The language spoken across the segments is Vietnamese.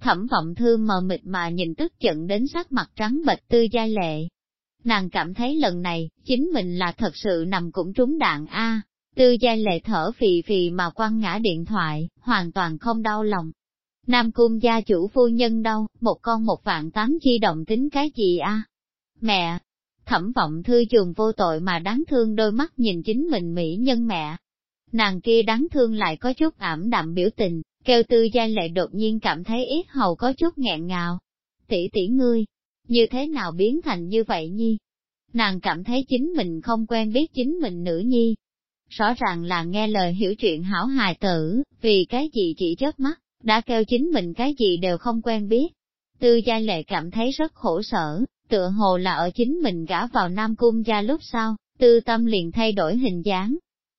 Thẩm vọng thư mờ mịt mà nhìn tức giận đến sắc mặt trắng bệch tư gia lệ. Nàng cảm thấy lần này, chính mình là thật sự nằm cũng trúng đạn A. Tư gia lệ thở phì phì mà quăng ngã điện thoại, hoàn toàn không đau lòng. Nam cung gia chủ phu nhân đâu, một con một vạn tám chi động tính cái gì a? Mẹ! Thẩm vọng thư trường vô tội mà đáng thương đôi mắt nhìn chính mình mỹ nhân mẹ. Nàng kia đáng thương lại có chút ảm đạm biểu tình, kêu tư gia lệ đột nhiên cảm thấy ít hầu có chút nghẹn ngào. Tỷ tỷ ngươi, như thế nào biến thành như vậy nhi? Nàng cảm thấy chính mình không quen biết chính mình nữ nhi. Rõ ràng là nghe lời hiểu chuyện hảo hài tử, vì cái gì chỉ chớp mắt, đã kêu chính mình cái gì đều không quen biết. Tư gia lệ cảm thấy rất khổ sở, tựa hồ là ở chính mình gả vào Nam Cung gia lúc sau, tư tâm liền thay đổi hình dáng.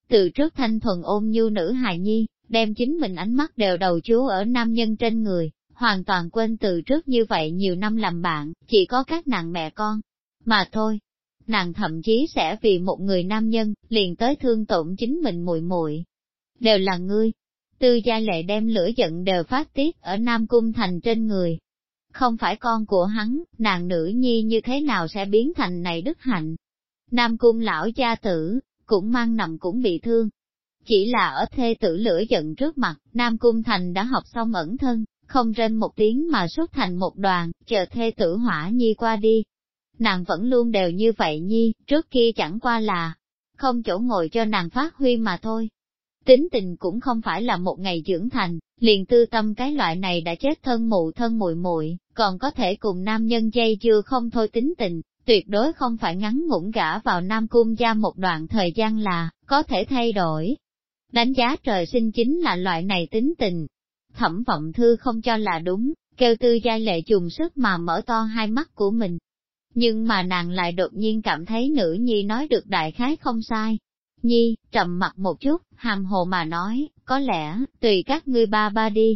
Từ trước thanh thuần ôm như nữ hài nhi, đem chính mình ánh mắt đều đầu chú ở nam nhân trên người, hoàn toàn quên từ trước như vậy nhiều năm làm bạn, chỉ có các nàng mẹ con. Mà thôi, nàng thậm chí sẽ vì một người nam nhân, liền tới thương tổn chính mình muội muội Đều là ngươi. Tư gia lệ đem lửa giận đều phát tiết ở Nam Cung Thành trên người. Không phải con của hắn, nàng nữ nhi như thế nào sẽ biến thành này đức hạnh. Nam Cung lão gia tử, cũng mang nằm cũng bị thương, chỉ là ở thê tử lửa giận trước mặt, Nam Cung Thành đã học xong ẩn thân, không rên một tiếng mà xuất thành một đoàn, chờ thê tử hỏa nhi qua đi. Nàng vẫn luôn đều như vậy nhi, trước kia chẳng qua là, không chỗ ngồi cho nàng phát huy mà thôi. Tính tình cũng không phải là một ngày dưỡng thành, liền tư tâm cái loại này đã chết thân mụ thân muội muội còn có thể cùng nam nhân dây chưa không thôi tính tình, tuyệt đối không phải ngắn ngủn gã vào Nam Cung gia một đoạn thời gian là, có thể thay đổi, Đánh giá trời sinh chính là loại này tính tình. Thẩm vọng thư không cho là đúng, kêu tư giai lệ dùng sức mà mở to hai mắt của mình. Nhưng mà nàng lại đột nhiên cảm thấy nữ nhi nói được đại khái không sai. Nhi, trầm mặt một chút, hàm hồ mà nói, có lẽ, tùy các ngươi ba ba đi.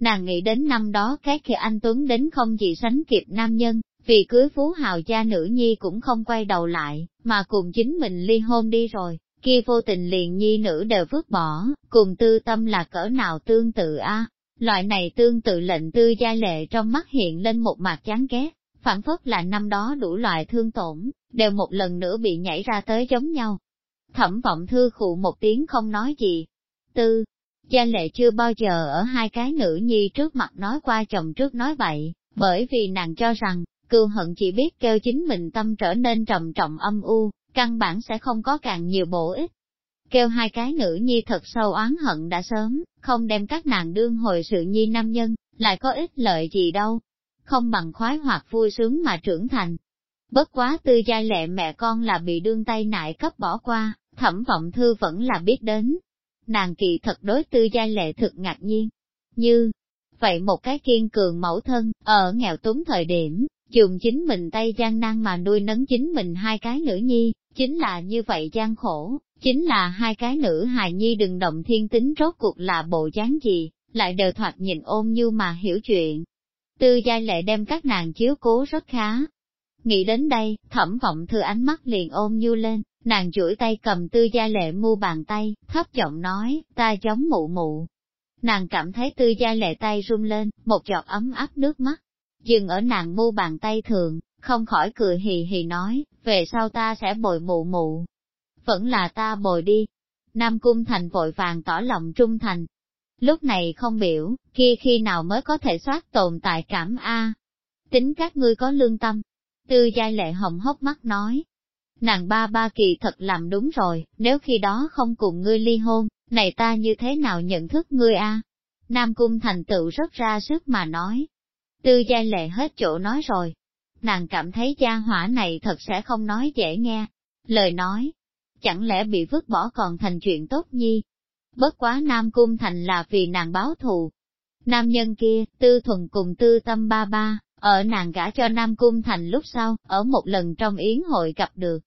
Nàng nghĩ đến năm đó cái khi anh Tuấn đến không gì sánh kịp nam nhân, vì cưới phú hào cha nữ nhi cũng không quay đầu lại, mà cùng chính mình ly hôn đi rồi kia vô tình liền nhi nữ đều vứt bỏ, cùng tư tâm là cỡ nào tương tự a Loại này tương tự lệnh tư gia lệ trong mắt hiện lên một mặt chán ghét, phản phất là năm đó đủ loại thương tổn, đều một lần nữa bị nhảy ra tới giống nhau. Thẩm vọng thư khụ một tiếng không nói gì. Tư, gia lệ chưa bao giờ ở hai cái nữ nhi trước mặt nói qua chồng trước nói bậy, bởi vì nàng cho rằng, cưu hận chỉ biết kêu chính mình tâm trở nên trầm trọng âm u, căn bản sẽ không có càng nhiều bổ ích. Kêu hai cái nữ nhi thật sâu oán hận đã sớm, không đem các nàng đương hồi sự nhi nam nhân, lại có ích lợi gì đâu. Không bằng khoái hoặc vui sướng mà trưởng thành. Bất quá tư giai lệ mẹ con là bị đương tay nại cấp bỏ qua, thẩm vọng thư vẫn là biết đến. Nàng kỳ thật đối tư giai lệ thực ngạc nhiên. Như, vậy một cái kiên cường mẫu thân, ở nghèo túng thời điểm, dùng chính mình tay gian nan mà nuôi nấng chính mình hai cái nữ nhi, chính là như vậy gian khổ, chính là hai cái nữ hài nhi đừng động thiên tính rốt cuộc là bộ dáng gì, lại đều thoạt nhìn ôm như mà hiểu chuyện. Tư giai lệ đem các nàng chiếu cố rất khá. Nghĩ đến đây, thẩm vọng thư ánh mắt liền ôm như lên, nàng chuỗi tay cầm tư gia lệ mu bàn tay, thấp giọng nói, ta giống mụ mụ. Nàng cảm thấy tư gia lệ tay run lên, một giọt ấm áp nước mắt, dừng ở nàng mu bàn tay thường, không khỏi cười hì hì nói, về sau ta sẽ bồi mụ mụ. Vẫn là ta bồi đi. Nam Cung Thành vội vàng tỏ lòng trung thành. Lúc này không biểu, kia khi nào mới có thể soát tồn tại cảm A. Tính các ngươi có lương tâm. Tư giai lệ hồng hốc mắt nói. Nàng ba ba kỳ thật làm đúng rồi, nếu khi đó không cùng ngươi ly hôn, này ta như thế nào nhận thức ngươi a? Nam Cung Thành tựu rất ra sức mà nói. Tư giai lệ hết chỗ nói rồi, nàng cảm thấy gia hỏa này thật sẽ không nói dễ nghe. Lời nói, chẳng lẽ bị vứt bỏ còn thành chuyện tốt nhi? Bất quá Nam Cung Thành là vì nàng báo thù. Nam nhân kia, tư thuần cùng tư tâm ba ba, ở nàng gả cho Nam Cung Thành lúc sau, ở một lần trong yến hội gặp được.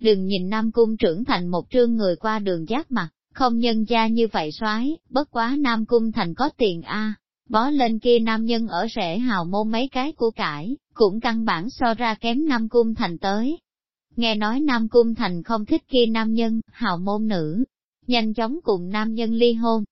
Đừng nhìn Nam Cung trưởng thành một trương người qua đường giác mặt, không nhân gia như vậy soái bất quá Nam Cung Thành có tiền a bó lên kia nam nhân ở rễ hào môn mấy cái của cải, cũng căn bản so ra kém Nam Cung Thành tới. Nghe nói Nam Cung Thành không thích kia nam nhân, hào môn nữ, nhanh chóng cùng nam nhân ly hôn.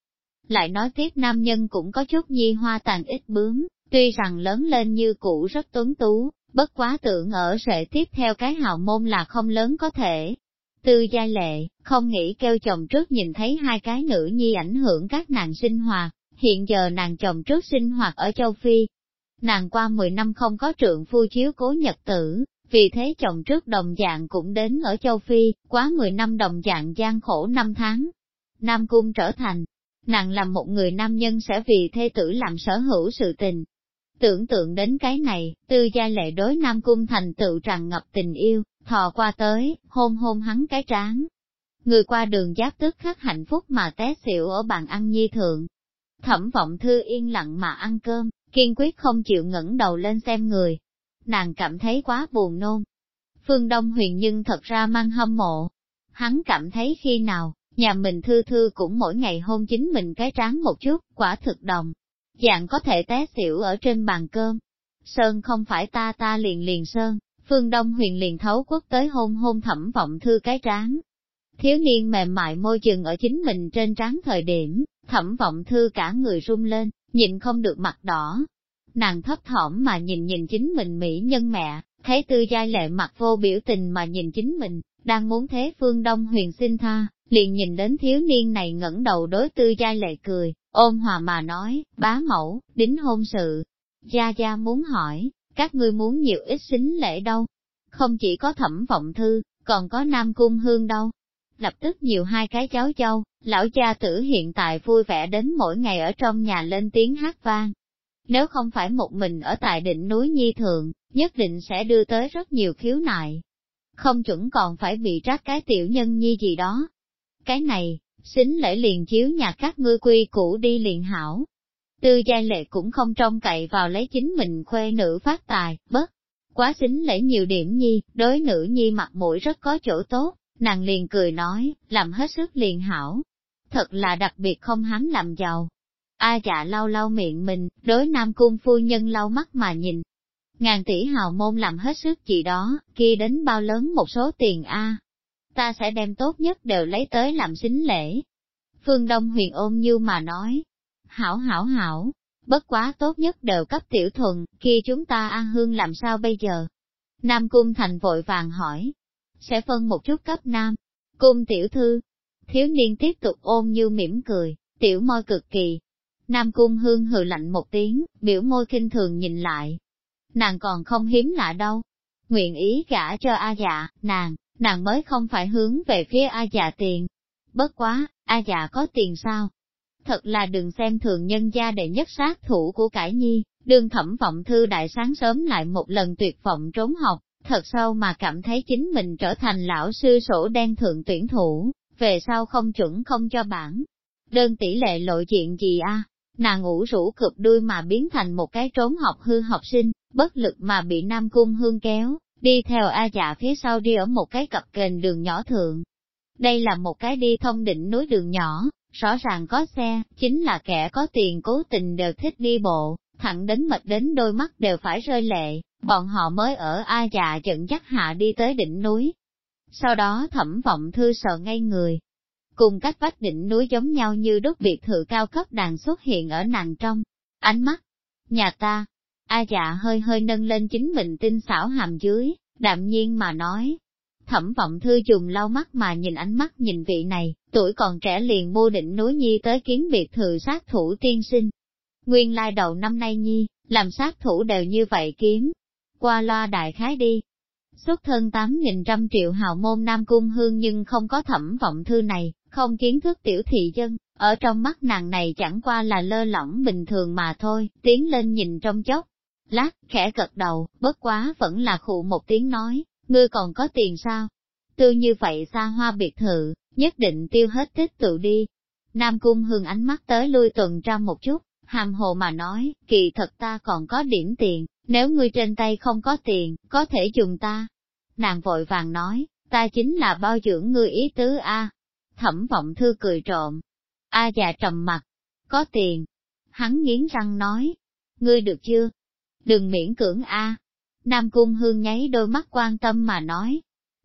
Lại nói tiếp nam nhân cũng có chút nhi hoa tàn ít bướm, Tuy rằng lớn lên như cũ rất tuấn tú, bất quá tưởng ở rễ tiếp theo cái hào môn là không lớn có thể. Tư gia lệ, không nghĩ kêu chồng trước nhìn thấy hai cái nữ nhi ảnh hưởng các nàng sinh hoạt, hiện giờ nàng chồng trước sinh hoạt ở châu Phi. Nàng qua 10 năm không có trượng phu chiếu cố nhật tử, vì thế chồng trước đồng dạng cũng đến ở châu Phi, quá 10 năm đồng dạng gian khổ năm tháng. Nam Cung trở thành, nàng làm một người nam nhân sẽ vì thê tử làm sở hữu sự tình. Tưởng tượng đến cái này, tư gia lệ đối Nam Cung thành tựu tràn ngập tình yêu, thò qua tới, hôn hôn hắn cái trán. Người qua đường giáp tức khắc hạnh phúc mà té xỉu ở bàn ăn nhi thượng. Thẩm vọng thư yên lặng mà ăn cơm, kiên quyết không chịu ngẩng đầu lên xem người. Nàng cảm thấy quá buồn nôn. Phương Đông huyền nhưng thật ra mang hâm mộ. Hắn cảm thấy khi nào, nhà mình thư thư cũng mỗi ngày hôn chính mình cái tráng một chút, quả thực đồng. Dạng có thể té xỉu ở trên bàn cơm. Sơn không phải ta ta liền liền sơn, phương đông huyền liền thấu quốc tới hôn hôn thẩm vọng thư cái trán. Thiếu niên mềm mại môi chừng ở chính mình trên trán thời điểm, thẩm vọng thư cả người run lên, nhìn không được mặt đỏ. Nàng thấp thỏm mà nhìn nhìn chính mình mỹ nhân mẹ, thấy tư giai lệ mặt vô biểu tình mà nhìn chính mình, đang muốn thế phương đông huyền xin tha, liền nhìn đến thiếu niên này ngẩng đầu đối tư giai lệ cười, ôm hòa mà nói, bá mẫu, đính hôn sự. Gia Gia muốn hỏi, các ngươi muốn nhiều ít xính lễ đâu? Không chỉ có thẩm vọng thư, còn có nam cung hương đâu. Lập tức nhiều hai cái cháu châu, lão cha tử hiện tại vui vẻ đến mỗi ngày ở trong nhà lên tiếng hát vang. Nếu không phải một mình ở tại đỉnh núi Nhi Thượng, nhất định sẽ đưa tới rất nhiều khiếu nại. Không chuẩn còn phải bị trách cái tiểu nhân nhi gì đó, cái này, xính lễ liền chiếu nhà các ngươi quy cũ đi liền hảo. Tư gia lệ cũng không trông cậy vào lấy chính mình khuê nữ phát tài, bất. Quá xính lễ nhiều điểm nhi, đối nữ nhi mặt mũi rất có chỗ tốt, nàng liền cười nói, làm hết sức liền hảo. Thật là đặc biệt không hám làm giàu. A dạ lau lau miệng mình, đối nam cung phu nhân lau mắt mà nhìn. Ngàn tỷ hào môn làm hết sức gì đó, kia đến bao lớn một số tiền A, ta sẽ đem tốt nhất đều lấy tới làm xính lễ. Phương Đông huyền ôm như mà nói, hảo hảo hảo, bất quá tốt nhất đều cấp tiểu thuần, khi chúng ta ăn hương làm sao bây giờ? Nam Cung Thành vội vàng hỏi, sẽ phân một chút cấp Nam. Cung tiểu thư, thiếu niên tiếp tục ôm như mỉm cười, tiểu môi cực kỳ. Nam Cung hương hừ lạnh một tiếng, biểu môi kinh thường nhìn lại. Nàng còn không hiếm lạ đâu. Nguyện ý gả cho A dạ, nàng, nàng mới không phải hướng về phía A dạ tiền. Bất quá, A dạ có tiền sao? Thật là đừng xem thường nhân gia đệ nhất sát thủ của cải nhi, đương thẩm vọng thư đại sáng sớm lại một lần tuyệt vọng trốn học, thật sâu mà cảm thấy chính mình trở thành lão sư sổ đen thượng tuyển thủ, về sau không chuẩn không cho bản. Đơn tỷ lệ lộ chuyện gì a? Nàng ngủ rũ cực đuôi mà biến thành một cái trốn học hư học sinh, bất lực mà bị Nam Cung Hương kéo, đi theo A dạ phía sau đi ở một cái cặp kềnh đường nhỏ thượng. Đây là một cái đi thông đỉnh núi đường nhỏ, rõ ràng có xe, chính là kẻ có tiền cố tình đều thích đi bộ, thẳng đến mệt đến đôi mắt đều phải rơi lệ, bọn họ mới ở A già dẫn dắt hạ đi tới đỉnh núi. Sau đó thẩm vọng thư sợ ngay người. Cùng cách vách đỉnh núi giống nhau như đốt biệt thự cao cấp đàn xuất hiện ở nàng trong. Ánh mắt, nhà ta, A dạ hơi hơi nâng lên chính mình tinh xảo hàm dưới, đạm nhiên mà nói. Thẩm vọng thư dùng lau mắt mà nhìn ánh mắt nhìn vị này, tuổi còn trẻ liền mua định núi nhi tới kiến biệt thự sát thủ tiên sinh. Nguyên lai đầu năm nay nhi, làm sát thủ đều như vậy kiếm. Qua loa đại khái đi. Xuất thân tám nghìn trăm triệu hào môn Nam Cung Hương nhưng không có thẩm vọng thư này, không kiến thức tiểu thị dân, ở trong mắt nàng này chẳng qua là lơ lỏng bình thường mà thôi, tiến lên nhìn trong chốc, Lát, khẽ gật đầu, bất quá vẫn là khụ một tiếng nói, ngươi còn có tiền sao? Tư như vậy xa hoa biệt thự, nhất định tiêu hết tích tự đi. Nam Cung hương ánh mắt tới lui tuần tra một chút, hàm hồ mà nói, kỳ thật ta còn có điểm tiền, nếu ngươi trên tay không có tiền, có thể dùng ta. Nàng vội vàng nói, ta chính là bao dưỡng ngươi ý tứ A. Thẩm vọng thư cười trộm. A già trầm mặt, có tiền. Hắn nghiến răng nói, ngươi được chưa, đừng miễn cưỡng a. Nam Cung Hương nháy đôi mắt quan tâm mà nói,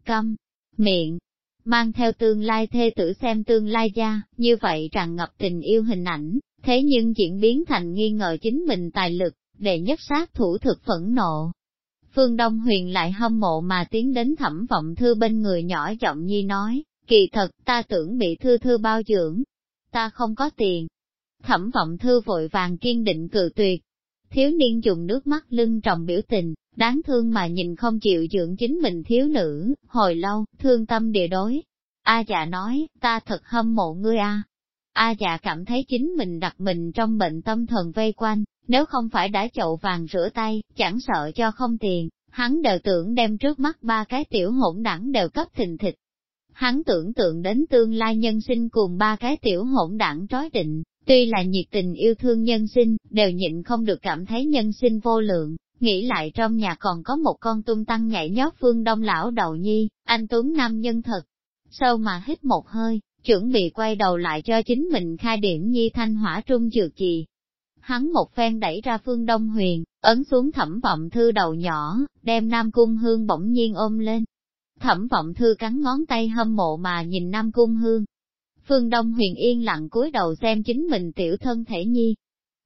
câm, miệng, mang theo tương lai thê tử xem tương lai gia, như vậy tràn ngập tình yêu hình ảnh, thế nhưng diễn biến thành nghi ngờ chính mình tài lực, đệ nhất sát thủ thực phẫn nộ. Phương Đông Huyền lại hâm mộ mà tiến đến thẩm vọng thư bên người nhỏ giọng nhi nói, kỳ thật ta tưởng bị thư thư bao dưỡng, ta không có tiền. Thẩm vọng thư vội vàng kiên định cự tuyệt. Thiếu niên dùng nước mắt lưng trọng biểu tình, đáng thương mà nhìn không chịu dưỡng chính mình thiếu nữ, hồi lâu, thương tâm địa đối. A già nói, ta thật hâm mộ ngươi a. A già cảm thấy chính mình đặt mình trong bệnh tâm thần vây quanh, nếu không phải đã chậu vàng rửa tay, chẳng sợ cho không tiền, hắn đều tưởng đem trước mắt ba cái tiểu hỗn đẳng đều cấp thình thịt. Hắn tưởng tượng đến tương lai nhân sinh cùng ba cái tiểu hỗn đẳng trói định, tuy là nhiệt tình yêu thương nhân sinh, đều nhịn không được cảm thấy nhân sinh vô lượng, nghĩ lại trong nhà còn có một con tung tăng nhảy nhót phương đông lão đầu nhi, anh Tuấn Nam nhân thật. Sâu mà hít một hơi, chuẩn bị quay đầu lại cho chính mình khai điểm nhi thanh hỏa trung dược gì. Hắn một phen đẩy ra phương Đông Huyền, ấn xuống thẩm vọng thư đầu nhỏ, đem Nam Cung Hương bỗng nhiên ôm lên. Thẩm vọng thư cắn ngón tay hâm mộ mà nhìn Nam Cung Hương. Phương Đông Huyền yên lặng cúi đầu xem chính mình tiểu thân thể nhi.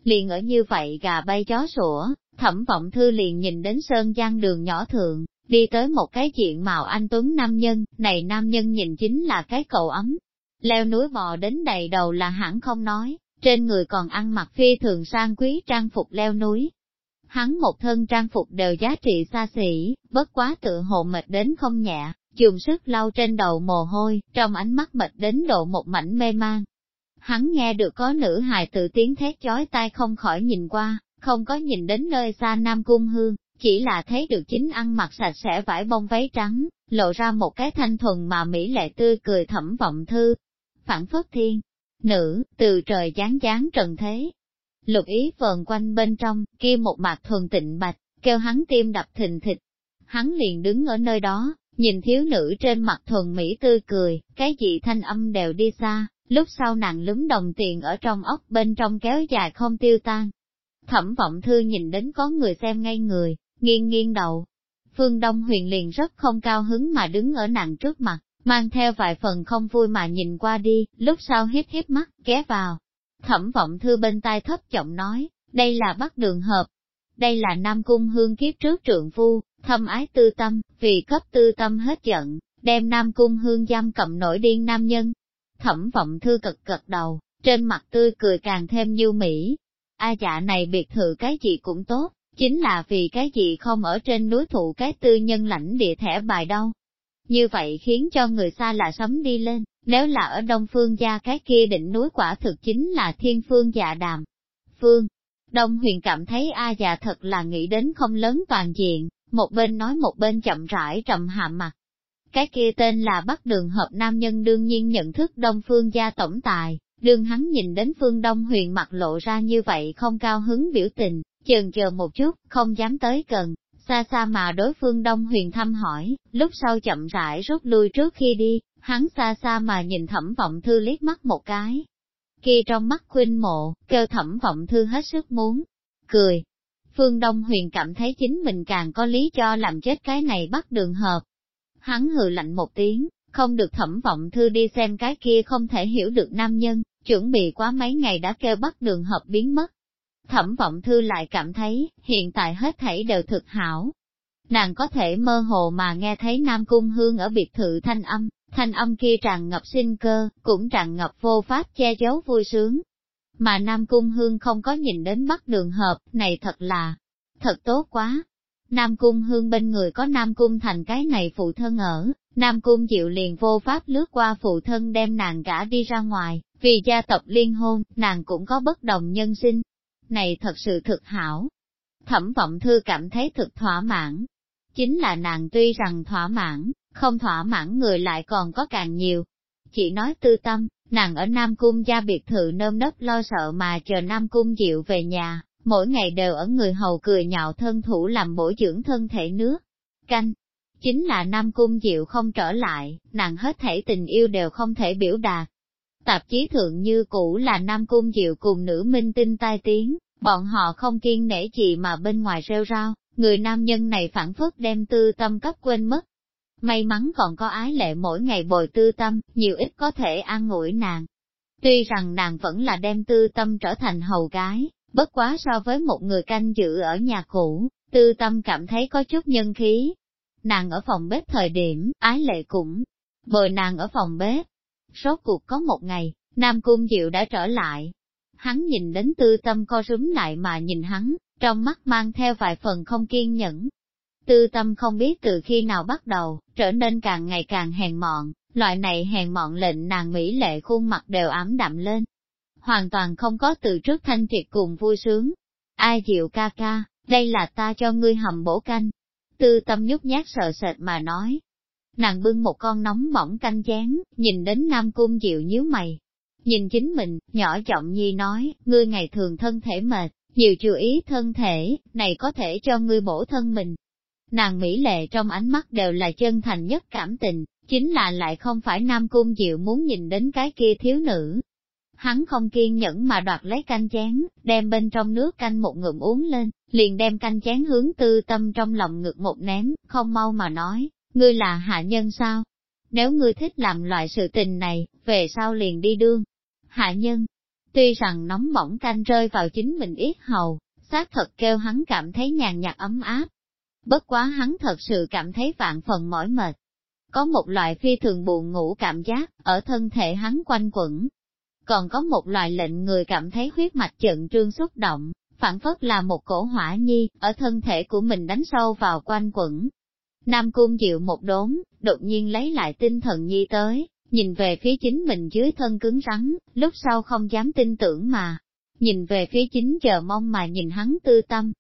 Liền ở như vậy gà bay chó sủa, thẩm vọng thư liền nhìn đến sơn gian đường nhỏ thượng, đi tới một cái chuyện màu anh Tuấn nam nhân, này nam nhân nhìn chính là cái cậu ấm, Leo núi bò đến đầy đầu là hẳn không nói, trên người còn ăn mặc phi thường sang quý trang phục leo núi. Hắn một thân trang phục đều giá trị xa xỉ, bất quá tự hồ mệt đến không nhẹ, dùng sức lau trên đầu mồ hôi, trong ánh mắt mệt đến độ một mảnh mê man. Hắn nghe được có nữ hài tự tiếng thét chói tai không khỏi nhìn qua, không có nhìn đến nơi xa Nam Cung Hương, chỉ là thấy được chính ăn mặc sạch sẽ vải bông váy trắng, lộ ra một cái thanh thuần mà mỹ lệ tươi cười thẩm vọng thư, phản phất thiên, nữ, từ trời chán chán trần thế. Lục ý vờn quanh bên trong, kia một mặt thuần tịnh bạch, kêu hắn tim đập thình thịch. Hắn liền đứng ở nơi đó, nhìn thiếu nữ trên mặt thuần mỹ tươi cười, cái gì thanh âm đều đi xa, lúc sau nàng lúm đồng tiền ở trong ốc bên trong kéo dài không tiêu tan. Thẩm vọng thư nhìn đến có người xem ngay người, nghiêng nghiêng đầu. Phương Đông huyền liền rất không cao hứng mà đứng ở nàng trước mặt, mang theo vài phần không vui mà nhìn qua đi, lúc sau hiếp hiếp mắt, ghé vào. Thẩm vọng thư bên tai thấp giọng nói, đây là bắt đường hợp. Đây là Nam Cung Hương kiếp trước trượng phu, thâm ái tư tâm, vì cấp tư tâm hết giận, đem Nam Cung Hương giam cầm nổi điên nam nhân. Thẩm vọng thư cực cật đầu, trên mặt tươi cười càng thêm như mỹ. A dạ này biệt thự cái gì cũng tốt, chính là vì cái gì không ở trên núi thụ cái tư nhân lãnh địa thẻ bài đâu, như vậy khiến cho người xa lạ sấm đi lên, nếu là ở Đông Phương gia cái kia đỉnh núi quả thực chính là thiên phương dạ đàm. Phương, Đông Huyền cảm thấy A già thật là nghĩ đến không lớn toàn diện, một bên nói một bên chậm rãi trầm hạ mặt. Cái kia tên là Bắc Đường Hợp Nam Nhân đương nhiên nhận thức Đông Phương gia tổng tài, đương hắn nhìn đến Phương Đông Huyền mặt lộ ra như vậy không cao hứng biểu tình, chần chờ một chút, không dám tới gần, Xa xa mà đối phương Đông Huyền thăm hỏi, lúc sau chậm rãi rút lui trước khi đi, hắn xa xa mà nhìn thẩm vọng thư liếc mắt một cái. Kia trong mắt khuyên mộ, kêu thẩm vọng thư hết sức muốn, cười. Phương Đông Huyền cảm thấy chính mình càng có lý cho làm chết cái này bắt đường hợp. Hắn hừ lạnh một tiếng, không được thẩm vọng thư đi xem cái kia không thể hiểu được nam nhân, chuẩn bị quá mấy ngày đã kêu bắt đường hợp biến mất. Thẩm vọng thư lại cảm thấy, hiện tại hết thảy đều thực hảo. Nàng có thể mơ hồ mà nghe thấy Nam Cung Hương ở biệt thự thanh âm, thanh âm kia tràn ngập sinh cơ, cũng tràn ngập vô pháp che giấu vui sướng. Mà Nam Cung Hương không có nhìn đến bắt đường hợp, này thật là, thật tốt quá. Nam Cung Hương bên người có Nam Cung thành cái này phụ thân ở, Nam Cung Diệu liền vô pháp lướt qua phụ thân đem nàng gả đi ra ngoài, vì gia tộc liên hôn, nàng cũng có bất đồng nhân sinh, này thật sự thực hảo. Thẩm vọng thư cảm thấy thực thỏa mãn. Chính là nàng tuy rằng thỏa mãn, không thỏa mãn người lại còn có càng nhiều. Chỉ nói tư tâm, nàng ở Nam Cung gia biệt thự nơm nớp lo sợ mà chờ Nam Cung Diệu về nhà, mỗi ngày đều ở người hầu cười nhạo thân thủ làm bổ dưỡng thân thể nước. Canh, chính là Nam Cung Diệu không trở lại, nàng hết thể tình yêu đều không thể biểu đạt, Tạp chí thượng như cũ là Nam Cung Diệu cùng nữ minh tinh tai tiếng, bọn họ không kiên nể gì mà bên ngoài rêu rao, người nam nhân này phản phất đem tư tâm cấp quên mất. May mắn còn có ái lệ mỗi ngày bồi tư tâm, nhiều ít có thể an ủi nàng. Tuy rằng nàng vẫn là đem tư tâm trở thành hầu gái, Bất quá so với một người canh giữ ở nhà cũ, tư tâm cảm thấy có chút nhân khí. Nàng ở phòng bếp thời điểm, ái lệ cũng, bồi nàng ở phòng bếp. Rốt cuộc có một ngày, Nam Cung Diệu đã trở lại. Hắn nhìn đến tư tâm co rúm lại mà nhìn hắn, trong mắt mang theo vài phần không kiên nhẫn. Tư tâm không biết từ khi nào bắt đầu, trở nên càng ngày càng hèn mọn, loại này hèn mọn lệnh nàng mỹ lệ khuôn mặt đều ám đạm lên. Hoàn toàn không có từ trước thanh triệt cùng vui sướng. Ai chịu ca ca, đây là ta cho ngươi hầm bổ canh. Tư tâm nhút nhát sợ sệt mà nói. Nàng bưng một con nóng bỏng canh chén, nhìn đến Nam Cung Diệu nhíu mày. Nhìn chính mình, nhỏ giọng nhi nói, ngươi ngày thường thân thể mệt, nhiều chú ý thân thể, này có thể cho ngươi bổ thân mình. Nàng Mỹ lệ trong ánh mắt đều là chân thành nhất cảm tình, chính là lại không phải Nam Cung Diệu muốn nhìn đến cái kia thiếu nữ. Hắn không kiên nhẫn mà đoạt lấy canh chén, đem bên trong nước canh một ngụm uống lên, liền đem canh chén hướng tư tâm trong lòng ngực một ném, không mau mà nói, ngươi là hạ nhân sao? Nếu ngươi thích làm loại sự tình này, về sau liền đi đương. Hạ nhân, tuy rằng nóng bỏng canh rơi vào chính mình ít hầu, xác thật kêu hắn cảm thấy nhàn nhạt ấm áp. Bất quá hắn thật sự cảm thấy vạn phần mỏi mệt. Có một loại phi thường buồn ngủ cảm giác, ở thân thể hắn quanh quẩn. Còn có một loại lệnh người cảm thấy huyết mạch trận trương xúc động, phản phất là một cổ hỏa nhi, ở thân thể của mình đánh sâu vào quanh quẩn. Nam Cung chịu một đốn, đột nhiên lấy lại tinh thần nhi tới, nhìn về phía chính mình dưới thân cứng rắn, lúc sau không dám tin tưởng mà, nhìn về phía chính chờ mong mà nhìn hắn tư tâm.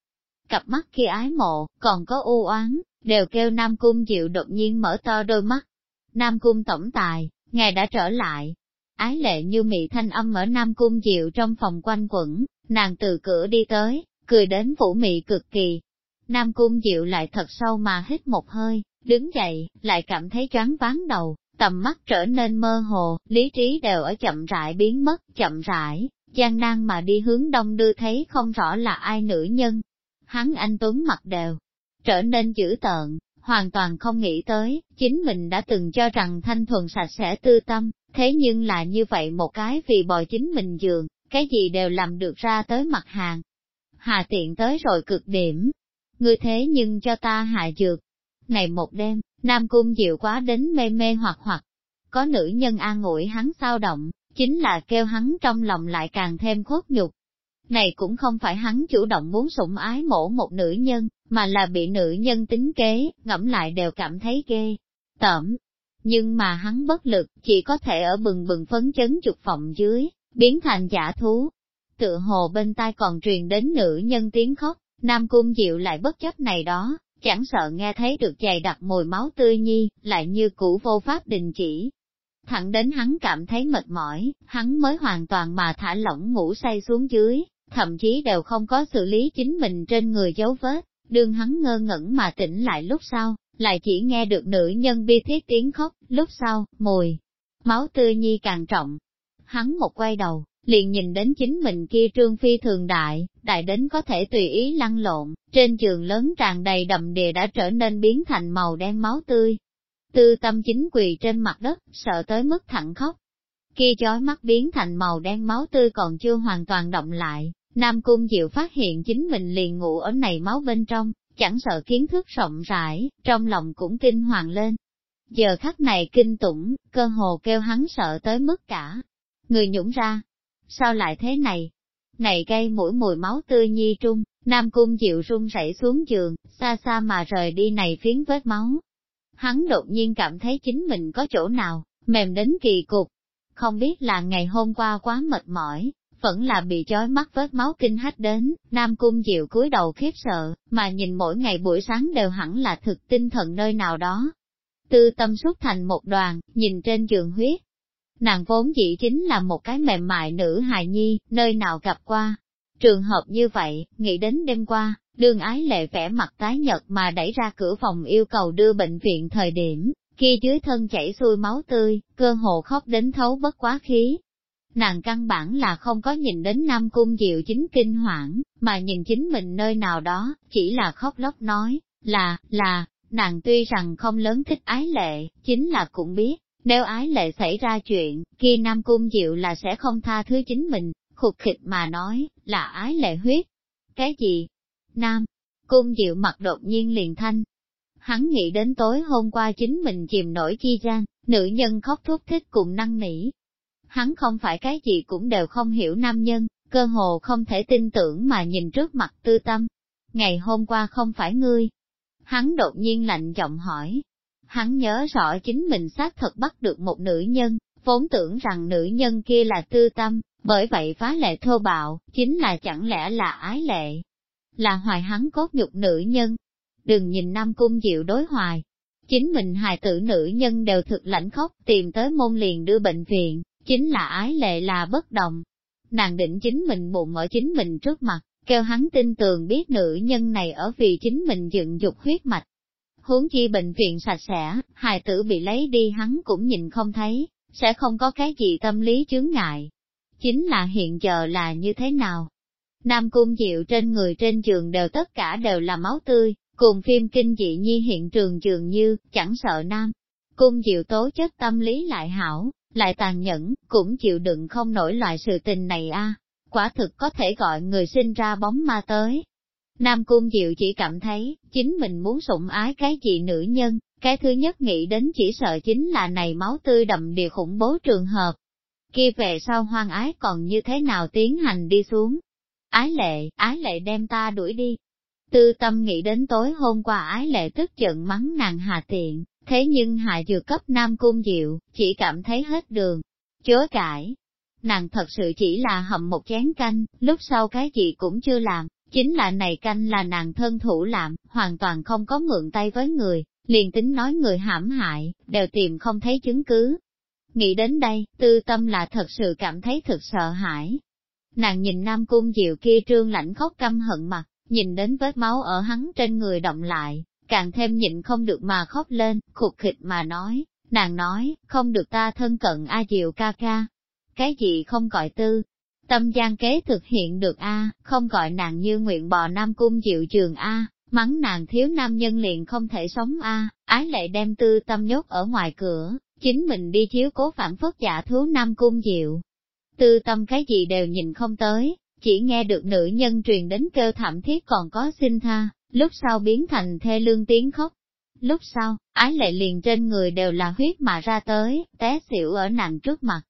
Cặp mắt kia ái mộ, còn có u oán, đều kêu Nam Cung Diệu đột nhiên mở to đôi mắt. Nam Cung tổng tài, ngài đã trở lại. Ái lệ như mị thanh âm ở Nam Cung Diệu trong phòng quanh quẩn, nàng từ cửa đi tới, cười đến vũ mị cực kỳ. Nam Cung Diệu lại thật sâu mà hít một hơi, đứng dậy, lại cảm thấy choáng váng đầu, tầm mắt trở nên mơ hồ, lý trí đều ở chậm rãi biến mất, chậm rãi, gian nan mà đi hướng đông đưa thấy không rõ là ai nữ nhân. Hắn anh Tuấn mặt đều trở nên dữ tợn, hoàn toàn không nghĩ tới, chính mình đã từng cho rằng thanh thuần sạch sẽ tư tâm, thế nhưng là như vậy một cái vì bòi chính mình giường, cái gì đều làm được ra tới mặt hàng. Hà tiện tới rồi cực điểm, ngươi thế nhưng cho ta hạ dược. Này một đêm, Nam Cung Diệu quá đến mê mê hoặc hoặc. Có nữ nhân an ủi hắn sao động, chính là kêu hắn trong lòng lại càng thêm khuất nhục. Này cũng không phải hắn chủ động muốn sủng ái mổ một nữ nhân, mà là bị nữ nhân tính kế, ngẫm lại đều cảm thấy ghê, tởm. Nhưng mà hắn bất lực, chỉ có thể ở bừng bừng phấn chấn trục phòng dưới, biến thành giả thú. Tựa hồ bên tai còn truyền đến nữ nhân tiếng khóc, Nam Cung Diệu lại bất chấp này đó, chẳng sợ nghe thấy được dày đặc mùi máu tươi nhi, lại như cũ vô pháp đình chỉ. Thẳng đến hắn cảm thấy mệt mỏi, hắn mới hoàn toàn mà thả lỏng ngủ say xuống dưới, thậm chí đều không có xử lý chính mình trên người dấu vết, đương hắn ngơ ngẩn mà tỉnh lại lúc sau, lại chỉ nghe được nữ nhân bi thiết tiếng khóc, lúc sau, mùi, máu tươi nhi càng trọng. Hắn một quay đầu, liền nhìn đến chính mình kia trương phi thường đại, đại đến có thể tùy ý lăn lộn, trên trường lớn tràn đầy đầm đìa đã trở nên biến thành màu đen máu tươi. Tư tâm chính quỳ trên mặt đất, sợ tới mức thẳng khóc. Kia chói mắt biến thành màu đen máu tươi còn chưa hoàn toàn động lại, Nam Cung Diệu phát hiện chính mình liền ngủ ở này máu bên trong, chẳng sợ kiến thức rộng rãi, trong lòng cũng kinh hoàng lên. Giờ khắc này kinh tủng, cơ hồ kêu hắn sợ tới mức cả. Người nhũng ra, sao lại thế này? Này gây mũi mùi máu tươi nhi trung, Nam Cung Diệu run rẩy xuống giường, xa xa mà rời đi này phiến vết máu. Hắn đột nhiên cảm thấy chính mình có chỗ nào, mềm đến kỳ cục. Không biết là ngày hôm qua quá mệt mỏi, vẫn là bị chói mắt vết máu kinh hách đến, Nam Cung Diệu cúi đầu khiếp sợ, mà nhìn mỗi ngày buổi sáng đều hẳn là thực tinh thần nơi nào đó. Tư tâm xuất thành một đoàn, nhìn trên giường huyết, Nàng vốn dĩ chính là một cái mềm mại nữ hài nhi, nơi nào gặp qua. Trường hợp như vậy, nghĩ đến đêm qua, đương ái lệ vẻ mặt tái nhật mà đẩy ra cửa phòng yêu cầu đưa bệnh viện thời điểm, kia dưới thân chảy xuôi máu tươi, cơ hồ khóc đến thấu bất quá khí. Nàng căn bản là không có nhìn đến Nam Cung Diệu chính kinh hoảng, mà nhìn chính mình nơi nào đó, chỉ là khóc lóc nói, là, là, nàng tuy rằng không lớn thích ái lệ, chính là cũng biết, nếu ái lệ xảy ra chuyện, kia Nam Cung Diệu là sẽ không tha thứ chính mình, khục khịch mà nói, là ái lệ huyết. Cái gì? Nam, cung diệu mặt đột nhiên liền thanh. Hắn nghĩ đến tối hôm qua chính mình chìm nổi chi gian, nữ nhân khóc thúc thích cùng năng nỉ. Hắn không phải cái gì cũng đều không hiểu nam nhân, cơ hồ không thể tin tưởng mà nhìn trước mặt tư tâm. Ngày hôm qua không phải ngươi. Hắn đột nhiên lạnh giọng hỏi. Hắn nhớ rõ chính mình xác thật bắt được một nữ nhân, vốn tưởng rằng nữ nhân kia là tư tâm, bởi vậy phá lệ thô bạo, chính là chẳng lẽ là ái lệ. Là hoài hắn cốt nhục nữ nhân. Đừng nhìn Nam Cung Diệu đối hoài. Chính mình hài tử nữ nhân đều thực lãnh khóc tìm tới môn liền đưa bệnh viện, chính là ái lệ là bất đồng. Nàng định chính mình bụng ở chính mình trước mặt, kêu hắn tin tường biết nữ nhân này ở vì chính mình dựng dục huyết mạch. Huống chi bệnh viện sạch sẽ, hài tử bị lấy đi hắn cũng nhìn không thấy, sẽ không có cái gì tâm lý chướng ngại. Chính là hiện giờ là như thế nào? Nam Cung Diệu trên người trên giường đều tất cả đều là máu tươi, cùng phim kinh dị nhi hiện trường dường như, chẳng sợ Nam. Cung Diệu tố chất tâm lý lại hảo, lại tàn nhẫn, cũng chịu đựng không nổi loại sự tình này a. Quả thực có thể gọi người sinh ra bóng ma tới. Nam Cung Diệu chỉ cảm thấy, chính mình muốn sủng ái cái gì nữ nhân, cái thứ nhất nghĩ đến chỉ sợ chính là này máu tươi đậm địa khủng bố trường hợp. Kia về sau hoang ái còn như thế nào tiến hành đi xuống. Ái lệ, ái lệ đem ta đuổi đi. Tư tâm nghĩ đến tối hôm qua ái lệ tức giận mắng nàng hà tiện, thế nhưng hạ dược cấp nam cung diệu, chỉ cảm thấy hết đường. Chối cãi. Nàng thật sự chỉ là hầm một chén canh, lúc sau cái gì cũng chưa làm, chính là này canh là nàng thân thủ làm, hoàn toàn không có mượn tay với người, liền tính nói người hãm hại, đều tìm không thấy chứng cứ. Nghĩ đến đây, tư tâm là thật sự cảm thấy thực sợ hãi. Nàng nhìn Nam Cung Diệu kia trương lãnh khóc căm hận mặt, nhìn đến vết máu ở hắn trên người động lại, càng thêm nhịn không được mà khóc lên, khục khịch mà nói, nàng nói, không được ta thân cận A Diệu ca ca. Cái gì không gọi tư, tâm gian kế thực hiện được A, không gọi nàng như nguyện bò Nam Cung Diệu trường A, Mắng nàng thiếu nam nhân liền không thể sống a ái lệ đem tư tâm nhốt ở ngoài cửa, chính mình đi chiếu cố phản phất giả thú nam cung diệu. Tư tâm cái gì đều nhìn không tới, chỉ nghe được nữ nhân truyền đến kêu thảm thiết còn có xin tha, lúc sau biến thành thê lương tiếng khóc. Lúc sau, ái lệ liền trên người đều là huyết mà ra tới, té xỉu ở nàng trước mặt.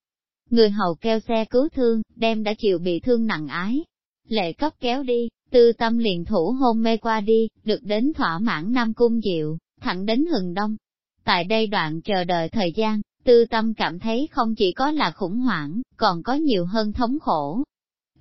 Người hầu kêu xe cứu thương, đem đã chịu bị thương nặng ái. Lệ cấp kéo đi, Tư tâm liền thủ hôn mê qua đi, được đến thỏa mãn Nam Cung Diệu, thẳng đến hừng đông. Tại đây đoạn chờ đợi thời gian, tư tâm cảm thấy không chỉ có là khủng hoảng, còn có nhiều hơn thống khổ.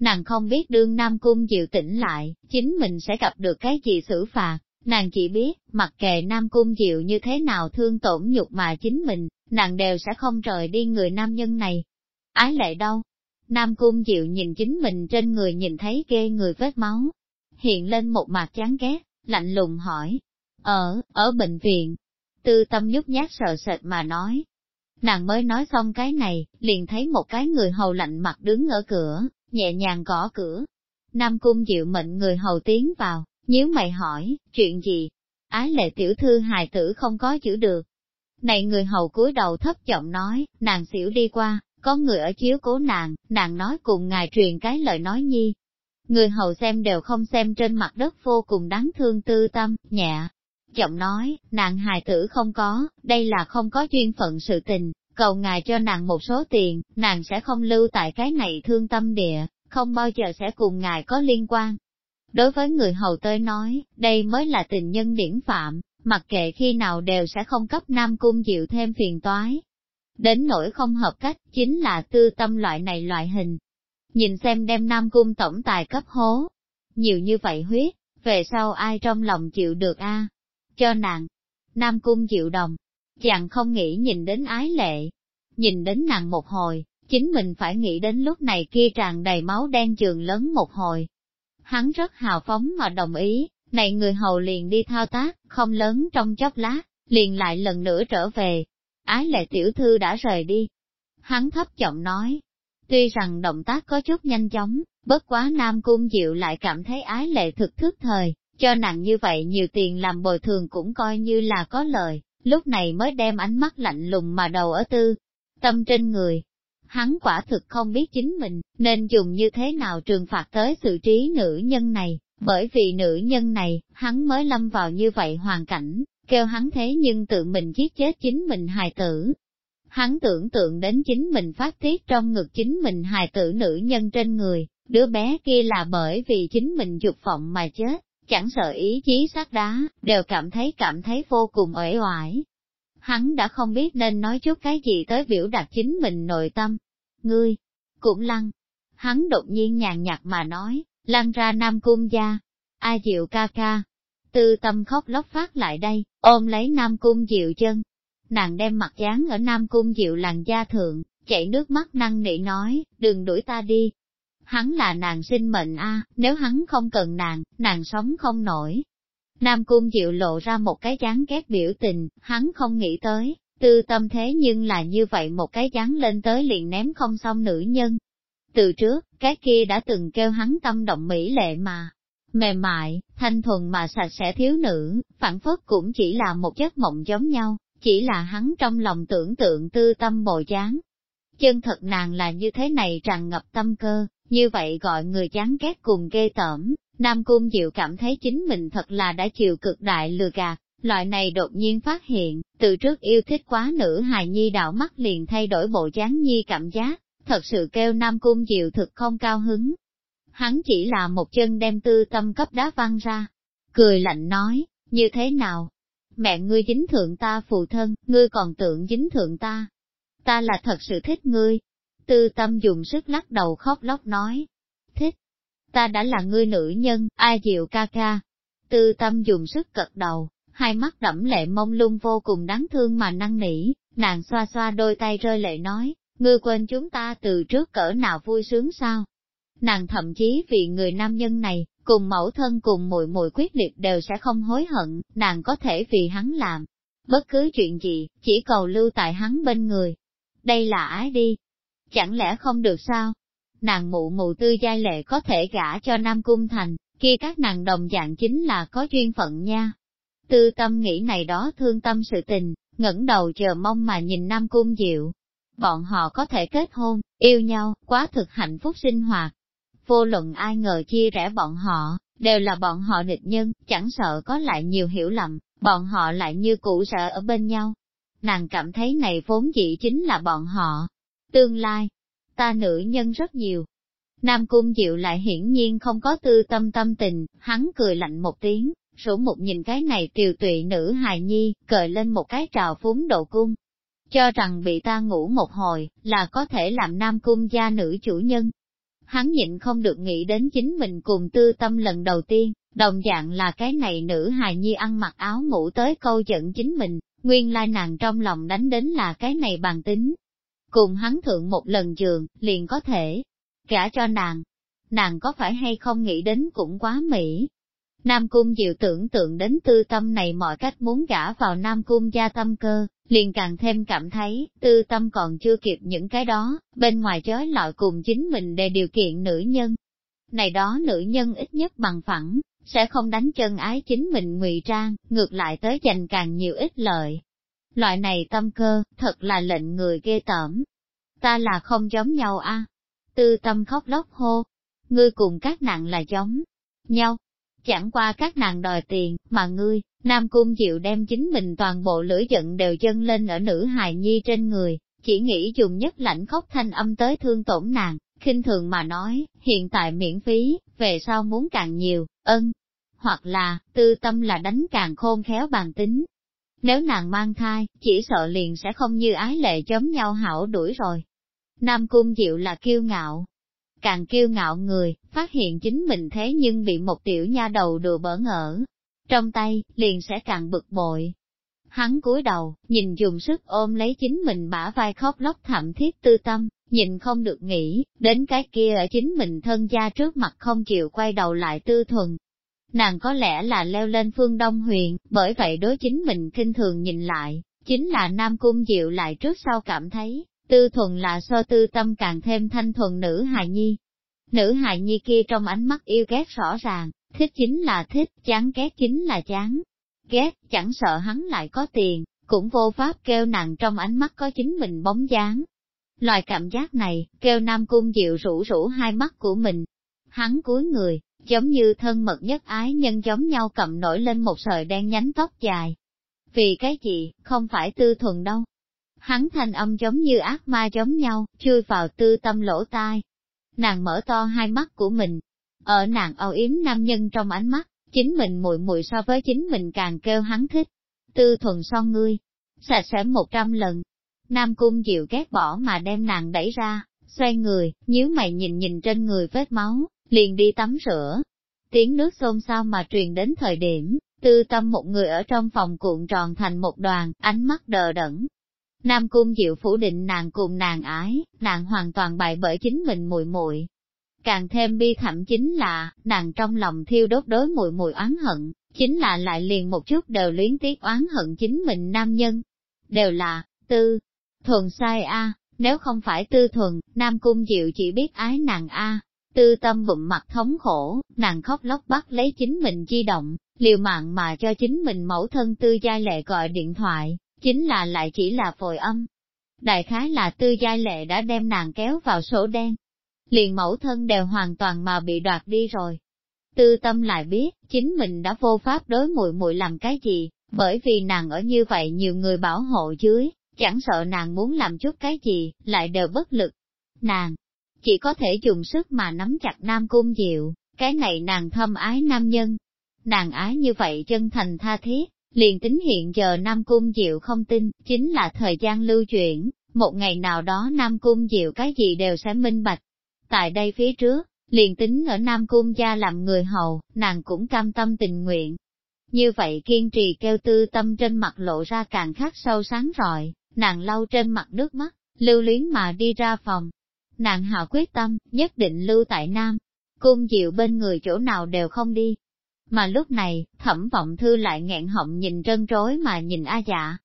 Nàng không biết đương Nam Cung Diệu tỉnh lại, chính mình sẽ gặp được cái gì xử phạt, nàng chỉ biết, mặc kệ Nam Cung Diệu như thế nào thương tổn nhục mà chính mình, nàng đều sẽ không rời đi người nam nhân này. Ái lệ đâu? Nam Cung Diệu nhìn chính mình trên người nhìn thấy ghê người vết máu, hiện lên một mặt chán ghét, lạnh lùng hỏi. Ở, ở bệnh viện. Tư tâm nhút nhát sợ sệt mà nói. Nàng mới nói xong cái này, liền thấy một cái người hầu lạnh mặt đứng ở cửa, nhẹ nhàng gõ cửa. Nam cung diệu mệnh người hầu tiến vào, nhíu mày hỏi, chuyện gì? Ái lệ tiểu thư hài tử không có chữ được. Này người hầu cúi đầu thấp giọng nói, nàng xỉu đi qua, có người ở chiếu cố nàng, nàng nói cùng ngài truyền cái lời nói nhi, Người hầu xem đều không xem trên mặt đất vô cùng đáng thương tư tâm, nhẹ. Giọng nói, nàng hài tử không có, đây là không có duyên phận sự tình, cầu ngài cho nàng một số tiền, nàng sẽ không lưu tại cái này thương tâm địa, không bao giờ sẽ cùng ngài có liên quan. Đối với người hầu tới nói, đây mới là tình nhân điển phạm, mặc kệ khi nào đều sẽ không cấp nam cung chịu thêm phiền toái. Đến nỗi không hợp cách, chính là tư tâm loại này loại hình, nhìn xem đem Nam Cung tổng tài cấp hố. Nhiều như vậy huyết, về sau ai trong lòng chịu được a? Cho nàng, Nam Cung chịu đồng, chàng không nghĩ nhìn đến ái lệ. Nhìn đến nàng một hồi, chính mình phải nghĩ đến lúc này kia tràn đầy máu đen trường lớn một hồi. Hắn rất hào phóng mà đồng ý, này người hầu liền đi thao tác, không lớn trong chốc lát, liền lại lần nữa trở về. Ái lệ tiểu thư đã rời đi. Hắn thấp giọng nói, Tuy rằng động tác có chút nhanh chóng, bất quá Nam Cung Diệu lại cảm thấy ái lệ thực thức thời, cho nàng như vậy nhiều tiền làm bồi thường cũng coi như là có lời, lúc này mới đem ánh mắt lạnh lùng mà đầu ở tư, tâm trên người. hắn quả thực không biết chính mình, nên dùng như thế nào trừng phạt tới sự trí nữ nhân này, bởi vì nữ nhân này, hắn mới lâm vào như vậy hoàn cảnh, kêu hắn thế nhưng tự mình giết chết chính mình hài tử. Hắn tưởng tượng đến chính mình phát tiết trong ngực chính mình hài tử nữ nhân trên người, đứa bé kia là bởi vì chính mình dục vọng mà chết, chẳng sợ ý chí sát đá, đều cảm thấy cảm thấy vô cùng uể oải. Hắn đã không biết nên nói chút cái gì tới biểu đạt chính mình nội tâm. Ngươi, cũng lăng. Hắn đột nhiên nhàn nhạt mà nói, lăn ra Nam Cung gia. A Diệu ca ca. Tư tâm khóc lóc phát lại đây, ôm lấy Nam Cung Diệu chân. Nàng đem mặt dán ở Nam Cung Diệu làn da thượng, chảy nước mắt năng nỉ nói, đừng đuổi ta đi, hắn là nàng sinh mệnh a, nếu hắn không cần nàng, nàng sống không nổi. Nam Cung Diệu lộ ra một cái chán ghét biểu tình, hắn không nghĩ tới, tư tâm thế nhưng là như vậy một cái chán lên tới liền ném không xong nữ nhân. Từ trước, cái kia đã từng kêu hắn tâm động mỹ lệ mà, mềm mại, thanh thuần mà sạch sẽ thiếu nữ, phản phất cũng chỉ là một giấc mộng giống nhau, chỉ là hắn trong lòng tưởng tượng tư tâm bồi chán. Chân thật nàng là như thế này tràn ngập tâm cơ, như vậy gọi người chán ghét cùng ghê tởm, Nam Cung Diệu cảm thấy chính mình thật là đã chịu cực đại lừa gạt, loại này đột nhiên phát hiện, từ trước yêu thích quá nữ hài nhi đạo mắt liền thay đổi bộ dáng nhi cảm giác, thật sự kêu Nam Cung Diệu thực không cao hứng. Hắn chỉ là một chân đem tư tâm cấp đá văng ra, cười lạnh nói, như thế nào? Mẹ ngươi dính thượng ta phụ thân, ngươi còn tượng dính thượng ta. Ta là thật sự thích ngươi, Tư tâm dùng sức lắc đầu khóc lóc nói. Thích, ta đã là ngươi nữ nhân, ai diệu ca ca. Tư tâm dùng sức cật đầu, hai mắt đẫm lệ mông lung vô cùng đáng thương mà năng nỉ, nàng xoa xoa đôi tay rơi lệ nói, ngươi quên chúng ta từ trước cỡ nào vui sướng sao? Nàng thậm chí vì người nam nhân này, cùng mẫu thân cùng mùi mùi quyết liệt đều sẽ không hối hận, nàng có thể vì hắn làm. Bất cứ chuyện gì, chỉ cầu lưu tại hắn bên người. Đây là ái đi, chẳng lẽ không được sao? Nàng mụ mụ tư giai lệ có thể gả cho Nam Cung Thành, kia các nàng đồng dạng chính là có duyên phận nha. Tư tâm nghĩ này đó thương tâm sự tình, ngẩng đầu chờ mong mà nhìn Nam Cung Diệu. Bọn họ có thể kết hôn, yêu nhau, quá thực hạnh phúc sinh hoạt. Vô luận ai ngờ chia rẽ bọn họ, đều là bọn họ địch nhân, chẳng sợ có lại nhiều hiểu lầm, bọn họ lại như cũ sợ ở bên nhau. Nàng cảm thấy này vốn dĩ chính là bọn họ, Tương lai, ta nữ nhân rất nhiều. Nam Cung Diệu lại hiển nhiên không có tư tâm tâm tình, hắn cười lạnh một tiếng, rủ một nhìn cái này tiều tụy nữ hài nhi, cởi lên một cái trào phúng độ cung. Cho rằng bị ta ngủ một hồi, là có thể làm Nam Cung gia nữ chủ nhân. Hắn nhịn không được nghĩ đến chính mình cùng tư tâm lần đầu tiên, đồng dạng là cái này nữ hài nhi ăn mặc áo ngủ tới câu giận chính mình, nguyên lai nàng trong lòng đánh đến là cái này bàn tính, cùng hắn thượng một lần giường, liền có thể gả cho nàng. Nàng có phải hay không nghĩ đến cũng quá mỹ. Nam Cung Diệu tưởng tượng đến tư tâm này mọi cách muốn gả vào Nam Cung gia tâm cơ, liền càng thêm cảm thấy, tư tâm còn chưa kịp những cái đó, bên ngoài chói lọi cùng chính mình để điều kiện nữ nhân. Này đó nữ nhân ít nhất bằng phẳng, sẽ không đánh chân ái chính mình ngụy trang, ngược lại tới dành càng nhiều ít lợi. Loại này tâm cơ, thật là lệnh người ghê tởm. Ta là không giống nhau a. Tư tâm khóc lóc hô. Ngươi cùng các nàng là giống nhau. Chẳng qua các nàng đòi tiền, mà ngươi, Nam Cung Diệu đem chính mình toàn bộ lửa giận đều dâng lên ở nữ hài nhi trên người, chỉ nghĩ dùng nhất lãnh khóc thanh âm tới thương tổn nàng, khinh thường mà nói, hiện tại miễn phí, về sau muốn càng nhiều, ân. Hoặc là, tư tâm là đánh càng khôn khéo bàn tính, nếu nàng mang thai, chỉ sợ liền sẽ không như ái lệ chấm nhau hảo đuổi rồi. Nam Cung Diệu là kiêu ngạo. Càng kiêu ngạo người, phát hiện chính mình thế nhưng bị một tiểu nha đầu đùa bỡ ngỡ. Trong tay, liền sẽ càng bực bội. Hắn cúi đầu, nhìn dùng sức ôm lấy chính mình bả vai khóc lóc thảm thiết tư tâm, nhìn không được nghĩ, đến cái kia ở chính mình thân gia trước mặt không chịu quay đầu lại tư thuần, nàng có lẽ là leo lên phương Đông huyền, bởi vậy đối chính mình kinh thường nhìn lại, chính là Nam Cung Diệu lại trước sau cảm thấy, tư thuần là so tư tâm càng thêm thanh thuần nữ hài nhi. Nữ hài nhi kia trong ánh mắt yêu ghét rõ ràng, thích chính là thích, chán ghét chính là chán. Ghét, chẳng sợ hắn lại có tiền, cũng vô pháp kêu nàng trong ánh mắt có chính mình bóng dáng. loài cảm giác này, kêu Nam Cung Diệu rủ rủ hai mắt của mình. Hắn cúi người, giống như thân mật nhất ái nhân giống nhau cầm nổi lên một sợi đen nhánh tóc dài. Vì cái gì, không phải tư thuần đâu. Hắn thanh âm giống như ác ma giống nhau, chui vào tư tâm lỗ tai. Nàng mở to hai mắt của mình. Ở nàng âu yếm nam nhân trong ánh mắt, chính mình muội muội so với chính mình càng kêu hắn thích. Tư thuần son ngươi, sạch sẽ một trăm lần. Nam cung diệu ghét bỏ mà đem nàng đẩy ra, xoay người, nhíu mày nhìn nhìn trên người vết máu, liền đi tắm rửa. Tiếng nước xôn xao mà truyền đến thời điểm, tư tâm một người ở trong phòng cuộn tròn thành một đoàn, ánh mắt đờ đẫn. Nam cung diệu phủ định nàng cùng nàng ái, nàng hoàn toàn bại bởi chính mình muội muội. Càng thêm bi thảm chính là, nàng trong lòng thiêu đốt đối muội muội oán hận, chính là lại liền một chút đều luyến tiếc oán hận chính mình nam nhân. Đều là, tư, thuần sai a nếu không phải tư thuần, nam cung diệu chỉ biết ái nàng a Tư tâm bụng mặt thống khổ, nàng khóc lóc bắt lấy chính mình di động, liều mạng mà cho chính mình mẫu thân tư gia lệ gọi điện thoại, chính là lại chỉ là phồi âm. Đại khái là tư gia lệ đã đem nàng kéo vào sổ đen. Liền mẫu thân đều hoàn toàn mà bị đoạt đi rồi. Tư tâm lại biết, chính mình đã vô pháp đối muội muội làm cái gì, bởi vì nàng ở như vậy nhiều người bảo hộ dưới, chẳng sợ nàng muốn làm chút cái gì, lại đều bất lực. Nàng, chỉ có thể dùng sức mà nắm chặt Nam Cung Diệu, cái này nàng thâm ái nam nhân. Nàng ái như vậy chân thành tha thiết, liền tính hiện giờ Nam Cung Diệu không tin, chính là thời gian lưu chuyển, một ngày nào đó Nam Cung Diệu cái gì đều sẽ minh bạch. Tại đây phía trước, liền tính ở Nam Cung gia làm người hầu, nàng cũng cam tâm tình nguyện. Như vậy kiên trì kêu tư tâm trên mặt lộ ra càng khắc sâu sáng rọi, nàng lau trên mặt nước mắt, lưu luyến mà đi ra phòng, Nàng hạ quyết tâm, nhất định lưu tại Nam. Cung diệu bên người chỗ nào đều không đi. Mà lúc này, thẩm vọng thư lại nghẹn họng nhìn trân trối mà nhìn A dạ.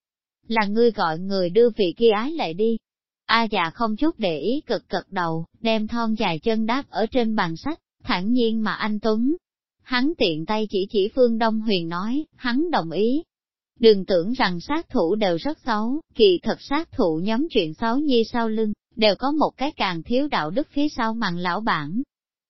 Là ngươi gọi người đưa vị kia ái lại đi. A dạ không chút để ý cực cực đầu, đem thon dài chân đáp ở trên bàn sách, thản nhiên mà anh Tuấn. Hắn tiện tay chỉ chỉ Phương Đông Huyền nói, hắn đồng ý. Đừng tưởng rằng sát thủ đều rất xấu, kỳ thật sát thủ nhóm chuyện xấu nhi sau lưng, đều có một cái càng thiếu đạo đức phía sau màn lão bản.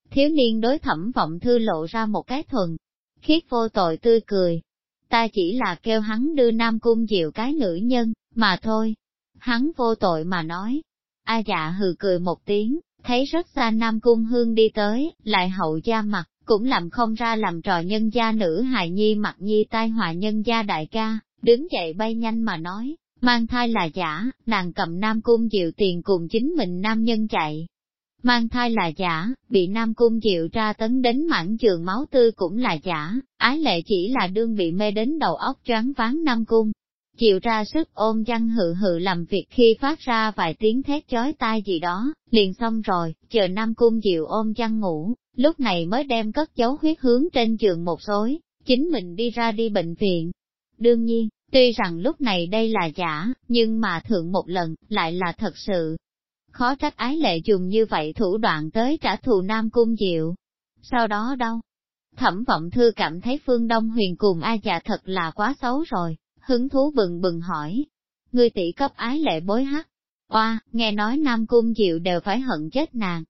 Thiếu niên đối thẩm vọng thư lộ ra một cái thuần, khiết vô tội tươi cười. Ta chỉ là kêu hắn đưa Nam Cung Diệu cái nữ nhân, mà thôi. Hắn vô tội mà nói. A dạ hừ cười một tiếng, thấy rất xa Nam Cung Hương đi tới, lại hậu gia mặt, cũng làm không ra làm trò nhân gia nữ hài nhi mặt nhi tai họa nhân gia đại ca, đứng dậy bay nhanh mà nói, Mang thai là giả, nàng cầm Nam Cung Diệu tiền cùng chính mình nam nhân chạy. Mang thai là giả, bị Nam Cung Diệu tra tấn đến mãn trường máu tư cũng là giả, ái lệ chỉ là đương bị mê đến đầu óc choáng váng Nam Cung. diệu ra sức ôm chăn hự hự làm việc khi phát ra vài tiếng thét chói tai gì đó, liền xong rồi, chờ Nam Cung Diệu ôm chăn ngủ, lúc này mới đem cất dấu huyết hướng trên giường một xối, chính mình đi ra đi bệnh viện. Đương nhiên, Tuy rằng lúc này đây là giả, nhưng mà thượng một lần, lại là thật sự. Khó trách ái lệ dùng như vậy thủ đoạn tới trả thù Nam Cung Diệu. Sau đó đâu? Thẩm vọng thư cảm thấy Phương Đông Huyền cùng A già thật là quá xấu rồi, hứng thú bừng bừng hỏi. Ngươi tỷ cấp ái lệ bối hắc. Oa, nghe nói Nam Cung Diệu đều phải hận chết nàng.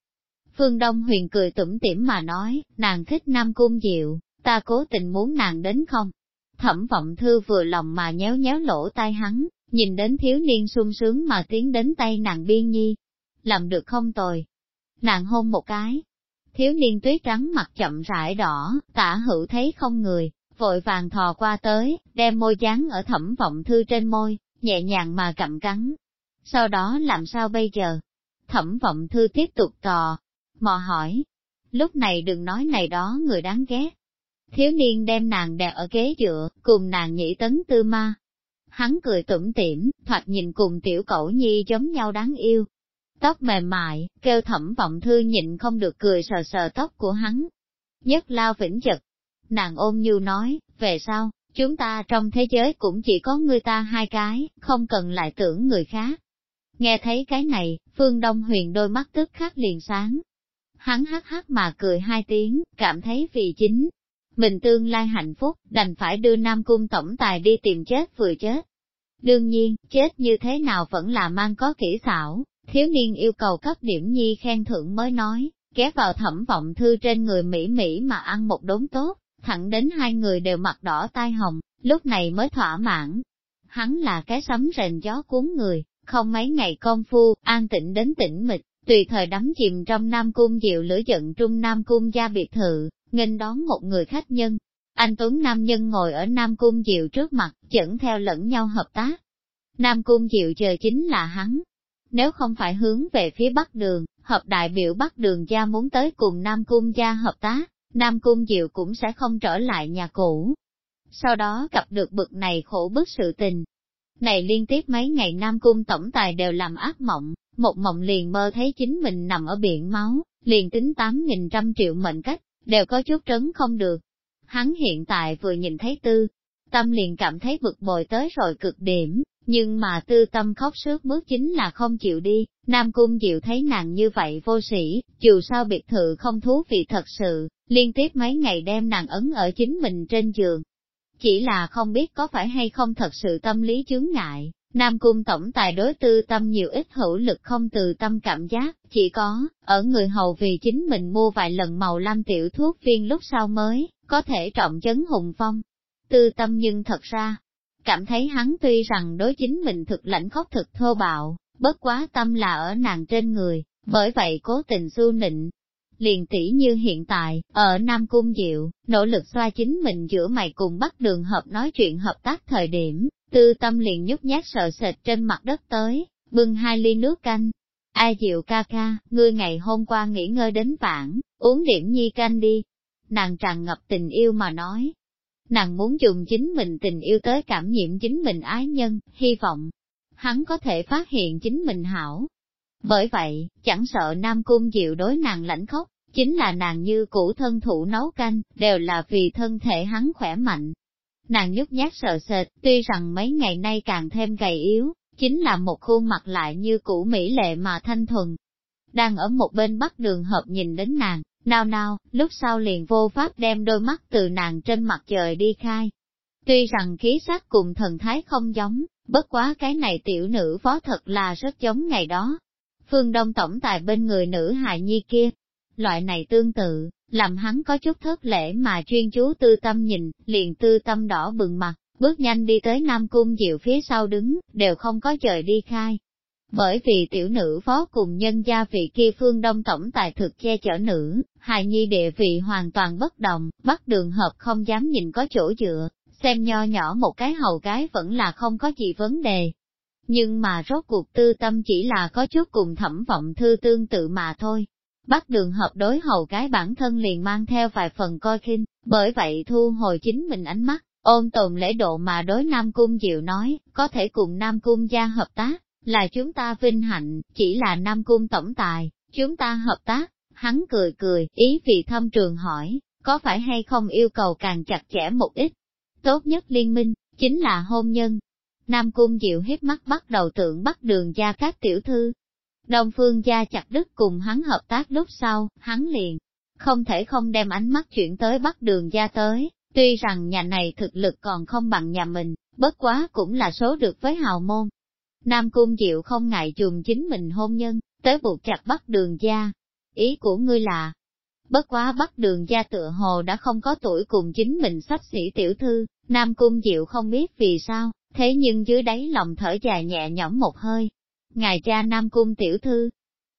Phương Đông Huyền cười tủm tỉm mà nói, nàng thích Nam Cung Diệu, ta cố tình muốn nàng đến không? Thẩm vọng thư vừa lòng mà nhéo nhéo lỗ tai hắn, nhìn đến thiếu niên sung sướng mà tiến đến tay nàng biên nhi. Làm được không tồi. Nàng hôn một cái. Thiếu niên tuyết trắng mặt chậm rãi đỏ, tả hữu thấy không người, vội vàng thò qua tới, đem môi dán ở thẩm vọng thư trên môi, nhẹ nhàng mà cặm cắn. Sau đó làm sao bây giờ? Thẩm vọng thư tiếp tục tò, mò hỏi. Lúc này đừng nói này đó người đáng ghét, Thiếu niên đem nàng đè ở ghế dựa, cùng nàng nhị tấn tư ma. Hắn cười tủm tỉm, thoạt nhìn cùng tiểu cẩu nhi giống nhau đáng yêu. Tóc mềm mại, kêu thẩm vọng thư nhịn không được cười sờ sờ tóc của hắn. Nhất lao vĩnh chật. Nàng ôm như nói, về sau, chúng ta trong thế giới cũng chỉ có người ta hai cái, không cần lại tưởng người khác. Nghe thấy cái này, Phương Đông Huyền đôi mắt tức khắc liền sáng. Hắn hắc hắc mà cười hai tiếng, cảm thấy vì chính, mình tương lai hạnh phúc, đành phải đưa Nam Cung tổng tài đi tìm chết vừa chết. Đương nhiên, chết như thế nào vẫn là mang có kỹ xảo, thiếu niên yêu cầu cấp điểm nhi khen thưởng mới nói, ghé vào thẩm vọng thư trên người Mỹ Mỹ mà ăn một đốn tốt, thẳng đến hai người đều mặt đỏ tai hồng, lúc này mới thỏa mãn. Hắn là cái sấm rền gió cuốn người, không mấy ngày công phu, an tĩnh đến tĩnh mịch, tùy thời đắm chìm trong Nam Cung Diệu lửa giận trung Nam Cung gia biệt thự, nghênh đón một người khách nhân. Anh Tuấn Nam Nhân ngồi ở Nam Cung Diệu trước mặt, dẫn theo lẫn nhau hợp tác. Nam Cung Diệu chờ chính là hắn. Nếu không phải hướng về phía Bắc Đường, hợp đại biểu Bắc Đường gia muốn tới cùng Nam Cung gia hợp tác, Nam Cung Diệu cũng sẽ không trở lại nhà cũ. Sau đó gặp được bực này khổ bức sự tình. Này liên tiếp mấy ngày Nam Cung tổng tài đều làm ác mộng, một mộng liền mơ thấy chính mình nằm ở biển máu, liền tính tám nghìn trăm triệu mệnh cách, đều có chút trấn không được. Hắn hiện tại vừa nhìn thấy tư, tâm liền cảm thấy bực bội tới rồi cực điểm, nhưng mà tư tâm khóc sướt mướt chính là không chịu đi, Nam Cung Diệu thấy nàng như vậy vô sĩ, dù sao biệt thự không thú vị thật sự, liên tiếp mấy ngày đem nàng ấn ở chính mình trên giường. Chỉ là không biết có phải hay không thật sự tâm lý chướng ngại, Nam Cung Tổng Tài đối tư tâm nhiều ít hữu lực không từ tâm cảm giác, chỉ có, ở người hầu vì chính mình mua vài lần màu lam tiểu thuốc viên lúc sau mới, có thể trọng chấn hùng phong. Tư tâm nhưng thật ra, cảm thấy hắn tuy rằng đối chính mình thực lãnh khóc thực thô bạo, bất quá tâm là ở nàng trên người, bởi vậy cố tình su nịnh. Liền tỷ như hiện tại, ở Nam Cung Diệu, nỗ lực xoa chính mình giữa mày cùng bắt đường hợp nói chuyện hợp tác thời điểm, tư tâm liền nhút nhát sợ sệt trên mặt đất tới, bưng hai ly nước canh. A Diệu ca ca, ngươi ngày hôm qua nghỉ ngơi đến vãn, uống điểm nhi canh đi. Nàng tràn ngập tình yêu mà nói, nàng muốn dùng chính mình tình yêu tới cảm nhiễm chính mình ái nhân, hy vọng hắn có thể phát hiện chính mình hảo. Bởi vậy, chẳng sợ Nam Cung Diệu đối nàng lãnh khóc, chính là nàng như cũ thân thủ nấu canh, đều là vì thân thể hắn khỏe mạnh. Nàng nhút nhát sợ sệt, tuy rằng mấy ngày nay càng thêm gầy yếu, chính là một khuôn mặt lại như cũ mỹ lệ mà thanh thuần. Đang ở một bên bắt đường hợp nhìn đến nàng, nào nào, lúc sau liền vô pháp đem đôi mắt từ nàng trên mặt trời đi khai. Tuy rằng khí sắc cùng thần thái không giống, bất quá cái này tiểu nữ phó thật là rất giống ngày đó. Phương Đông tổng tài bên người nữ hài nhi kia, loại này tương tự, làm hắn có chút thất lễ mà chuyên chú tư tâm nhìn, liền tư tâm đỏ bừng mặt, bước nhanh đi tới Nam Cung Diệu phía sau đứng, đều không có trời đi khai. Bởi vì tiểu nữ phó cùng nhân gia vị kia phương đông tổng tài thực che chở nữ, hài nhi địa vị hoàn toàn bất đồng, bắt đường hợp không dám nhìn có chỗ dựa, xem nho nhỏ một cái hầu gái vẫn là không có gì vấn đề. Nhưng mà rốt cuộc tư tâm chỉ là có chút cùng thẩm vọng thư tương tự mà thôi. Bắt đường hợp đối hầu gái bản thân liền mang theo vài phần coi khinh, bởi vậy thu hồi chính mình ánh mắt, ôn tồn lễ độ mà đối Nam Cung Diệu nói, có thể cùng Nam Cung gia hợp tác, là chúng ta vinh hạnh, chỉ là Nam Cung tổng tài, chúng ta hợp tác, hắn cười cười, ý vị thâm trường hỏi, có phải hay không yêu cầu càng chặt chẽ một ít, tốt nhất liên minh, chính là hôn nhân. Nam Cung Diệu hiếp mắt bắt đầu tưởng bắt đường gia các tiểu thư. Đông phương gia chặt đứt cùng hắn hợp tác lúc sau, hắn liền, không thể không đem ánh mắt chuyển tới bắt đường gia tới, tuy rằng nhà này thực lực còn không bằng nhà mình, bất quá cũng là số được với hào môn. Nam Cung Diệu không ngại dùng chính mình hôn nhân, tới buộc chặt bắt đường gia. Ý của ngươi là, Bất quá bắt đường gia tựa hồ đã không có tuổi cùng chính mình sách sĩ tiểu thư, Nam Cung Diệu không biết vì sao, thế nhưng dưới đáy lòng thở dài nhẹ nhõm một hơi. Ngài cha Nam Cung tiểu thư,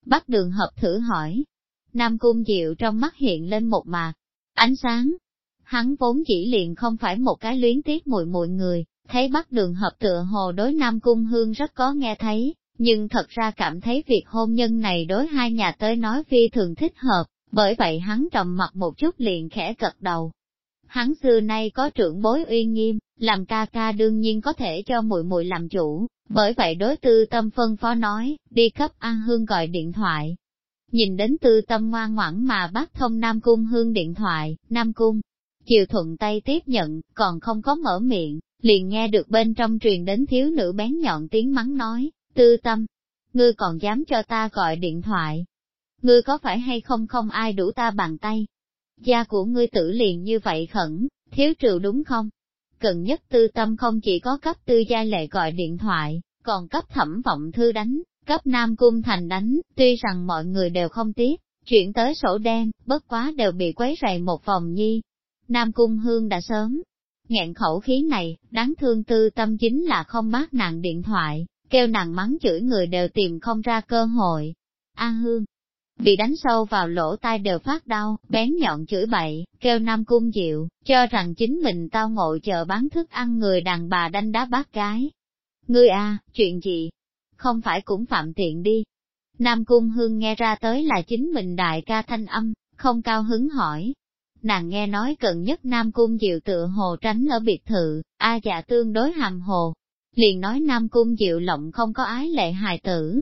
bắt đường hợp thử hỏi. Nam Cung Diệu trong mắt hiện lên một mạc, ánh sáng. Hắn vốn chỉ liền không phải một cái luyến tiếc mùi mùi người, thấy bắt đường hợp tựa hồ đối Nam Cung Hương rất có nghe thấy, nhưng thật ra cảm thấy việc hôn nhân này đối hai nhà tới nói phi thường thích hợp, bởi vậy hắn trầm mặt một chút liền khẽ gật đầu. Hắn xưa nay có trưởng bối uy nghiêm, làm ca ca đương nhiên có thể cho muội muội làm chủ, bởi vậy đối tư tâm phân phó nói, đi cấp An Hương gọi điện thoại. Nhìn đến tư tâm ngoan ngoãn mà bắt thông Nam Cung Hương điện thoại, Nam Cung, chiều thuận tay tiếp nhận, còn không có mở miệng, liền nghe được bên trong truyền đến thiếu nữ bén nhọn tiếng mắng nói, tư tâm, ngươi còn dám cho ta gọi điện thoại, ngươi có phải hay không không ai đủ ta bàn tay? Gia của ngươi tử liền như vậy khẩn, thiếu trừ đúng không? Gần nhất tư tâm không chỉ có cấp tư gia lệ gọi điện thoại, còn cấp thẩm vọng thư đánh, cấp Nam Cung Thành đánh, tuy rằng mọi người đều không tiếc, chuyển tới sổ đen, bất quá đều bị quấy rầy một vòng nhi. Nam Cung Hương đã sớm, nghẹn khẩu khí này, đáng thương tư tâm chính là không bác nàng điện thoại, kêu nàng mắng chửi người đều tìm không ra cơ hội. A Hương, bị đánh sâu vào lỗ tai đều phát đau, bén nhọn chửi bậy, kêu Nam Cung Diệu, cho rằng chính mình tao ngộ chờ bán thức ăn người đàn bà đánh đá bác gái. Ngươi a, chuyện gì? Không phải cũng phạm tiện đi. Nam Cung Hương nghe ra tới là chính mình đại ca thanh âm, không cao hứng hỏi. Nàng nghe nói cần nhất Nam Cung Diệu tựa hồ tránh ở biệt thự, A dạ tương đối hàm hồ. Liền nói Nam Cung Diệu lộng không có ái lệ hài tử,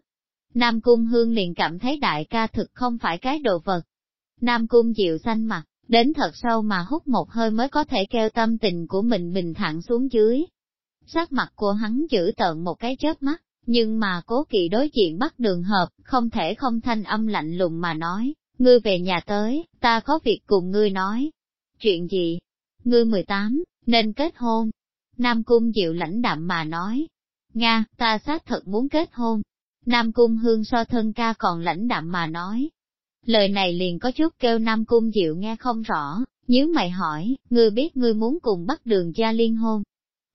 Nam Cung Hương liền cảm thấy đại ca thực không phải cái đồ vật. Nam Cung dịu xanh mặt, đến thật sâu mà hút một hơi mới có thể kêu tâm tình của mình bình thản xuống dưới. Sắc mặt của hắn giữ tợn một cái chớp mắt, nhưng mà cố kỵ đối diện bắt đường hợp, không thể không thanh âm lạnh lùng mà nói, ngươi về nhà tới, ta có việc cùng ngươi nói. Chuyện gì? Ngươi 18, nên kết hôn. Nam Cung dịu lãnh đạm mà nói, Nga, ta xác thật muốn kết hôn, Nam Cung Hương so thân ca còn lãnh đạm mà nói. Lời này liền có chút kêu Nam Cung Diệu nghe không rõ, nếu mày hỏi, ngươi biết ngươi muốn cùng bắt đường gia liên hôn.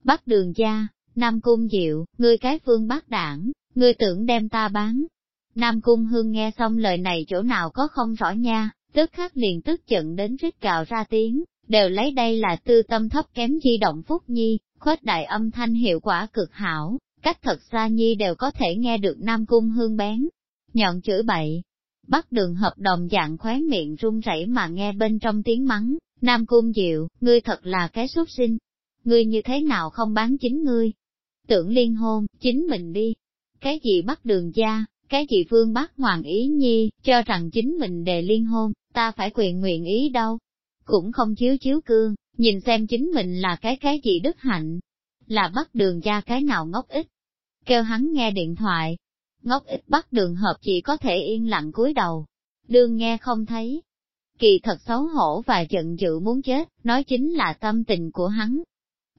Bắt đường gia, Nam Cung Diệu, ngươi cái phương bác đảng, ngươi tưởng đem ta bán. Nam Cung Hương nghe xong lời này chỗ nào có không rõ nha, tức khắc liền tức giận đến rít gào ra tiếng, đều lấy đây là tư tâm thấp kém di động phúc nhi, khuếch đại âm thanh hiệu quả cực hảo, cách thật xa nhi đều có thể nghe được Nam Cung hương bén, nhọn chửi bậy. Bắt đường hợp đồng dạng khóe miệng run rẩy mà nghe bên trong tiếng mắng, Nam Cung Diệu, ngươi thật là cái xuất sinh. Ngươi như thế nào không bán chính ngươi? Tưởng liên hôn, chính mình đi. Cái gì bắt đường gia, cái gì phương bắt hoàng ý nhi, cho rằng chính mình đề liên hôn, ta phải quyền nguyện ý đâu. Cũng không chiếu chiếu cương, nhìn xem chính mình là cái cái gì đức hạnh. Là bắt đường gia cái nào ngốc ít, kêu hắn nghe điện thoại. Ngốc ít bắt đường hợp chỉ có thể yên lặng cúi đầu, đương nghe không thấy. Kỳ thật xấu hổ và giận dữ muốn chết, nói chính là tâm tình của hắn.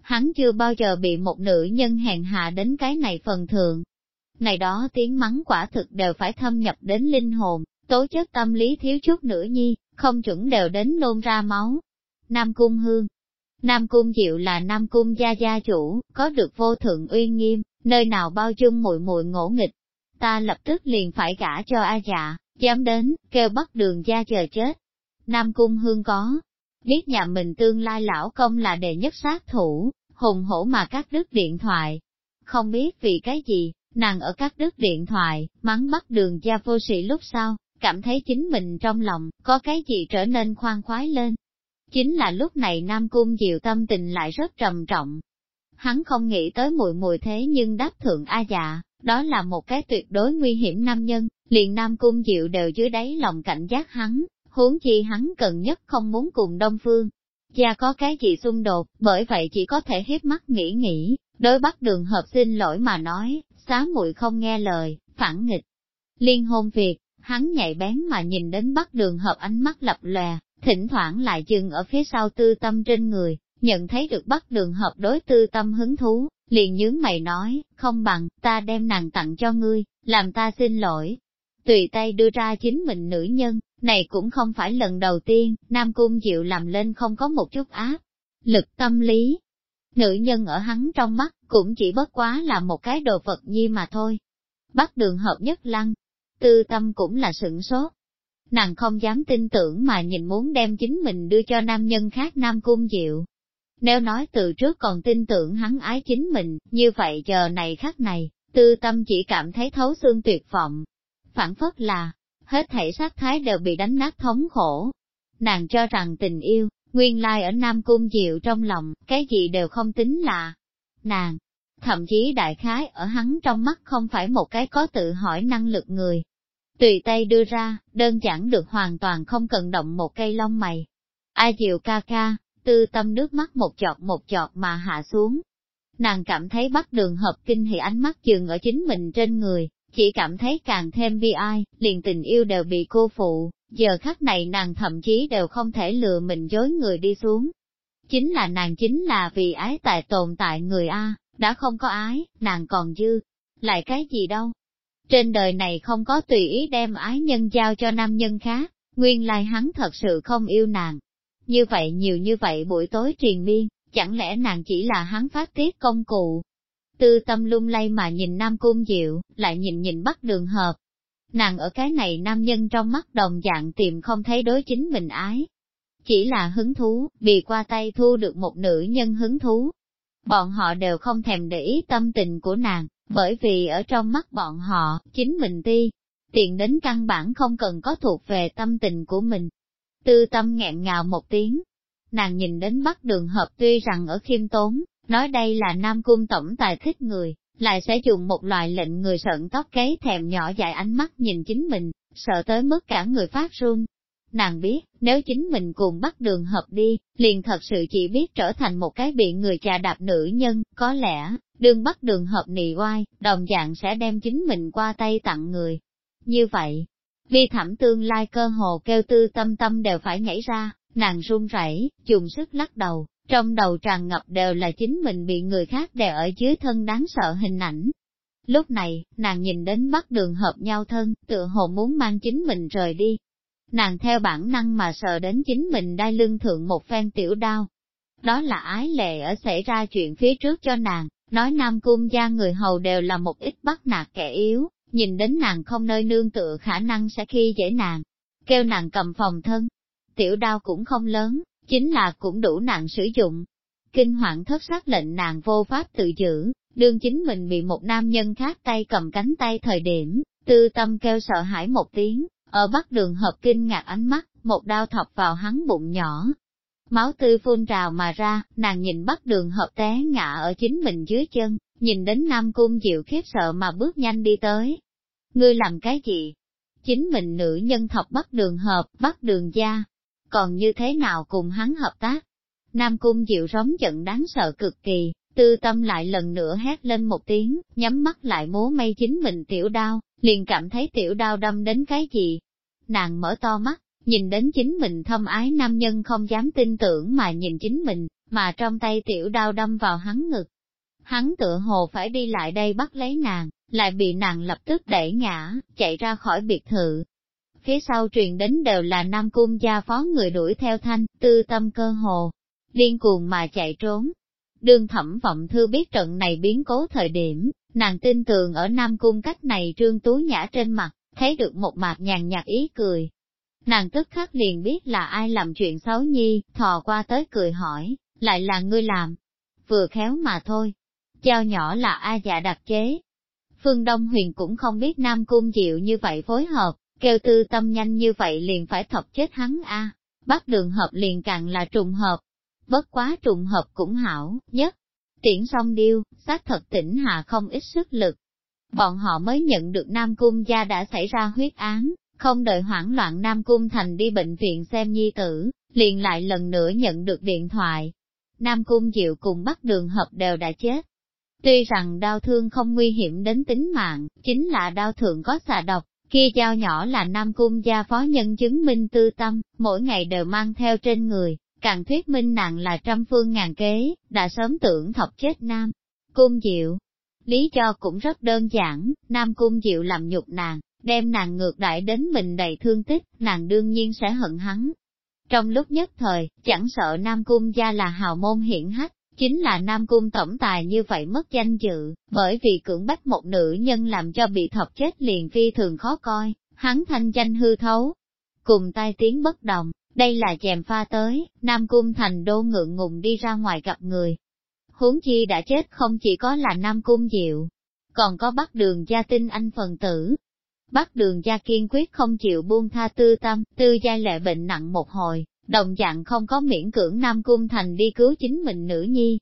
Hắn chưa bao giờ bị một nữ nhân hèn hạ đến cái này phần thường. Này đó tiếng mắng quả thực đều phải thâm nhập đến linh hồn, tố chất tâm lý thiếu chút nữa nhi, không chuẩn đều đến nôn ra máu. Nam Cung Hương Nam Cung Diệu là Nam Cung gia gia chủ, có được vô thượng uy nghiêm, nơi nào bao chung muội muội ngỗ nghịch. Ta lập tức liền phải gả cho A dạ, dám đến, kêu bắt đường gia chờ chết. Nam Cung Hương có, biết nhà mình tương lai lão công là đệ nhất sát thủ, hùng hổ mà cắt đứt điện thoại. Không biết vì cái gì, nàng ở cắt đứt điện thoại, mắng bắt đường gia vô sĩ lúc sau, cảm thấy chính mình trong lòng, có cái gì trở nên khoan khoái lên. Chính là lúc này Nam Cung Diệu tâm tình lại rất trầm trọng, hắn không nghĩ tới mùi mùi thế nhưng đáp thượng A dạ, đó là một cái tuyệt đối nguy hiểm nam nhân, liền Nam Cung Diệu đều dưới đáy lòng cảnh giác hắn, huống chi hắn cần nhất không muốn cùng Đông Phương. Gia có cái gì xung đột, bởi vậy chỉ có thể hiếp mắt nghĩ nghĩ, đối bắt đường hợp xin lỗi mà nói, xá muội không nghe lời, phản nghịch. Liên hôn việc, hắn nhạy bén mà nhìn đến bắt đường hợp ánh mắt lập lòe, thỉnh thoảng lại dừng ở phía sau tư tâm trên người, nhận thấy được bắt đường hợp đối tư tâm hứng thú, liền nhướng mày nói, không bằng, ta đem nàng tặng cho ngươi, làm ta xin lỗi. Tùy tay đưa ra chính mình nữ nhân, này cũng không phải lần đầu tiên, Nam Cung Diệu làm lên không có một chút áp, lực tâm lý. Nữ nhân ở hắn trong mắt, cũng chỉ bất quá là một cái đồ vật nhi mà thôi. Bắt đường hợp nhất lăng, tư tâm cũng là sửng sốt. Nàng không dám tin tưởng mà nhìn muốn đem chính mình đưa cho nam nhân khác Nam Cung Diệu, nếu nói từ trước còn tin tưởng hắn ái chính mình, như vậy giờ này khắc này, tư tâm chỉ cảm thấy thấu xương tuyệt vọng. Phản phất là, hết thảy sát thái đều bị đánh nát thống khổ. Nàng cho rằng tình yêu, nguyên lai ở Nam Cung Diệu trong lòng, cái gì đều không tính là nàng. Thậm chí đại khái ở hắn trong mắt không phải một cái có tự hỏi năng lực người. Tùy tay đưa ra, đơn giản được hoàn toàn không cần động một cây lông mày. Ai Diệu ca ca, tư tâm nước mắt một chọt một chọt mà hạ xuống. Nàng cảm thấy bắt đường hợp kinh thì ánh mắt dừng ở chính mình trên người, chỉ cảm thấy càng thêm bi ai, liền tình yêu đều bị cô phụ, giờ khắc này nàng thậm chí đều không thể lừa mình dối người đi xuống. Chính là nàng chính là vì ái tại tồn tại người A, đã không có ái, nàng còn dư, lại cái gì đâu. Trên đời này không có tùy ý đem ái nhân giao cho nam nhân khác, nguyên lai hắn thật sự không yêu nàng. Như vậy nhiều như vậy buổi tối triền miên, chẳng lẽ nàng chỉ là hắn phát tiết công cụ? Tư tâm lung lay mà nhìn nam cung diệu, lại nhìn nhìn bắt đường hợp. Nàng ở cái này nam nhân trong mắt đồng dạng tìm không thấy đối chính mình ái. Chỉ là hứng thú, bị qua tay thu được một nữ nhân hứng thú. Bọn họ đều không thèm để ý tâm tình của nàng, bởi vì ở trong mắt bọn họ, chính mình ti, tiện đến căn bản không cần có thuộc về tâm tình của mình. Tư tâm nghẹn ngào một tiếng, nàng nhìn đến bắt đường hợp tuy rằng ở khiêm tốn, nói đây là Nam Cung tổng tài thích người, lại sẽ dùng một loại lệnh người sợn tóc kế thèm nhỏ dài ánh mắt nhìn chính mình, sợ tới mức cả người phát run. Nàng biết, nếu chính mình cùng bắt đường hợp đi, liền thật sự chỉ biết trở thành một cái bị người chà đạp nữ nhân, có lẽ, đương bắt đường hợp nị oai, đồng dạng sẽ đem chính mình qua tay tặng người. Như vậy, vi thảm tương lai cơ hồ kêu tư tâm tâm đều phải nhảy ra, nàng run rẩy, dùng sức lắc đầu, trong đầu tràn ngập đều là chính mình bị người khác đè ở dưới thân đáng sợ hình ảnh. Lúc này, nàng nhìn đến bắt đường hợp nhau thân, tựa hồ muốn mang chính mình rời đi. Nàng theo bản năng mà sợ đến chính mình đai lưng thượng một phen tiểu đao. Đó là ái lệ ở xảy ra chuyện phía trước cho nàng, nói Nam Cung gia người hầu đều là một ít bắt nạt kẻ yếu, nhìn đến nàng không nơi nương tựa khả năng sẽ khi dễ nàng, kêu nàng cầm phòng thân. Tiểu đao cũng không lớn, chính là cũng đủ nàng sử dụng. Kinh hoàng thất sắc lệnh nàng vô pháp tự giữ, đương chính mình bị một nam nhân khác tay cầm cánh tay thời điểm, tư tâm kêu sợ hãi một tiếng, ở bắc đường hợp kinh ngạc ánh mắt, một đao thọc vào hắn bụng nhỏ. Máu tươi phun trào mà ra, nàng nhìn bắc đường hợp té ngã ở chính mình dưới chân, nhìn đến Nam Cung Diệu khiếp sợ mà bước nhanh đi tới. Ngươi làm cái gì? Chính mình nữ nhân thọc bắt đường hợp, bắt đường gia, còn như thế nào cùng hắn hợp tác? Nam Cung Diệu rống giận đáng sợ cực kỳ, tư tâm lại lần nữa hét lên một tiếng, nhắm mắt lại múa mây chính mình tiểu đao, liền cảm thấy tiểu đao đâm đến cái gì. Nàng mở to mắt, nhìn đến chính mình thâm ái nam nhân không dám tin tưởng mà nhìn chính mình, mà trong tay tiểu đao đâm vào hắn ngực. Hắn tựa hồ phải đi lại đây bắt lấy nàng, lại bị nàng lập tức đẩy ngã, chạy ra khỏi biệt thự, phía sau truyền đến đều là Nam Cung gia phó người đuổi theo thanh, tư tâm cơ hồ, điên cuồng mà chạy trốn. Đương thẩm vọng thư biết trận này biến cố thời điểm, nàng tin tường ở Nam Cung cách này trương tú nhã trên mặt, thấy được một mạc nhàn nhạt ý cười. Nàng tức khắc liền biết là ai làm chuyện xấu nhi, thò qua tới cười hỏi, lại là ngươi làm. Vừa khéo mà thôi. Chao nhỏ là A dạ đặc chế. Phương Đông Huyền cũng không biết Nam Cung chịu như vậy phối hợp, kêu tư tâm nhanh như vậy liền phải thọc chết hắn a bắt đường hợp liền càng là trùng hợp. Bất quá trùng hợp cũng hảo, nhất. Tiễn xong điêu, xác thật tỉnh hạ không ít sức lực. Bọn họ mới nhận được Nam Cung gia đã xảy ra huyết án, không đợi hoảng loạn Nam Cung Thành đi bệnh viện xem nhi tử, liền lại lần nữa nhận được điện thoại. Nam Cung Diệu cùng bắt đường hợp đều đã chết. Tuy rằng đau thương không nguy hiểm đến tính mạng, chính là đau thường có xà độc, kia dao nhỏ là Nam Cung gia phó nhân chứng minh tư tâm, mỗi ngày đều mang theo trên người, càng thuyết minh nàng là trăm phương ngàn kế, đã sớm tưởng thọc chết Nam. Cung Diệu, lý do cũng rất đơn giản, Nam Cung Diệu làm nhục nàng, đem nàng ngược đại đến mình đầy thương tích, nàng đương nhiên sẽ hận hắn. Trong lúc nhất thời, chẳng sợ Nam Cung gia là hào môn hiển hách, chính là Nam Cung tổng tài như vậy mất danh dự, bởi vì cưỡng bách một nữ nhân làm cho bị thọc chết liền phi thường khó coi, hắn thanh danh hư thấu. Cùng tai tiếng bất đồng, đây là chèm pha tới, Nam Cung thành đô ngượng ngùng đi ra ngoài gặp người. Huống chi đã chết không chỉ có là Nam Cung Diệu, còn có bắt đường gia tinh anh phần tử. Bắt đường gia kiên quyết không chịu buông tha tư tâm, tư gia lệ bệnh nặng một hồi, đồng dạng không có miễn cưỡng Nam Cung Thành đi cứu chính mình nữ nhi.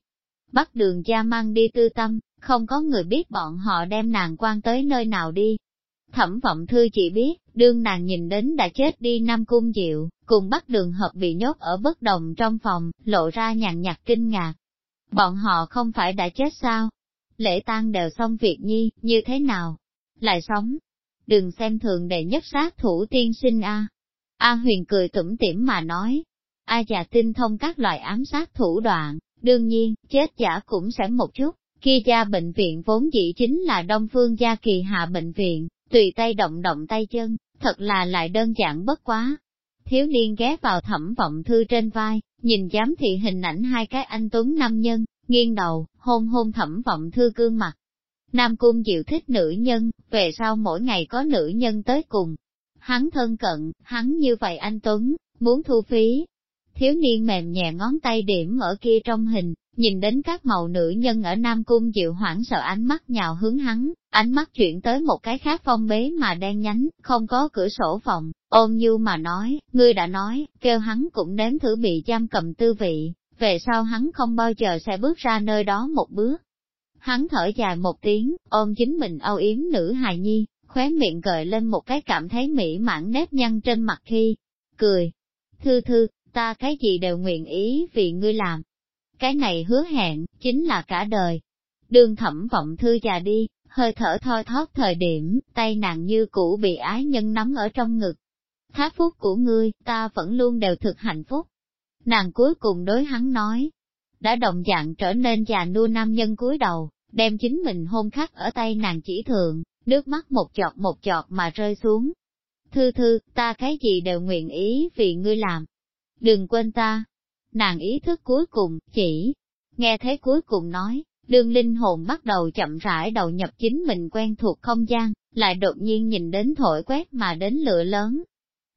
Bắt đường gia mang đi tư tâm, không có người biết bọn họ đem nàng quan tới nơi nào đi. Thẩm vọng thư chỉ biết, đương nàng nhìn đến đã chết đi Nam Cung Diệu, cùng bắt đường hợp bị nhốt ở bất đồng trong phòng, lộ ra nhàn nhạt kinh ngạc. Bọn họ không phải đã chết sao? Lễ tang đều xong việc nhi, như thế nào? Lại sống? Đừng xem thường đệ nhất sát thủ tiên sinh a. A huyền cười tủm tỉm mà nói, A già tinh thông các loại ám sát thủ đoạn, đương nhiên, chết giả cũng sẽ một chút, kia gia bệnh viện vốn dĩ chính là Đông Phương Gia Kỳ Hạ Bệnh viện, tùy tay động động tay chân, thật là lại đơn giản bất quá. Thiếu niên ghé vào thẩm vọng thư trên vai, nhìn giám thị hình ảnh hai cái anh tuấn nam nhân, nghiêng đầu, hôn hôn thẩm vọng thư gương mặt. Nam cung diệu thích nữ nhân, về sau mỗi ngày có nữ nhân tới cùng. Hắn thân cận, hắn như vậy anh Tuấn, muốn thu phí. Thiếu niên mềm nhẹ ngón tay điểm ở kia trong hình, nhìn đến các màu nữ nhân ở Nam Cung Diệu hoảng sợ ánh mắt nhào hướng hắn, ánh mắt chuyển tới một cái khác phong bế mà đen nhánh, không có cửa sổ phòng, ôm như mà nói, ngươi đã nói, kêu hắn cũng đến thử bị giam cầm tư vị, về sau hắn không bao giờ sẽ bước ra nơi đó một bước. Hắn thở dài một tiếng, ôm chính mình âu yếm nữ hài nhi, khóe miệng gợi lên một cái cảm thấy mỹ mãn nếp nhăn trên mặt khi, cười. Thư thư, ta cái gì đều nguyện ý vì ngươi làm, cái này hứa hẹn, chính là cả đời. Đường thẩm vọng thư già đi, hơi thở thoi thóp thời điểm, tay nàng như cũ bị ái nhân nắm ở trong ngực. Thác phúc của ngươi, ta vẫn luôn đều thực hạnh phúc. Nàng cuối cùng đối hắn nói, đã đồng dạng trở nên già nua nam nhân cúi đầu, đem chính mình hôn khắc ở tay nàng chỉ thượng, nước mắt một giọt một giọt mà rơi xuống. Thư thư, ta cái gì đều nguyện ý vì ngươi làm. Đừng quên ta, nàng ý thức cuối cùng, chỉ nghe thấy cuối cùng nói, đương linh hồn bắt đầu chậm rãi đầu nhập chính mình quen thuộc không gian, lại đột nhiên nhìn đến thổi quét mà đến lửa lớn.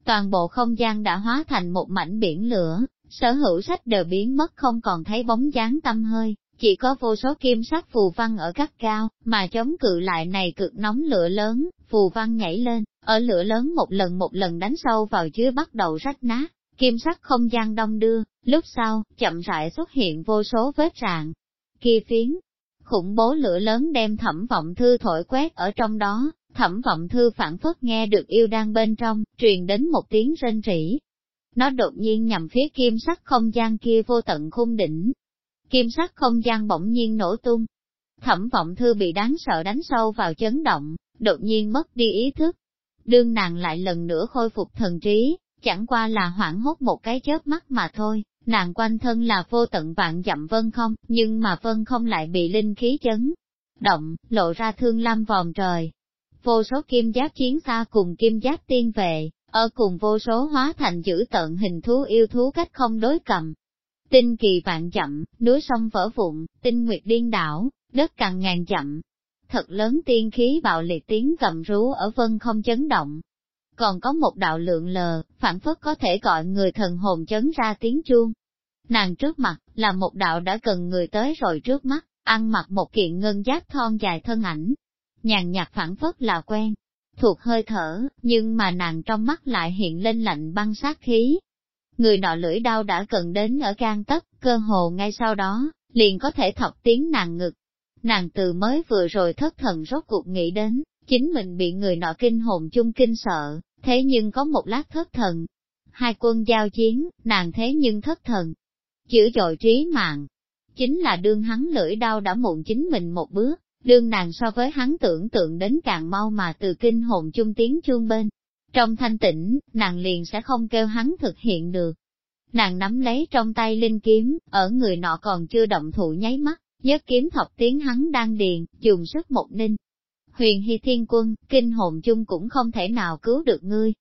Toàn bộ không gian đã hóa thành một mảnh biển lửa, sở hữu sách đều biến mất không còn thấy bóng dáng tâm hơi, chỉ có vô số kim sắc phù văn ở các cao, mà chống cự lại này cực nóng lửa lớn, phù văn nhảy lên, ở lửa lớn một lần một lần đánh sâu vào chứa bắt đầu rách nát, kim sắc không gian đông đưa, lúc sau, chậm rãi xuất hiện vô số vết rạn. Kia phiến, khủng bố lửa lớn đem thẩm vọng thư thổi quét ở trong đó, thẩm vọng thư phản phất nghe được yêu đang bên trong, truyền đến một tiếng rên rỉ. Nó đột nhiên nhằm phía kim sắc không gian kia vô tận khung đỉnh. Kim sắc không gian bỗng nhiên nổ tung. Thẩm vọng thư bị đáng sợ đánh sâu vào chấn động, đột nhiên mất đi ý thức. Đương nàng lại lần nữa khôi phục thần trí, chẳng qua là hoảng hốt một cái chớp mắt mà thôi, nàng quanh thân là vô tận vạn dặm vân không, nhưng mà vân không lại bị linh khí chấn. Động, lộ ra thương lâm vòm trời. Vô số kim giáp chiến xa cùng kim giáp tiên về ở cùng vô số hóa thành giữ tận hình thú yêu thú cách không đối cầm. Tinh kỳ vạn chậm, núi sông vỡ vụn, tinh nguyệt điên đảo, đất càng ngàn chậm. Thật lớn tiên khí bạo liệt tiếng cầm rú ở vân không chấn động, còn có một đạo lượng lờ, phản phất có thể gọi người thần hồn chấn ra tiếng chuông. Nàng trước mặt, là một đạo đã cần người tới rồi trước mắt, ăn mặc một kiện ngân giáp thon dài thân ảnh. Nhàn nhạt phản phất là quen, thuộc hơi thở, nhưng mà nàng trong mắt lại hiện lên lạnh băng sát khí. Người nọ lưỡi đau đã cần đến ở gan tất, cơ hồ ngay sau đó, liền có thể thọc tiếng nàng ngực. Nàng từ mới vừa rồi thất thần rốt cuộc nghĩ đến, chính mình bị người nọ kinh hồn chung kinh sợ, thế nhưng có một lát thất thần. Hai quân giao chiến, nàng thế nhưng thất thần. Chữ dội trí mạng, chính là đương hắn lưỡi đau đã muộn chính mình một bước, đương nàng so với hắn tưởng tượng đến càng mau mà từ kinh hồn chung tiếng chuông bên. Trong thanh tĩnh, nàng liền sẽ không kêu hắn thực hiện được. Nàng nắm lấy trong tay linh kiếm, ở người nọ còn chưa động thủ nháy mắt, nhớ kiếm thọc tiếng hắn đang điền, dùng sức một ninh, Huyền Hy Thiên Quân, kinh hồn chung cũng không thể nào cứu được ngươi.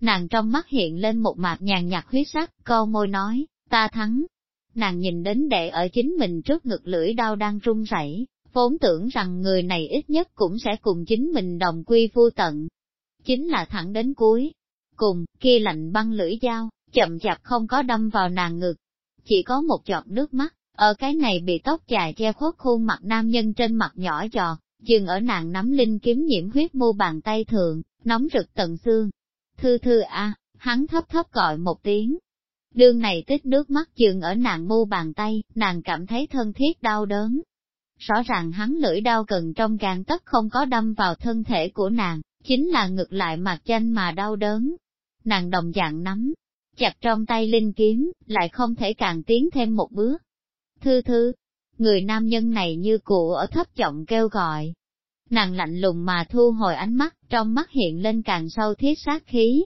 Nàng trong mắt hiện lên một mạc nhàn nhạt huyết sắc, câu môi nói, ta thắng. Nàng nhìn đến đệ ở chính mình trước ngực lưỡi đau đang run rẩy, vốn tưởng rằng người này ít nhất cũng sẽ cùng chính mình đồng quy vô tận. Chính là thẳng đến cuối. Cùng, kia lạnh băng lưỡi dao, chậm chạp không có đâm vào nàng ngực. Chỉ có một giọt nước mắt, ở cái này bị tóc dài che khuất khuôn mặt nam nhân trên mặt nhỏ giọt, dừng ở nàng nắm linh kiếm nhiễm huyết mu bàn tay thượng, nóng rực tận xương. Thư thư a, hắn thấp thấp gọi một tiếng. Đương này tích nước mắt dừng ở nàng mu bàn tay, nàng cảm thấy thân thiết đau đớn. Rõ ràng hắn lưỡi đau gần trong gan tất không có đâm vào thân thể của nàng, chính là ngực lại mặt danh mà đau đớn. Nàng đồng dạng nắm, chặt trong tay linh kiếm, lại không thể càng tiến thêm một bước. Thư thư, người nam nhân này như cụ ở thấp giọng kêu gọi. Nàng lạnh lùng mà thu hồi ánh mắt, trong mắt hiện lên càng sâu thiết sát khí.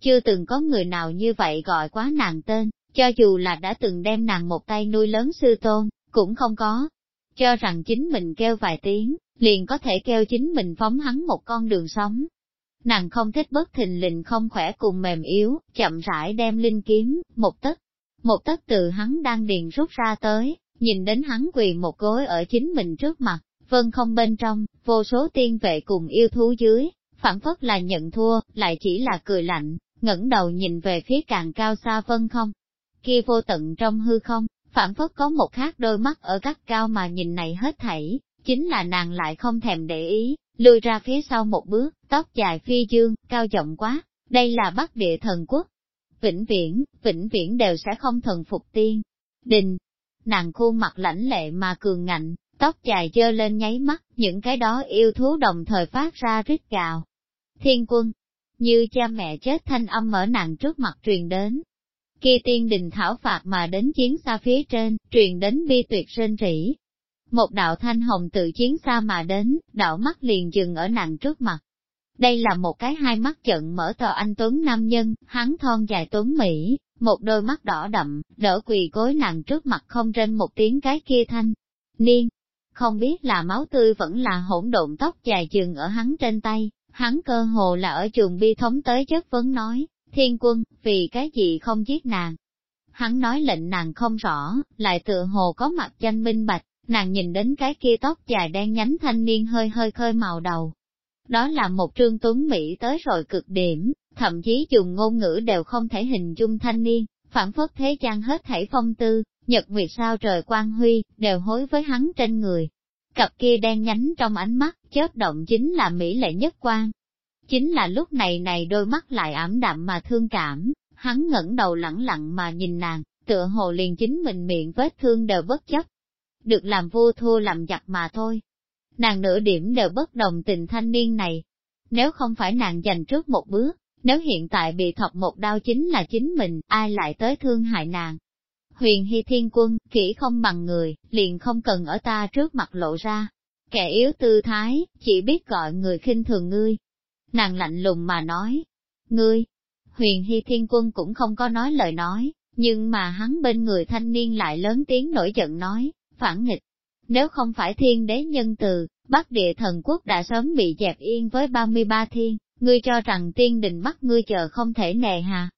Chưa từng có người nào như vậy gọi quá nàng tên, cho dù là đã từng đem nàng một tay nuôi lớn sư tôn, cũng không có. cho rằng chính mình kêu vài tiếng, liền có thể kêu chính mình phóng hắn một con đường sống. Nàng không thích bất thình lình không khỏe cùng mềm yếu, chậm rãi đem linh kiếm, một tấc, một tấc từ hắn đang điền rút ra tới, nhìn đến hắn quỳ một gối ở chính mình trước mặt, vân không bên trong, vô số tiên vệ cùng yêu thú dưới, phản phất là nhận thua, lại chỉ là cười lạnh, ngẩng đầu nhìn về phía càng cao xa vân không. Kia vô tận trong hư không, phản phất có một khác đôi mắt ở các cao mà nhìn này hết thảy, chính là nàng lại không thèm để ý, lùi ra phía sau một bước, tóc dài phi dương, cao giọng quá, đây là bắc địa thần quốc. Vĩnh viễn, vĩnh viễn đều sẽ không thần phục tiên. Đình, nàng khuôn mặt lãnh lệ mà cường ngạnh, tóc dài dơ lên nháy mắt, những cái đó yêu thú đồng thời phát ra rít gào. Thiên quân, như cha mẹ chết thanh âm ở nàng trước mặt truyền đến. Khi tiên đình thảo phạt mà đến chiến xa phía trên, truyền đến bi tuyệt rên rỉ. Một đạo thanh hồng tự chiến xa mà đến, đạo mắt liền dừng ở nàng trước mặt. Đây là một cái hai mắt trận mở tờ anh Tuấn Nam Nhân, hắn thon dài Tuấn Mỹ, một đôi mắt đỏ đậm, đỡ quỳ gối nàng trước mặt không rên một tiếng cái kia thanh. Niên, không biết là máu tươi vẫn là hỗn độn tóc dài chừng ở hắn trên tay, hắn cơ hồ là ở trường bi thống tới chất vấn nói, thiên quân, vì cái gì không giết nàng. Hắn nói lệnh nàng không rõ, lại tựa hồ có mặt danh minh bạch, nàng nhìn đến cái kia tóc dài đen nhánh thanh niên hơi hơi khơi màu đầu. Đó là một trương tuấn Mỹ tới rồi cực điểm, thậm chí dùng ngôn ngữ đều không thể hình dung thanh niên, phản phất thế gian hết thảy phong tư, nhật nguyệt sao trời quang huy, đều hối với hắn trên người. Cặp kia đen nhánh trong ánh mắt, chớp động chính là mỹ lệ nhất quan. Chính là lúc này này đôi mắt lại ảm đạm mà thương cảm, hắn ngẩng đầu lẳng lặng mà nhìn nàng, tựa hồ liền chính mình miệng vết thương đều bất chấp. Được làm vua thua làm giặc mà thôi. Nàng nửa điểm đều bất đồng tình thanh niên này. Nếu không phải nàng giành trước một bước, nếu hiện tại bị thọc một đau chính là chính mình, ai lại tới thương hại nàng. Huyền Hy Thiên Quân, kỹ không bằng người, liền không cần ở ta trước mặt lộ ra. Kẻ yếu tư thái, chỉ biết gọi người khinh thường ngươi. Nàng lạnh lùng mà nói, ngươi, huyền hy thiên quân cũng không có nói lời nói, nhưng mà hắn bên người thanh niên lại lớn tiếng nổi giận nói, phản nghịch. Nếu không phải thiên đế nhân từ, Bắc địa thần quốc đã sớm bị dẹp yên với 33 thiên, ngươi cho rằng tiên đình bắt ngươi chờ không thể nề hà.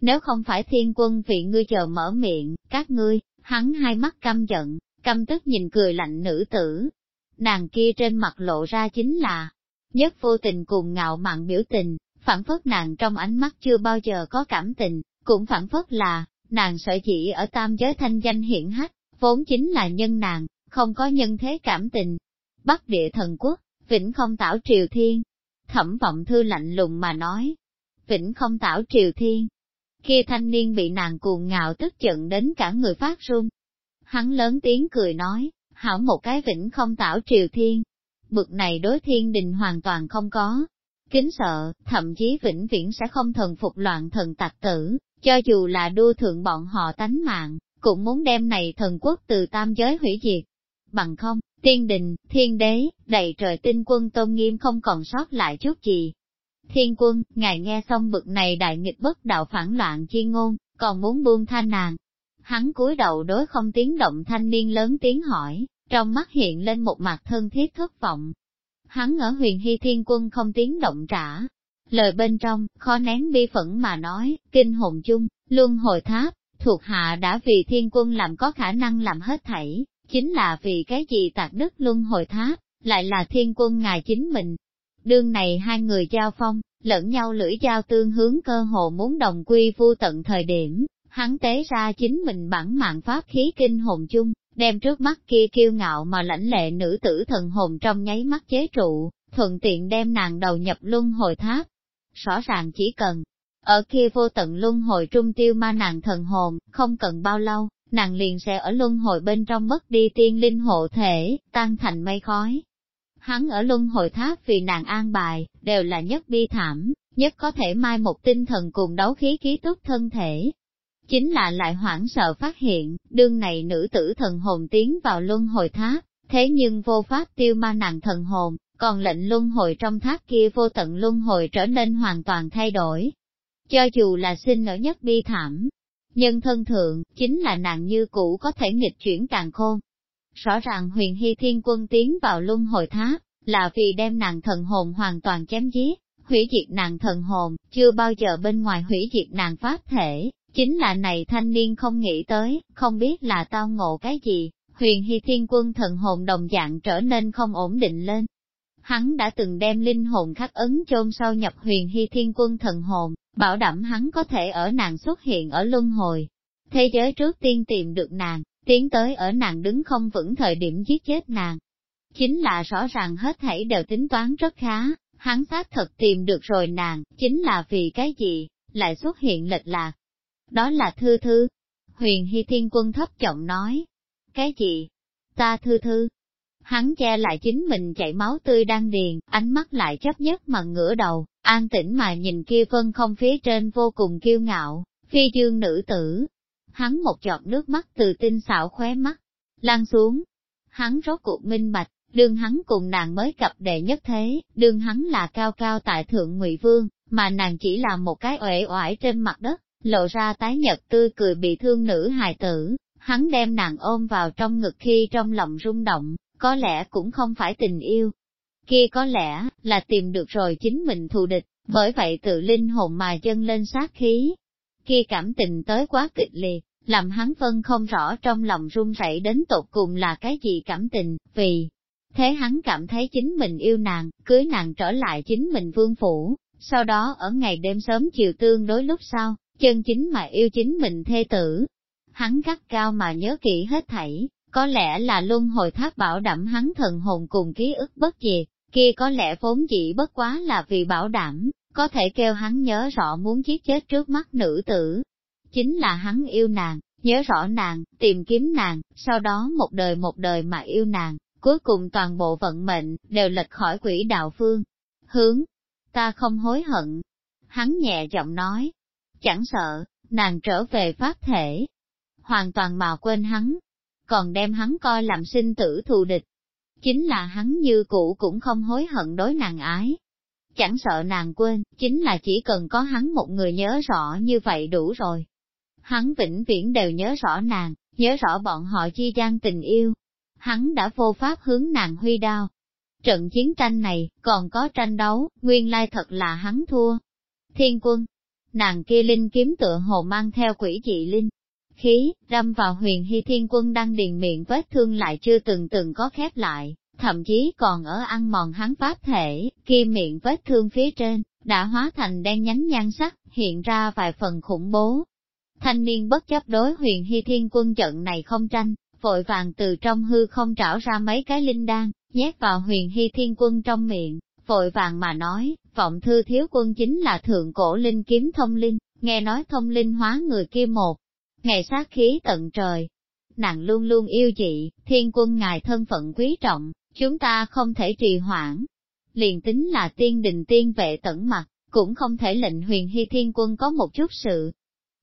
Nếu không phải thiên quân vị ngươi chờ mở miệng, các ngươi, hắn hai mắt căm giận, căm tức nhìn cười lạnh nữ tử. Nàng kia trên mặt lộ ra chính là, nhất vô tình cùng ngạo mạn biểu tình, phản phất nàng trong ánh mắt chưa bao giờ có cảm tình, cũng phản phất là, nàng sợ chỉ ở tam giới thanh danh hiển hách, vốn chính là nhân nàng, không có nhân thế cảm tình. Bắc địa thần quốc, vĩnh không tảo triều thiên. Thẩm vọng thư lạnh lùng mà nói, vĩnh không tảo triều thiên. Khi thanh niên bị nàng cuồng ngạo tức giận đến cả người phát run. Hắn lớn tiếng cười nói, hảo một cái vĩnh không tảo triều thiên. Bực này đối thiên đình hoàn toàn không có, kính sợ, thậm chí vĩnh viễn sẽ không thần phục loạn thần tặc tử, cho dù là đua thượng bọn họ tánh mạng, cũng muốn đem này thần quốc từ tam giới hủy diệt. Bằng không, tiên đình, thiên đế, đầy trời tinh quân tôn nghiêm không còn sót lại chút gì. Thiên quân, ngài nghe xong bực này đại nghịch bất đạo phản loạn chi ngôn, còn muốn buông tha nàng. Hắn cúi đầu đối không tiếng động thanh niên lớn tiếng hỏi, trong mắt hiện lên một mặt thân thiết thất vọng, Hắn ở huyền hy thiên quân không tiếng động trả. Lời bên trong, khó nén bi phẫn mà nói, kinh hồn chung, luân hồi tháp, thuộc hạ đã vì thiên quân làm có khả năng làm hết thảy, chính là vì cái gì tạc đức luân hồi tháp, lại là thiên quân ngài chính mình. Đương này hai người giao phong, lẫn nhau lưỡi giao tương hướng cơ hồ muốn đồng quy vu tận thời điểm, hắn tế ra chính mình bản mạng pháp khí kinh hồn chung, đem trước mắt kia kiêu ngạo mà lãnh lệ nữ tử thần hồn trong nháy mắt chế trụ, thuận tiện đem nàng đầu nhập luân hồi tháp. Rõ ràng chỉ cần, ở kia vô tận luân hồi trung tiêu ma nàng thần hồn, không cần bao lâu, nàng liền sẽ ở luân hồi bên trong mất đi tiên linh hộ thể, tan thành mây khói. Hắn ở luân hồi tháp vì nàng an bài, đều là nhất bi thảm, nhất có thể mai một tinh thần cùng đấu khí ký túc thân thể, chính là lại hoảng sợ phát hiện, đương này nữ tử thần hồn tiến vào luân hồi tháp, thế nhưng vô pháp tiêu ma nàng thần hồn, còn lệnh luân hồi trong tháp kia vô tận luân hồi trở nên hoàn toàn thay đổi. Cho dù là sinh ở nhất bi thảm, nhân thân thượng, chính là nàng như cũ có thể nghịch chuyển càng khôn. Rõ ràng huyền hy thiên quân tiến vào luân hồi tháp, là vì đem nàng thần hồn hoàn toàn chém giết, hủy diệt nàng thần hồn, chưa bao giờ bên ngoài hủy diệt nàng pháp thể, chính là này thanh niên không nghĩ tới, không biết là tao ngộ cái gì, huyền hy thiên quân thần hồn đồng dạng trở nên không ổn định lên. Hắn đã từng đem linh hồn khắc ấn chôn sâu nhập huyền hy thiên quân thần hồn, bảo đảm hắn có thể ở nàng xuất hiện ở luân hồi. Thế giới trước tiên tìm được nàng, tiến tới ở nàng đứng không vững thời điểm giết chết nàng. Chính là rõ ràng hết thảy đều tính toán rất khá, hắn xác thật tìm được rồi nàng, chính là vì cái gì, lại xuất hiện lệch lạc. Đó là thư thư. Huyền Hy Thiên Quân thấp giọng nói. Cái gì? Ta thư thư. Hắn che lại chính mình chảy máu tươi đang điền, ánh mắt lại chấp nhất mà ngửa đầu, an tĩnh mà nhìn kia vân không phía trên vô cùng kiêu ngạo, phi dương nữ tử. Hắn một giọt nước mắt từ tinh xạo khóe mắt, lan xuống. Hắn rốt cuộc minh bạch, đương hắn cùng nàng mới cập đệ nhất thế, đương hắn là cao cao tại thượng ngụy vương, mà nàng chỉ là một cái uể oải trên mặt đất, lộ ra tái nhật tươi cười bị thương nữ hài tử, hắn đem nàng ôm vào trong ngực khi trong lòng rung động, có lẽ cũng không phải tình yêu. Kia có lẽ, là tìm được rồi chính mình thù địch, bởi vậy tự linh hồn mà dâng lên sát khí. Kia cảm tình tới quá kịch liệt, làm hắn phân không rõ trong lòng run rẩy đến tột cùng là cái gì cảm tình, vì thế hắn cảm thấy chính mình yêu nàng, cưới nàng trở lại chính mình vương phủ, sau đó ở ngày đêm sớm chiều tương đối lúc sau, chân chính mà yêu chính mình thê tử. Hắn gắt cao mà nhớ kỹ hết thảy, có lẽ là luân hồi tháp bảo đảm hắn thần hồn cùng ký ức bất diệt, kia có lẽ vốn chỉ bất quá là vì bảo đảm, có thể kêu hắn nhớ rõ muốn giết chết trước mắt nữ tử. Chính là hắn yêu nàng, nhớ rõ nàng, tìm kiếm nàng, sau đó một đời một đời mà yêu nàng, cuối cùng toàn bộ vận mệnh, đều lệch khỏi quỹ đạo phương. Hướng, ta không hối hận. Hắn nhẹ giọng nói, chẳng sợ, nàng trở về pháp thể. Hoàn toàn mà quên hắn, còn đem hắn coi làm sinh tử thù địch. Chính là hắn như cũ cũng không hối hận đối nàng ái. Chẳng sợ nàng quên, chính là chỉ cần có hắn một người nhớ rõ như vậy đủ rồi. Hắn vĩnh viễn đều nhớ rõ nàng, nhớ rõ bọn họ chi gian tình yêu, hắn đã vô pháp hướng nàng huy đao. Trận chiến tranh này, còn có tranh đấu, nguyên lai thật là hắn thua. Thiên quân, nàng kia linh kiếm tựa hồ mang theo quỷ dị linh. Khí, đâm vào huyền hy thiên quân đang điền miệng vết thương lại chưa từng từng có khép lại, thậm chí còn ở ăn mòn hắn pháp thể, kia miệng vết thương phía trên, đã hóa thành đen nhánh nhan sắc, hiện ra vài phần khủng bố. Thanh niên bất chấp đối huyền hy thiên quân trận này không tranh, vội vàng từ trong hư không trảo ra mấy cái linh đan, nhét vào huyền hy thiên quân trong miệng, vội vàng mà nói, vọng thư thiếu quân chính là thượng cổ linh kiếm thông linh, nghe nói thông linh hóa người kia một, ngày sát khí tận trời. Nàng luôn luôn yêu chị, thiên quân ngài thân phận quý trọng, chúng ta không thể trì hoãn. Liền tính là tiên đình tiên vệ tận mặt, cũng không thể lệnh huyền hy thiên quân có một chút sự.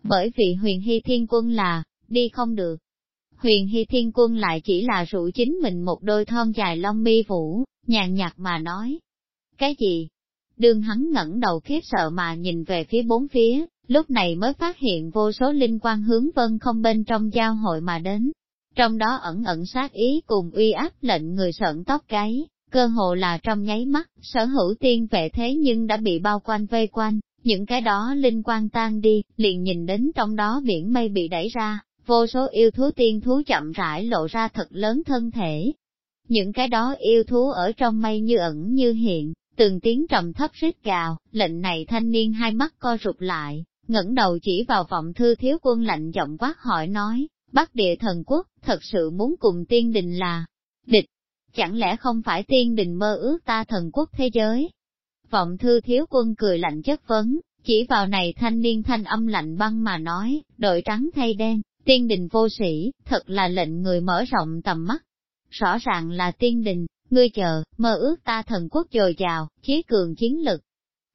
Bởi vì huyền hy thiên quân là, đi không được, Huyền Hy Thiên Quân lại chỉ là rủ chính mình một đôi thon dài long mi vũ, nhàn nhạt mà nói. Cái gì? Đường hắn ngẩng đầu khiếp sợ mà nhìn về phía bốn phía, lúc này mới phát hiện vô số linh quan hướng vân không bên trong giao hội mà đến. Trong đó ẩn ẩn sát ý cùng uy áp lệnh người sợn tóc gáy, cơ hồ là trong nháy mắt, sở hữu tiên vệ thế nhưng đã bị bao quanh vây quanh, những cái đó linh quan tan đi, liền nhìn đến trong đó biển mây bị đẩy ra, vô số yêu thú tiên thú chậm rãi lộ ra thật lớn thân thể. Những cái đó yêu thú ở trong mây như ẩn như hiện, từng tiếng trầm thấp rít gào, lệnh này thanh niên hai mắt co rụt lại, ngẩng đầu chỉ vào vọng thư thiếu quân lạnh giọng quát hỏi nói, Bắc địa thần quốc, thật sự muốn cùng tiên đình là địch, chẳng lẽ không phải tiên đình mơ ước ta thần quốc thế giới? Vọng thư thiếu quân cười lạnh chất vấn, chỉ vào này thanh niên thanh âm lạnh băng mà nói, đội trắng thay đen, Tiên đình vô sĩ, thật là lệnh người mở rộng tầm mắt. Rõ ràng là tiên đình, ngươi chờ, mơ ước ta thần quốc dồi dào, chí cường chiến lực.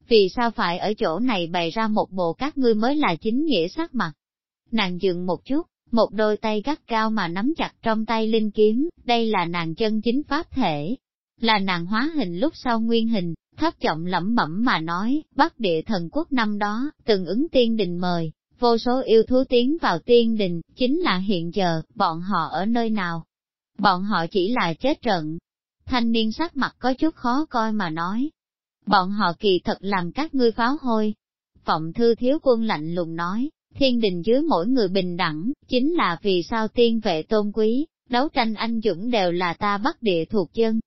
Vì sao phải ở chỗ này bày ra một bộ các ngươi mới là chính nghĩa sắc mặt? Nàng dừng một chút, một đôi tay gắt cao mà nắm chặt trong tay linh kiếm, đây là nàng chân chính pháp thể. Là nàng hóa hình lúc sau nguyên hình, thấp trọng lẩm bẩm mà nói, bắc địa thần quốc năm đó, từng ứng tiên đình mời, vô số yêu thú tiến vào tiên đình, chính là hiện giờ, bọn họ ở nơi nào? Bọn họ chỉ là chết trận. Thanh niên sắc mặt có chút khó coi mà nói. Bọn họ kỳ thật làm các ngươi pháo hôi. Phọng thư thiếu quân lạnh lùng nói, thiên đình dưới mỗi người bình đẳng, chính là vì sao tiên vệ tôn quý, đấu tranh anh dũng đều là ta bắt địa thuộc dân.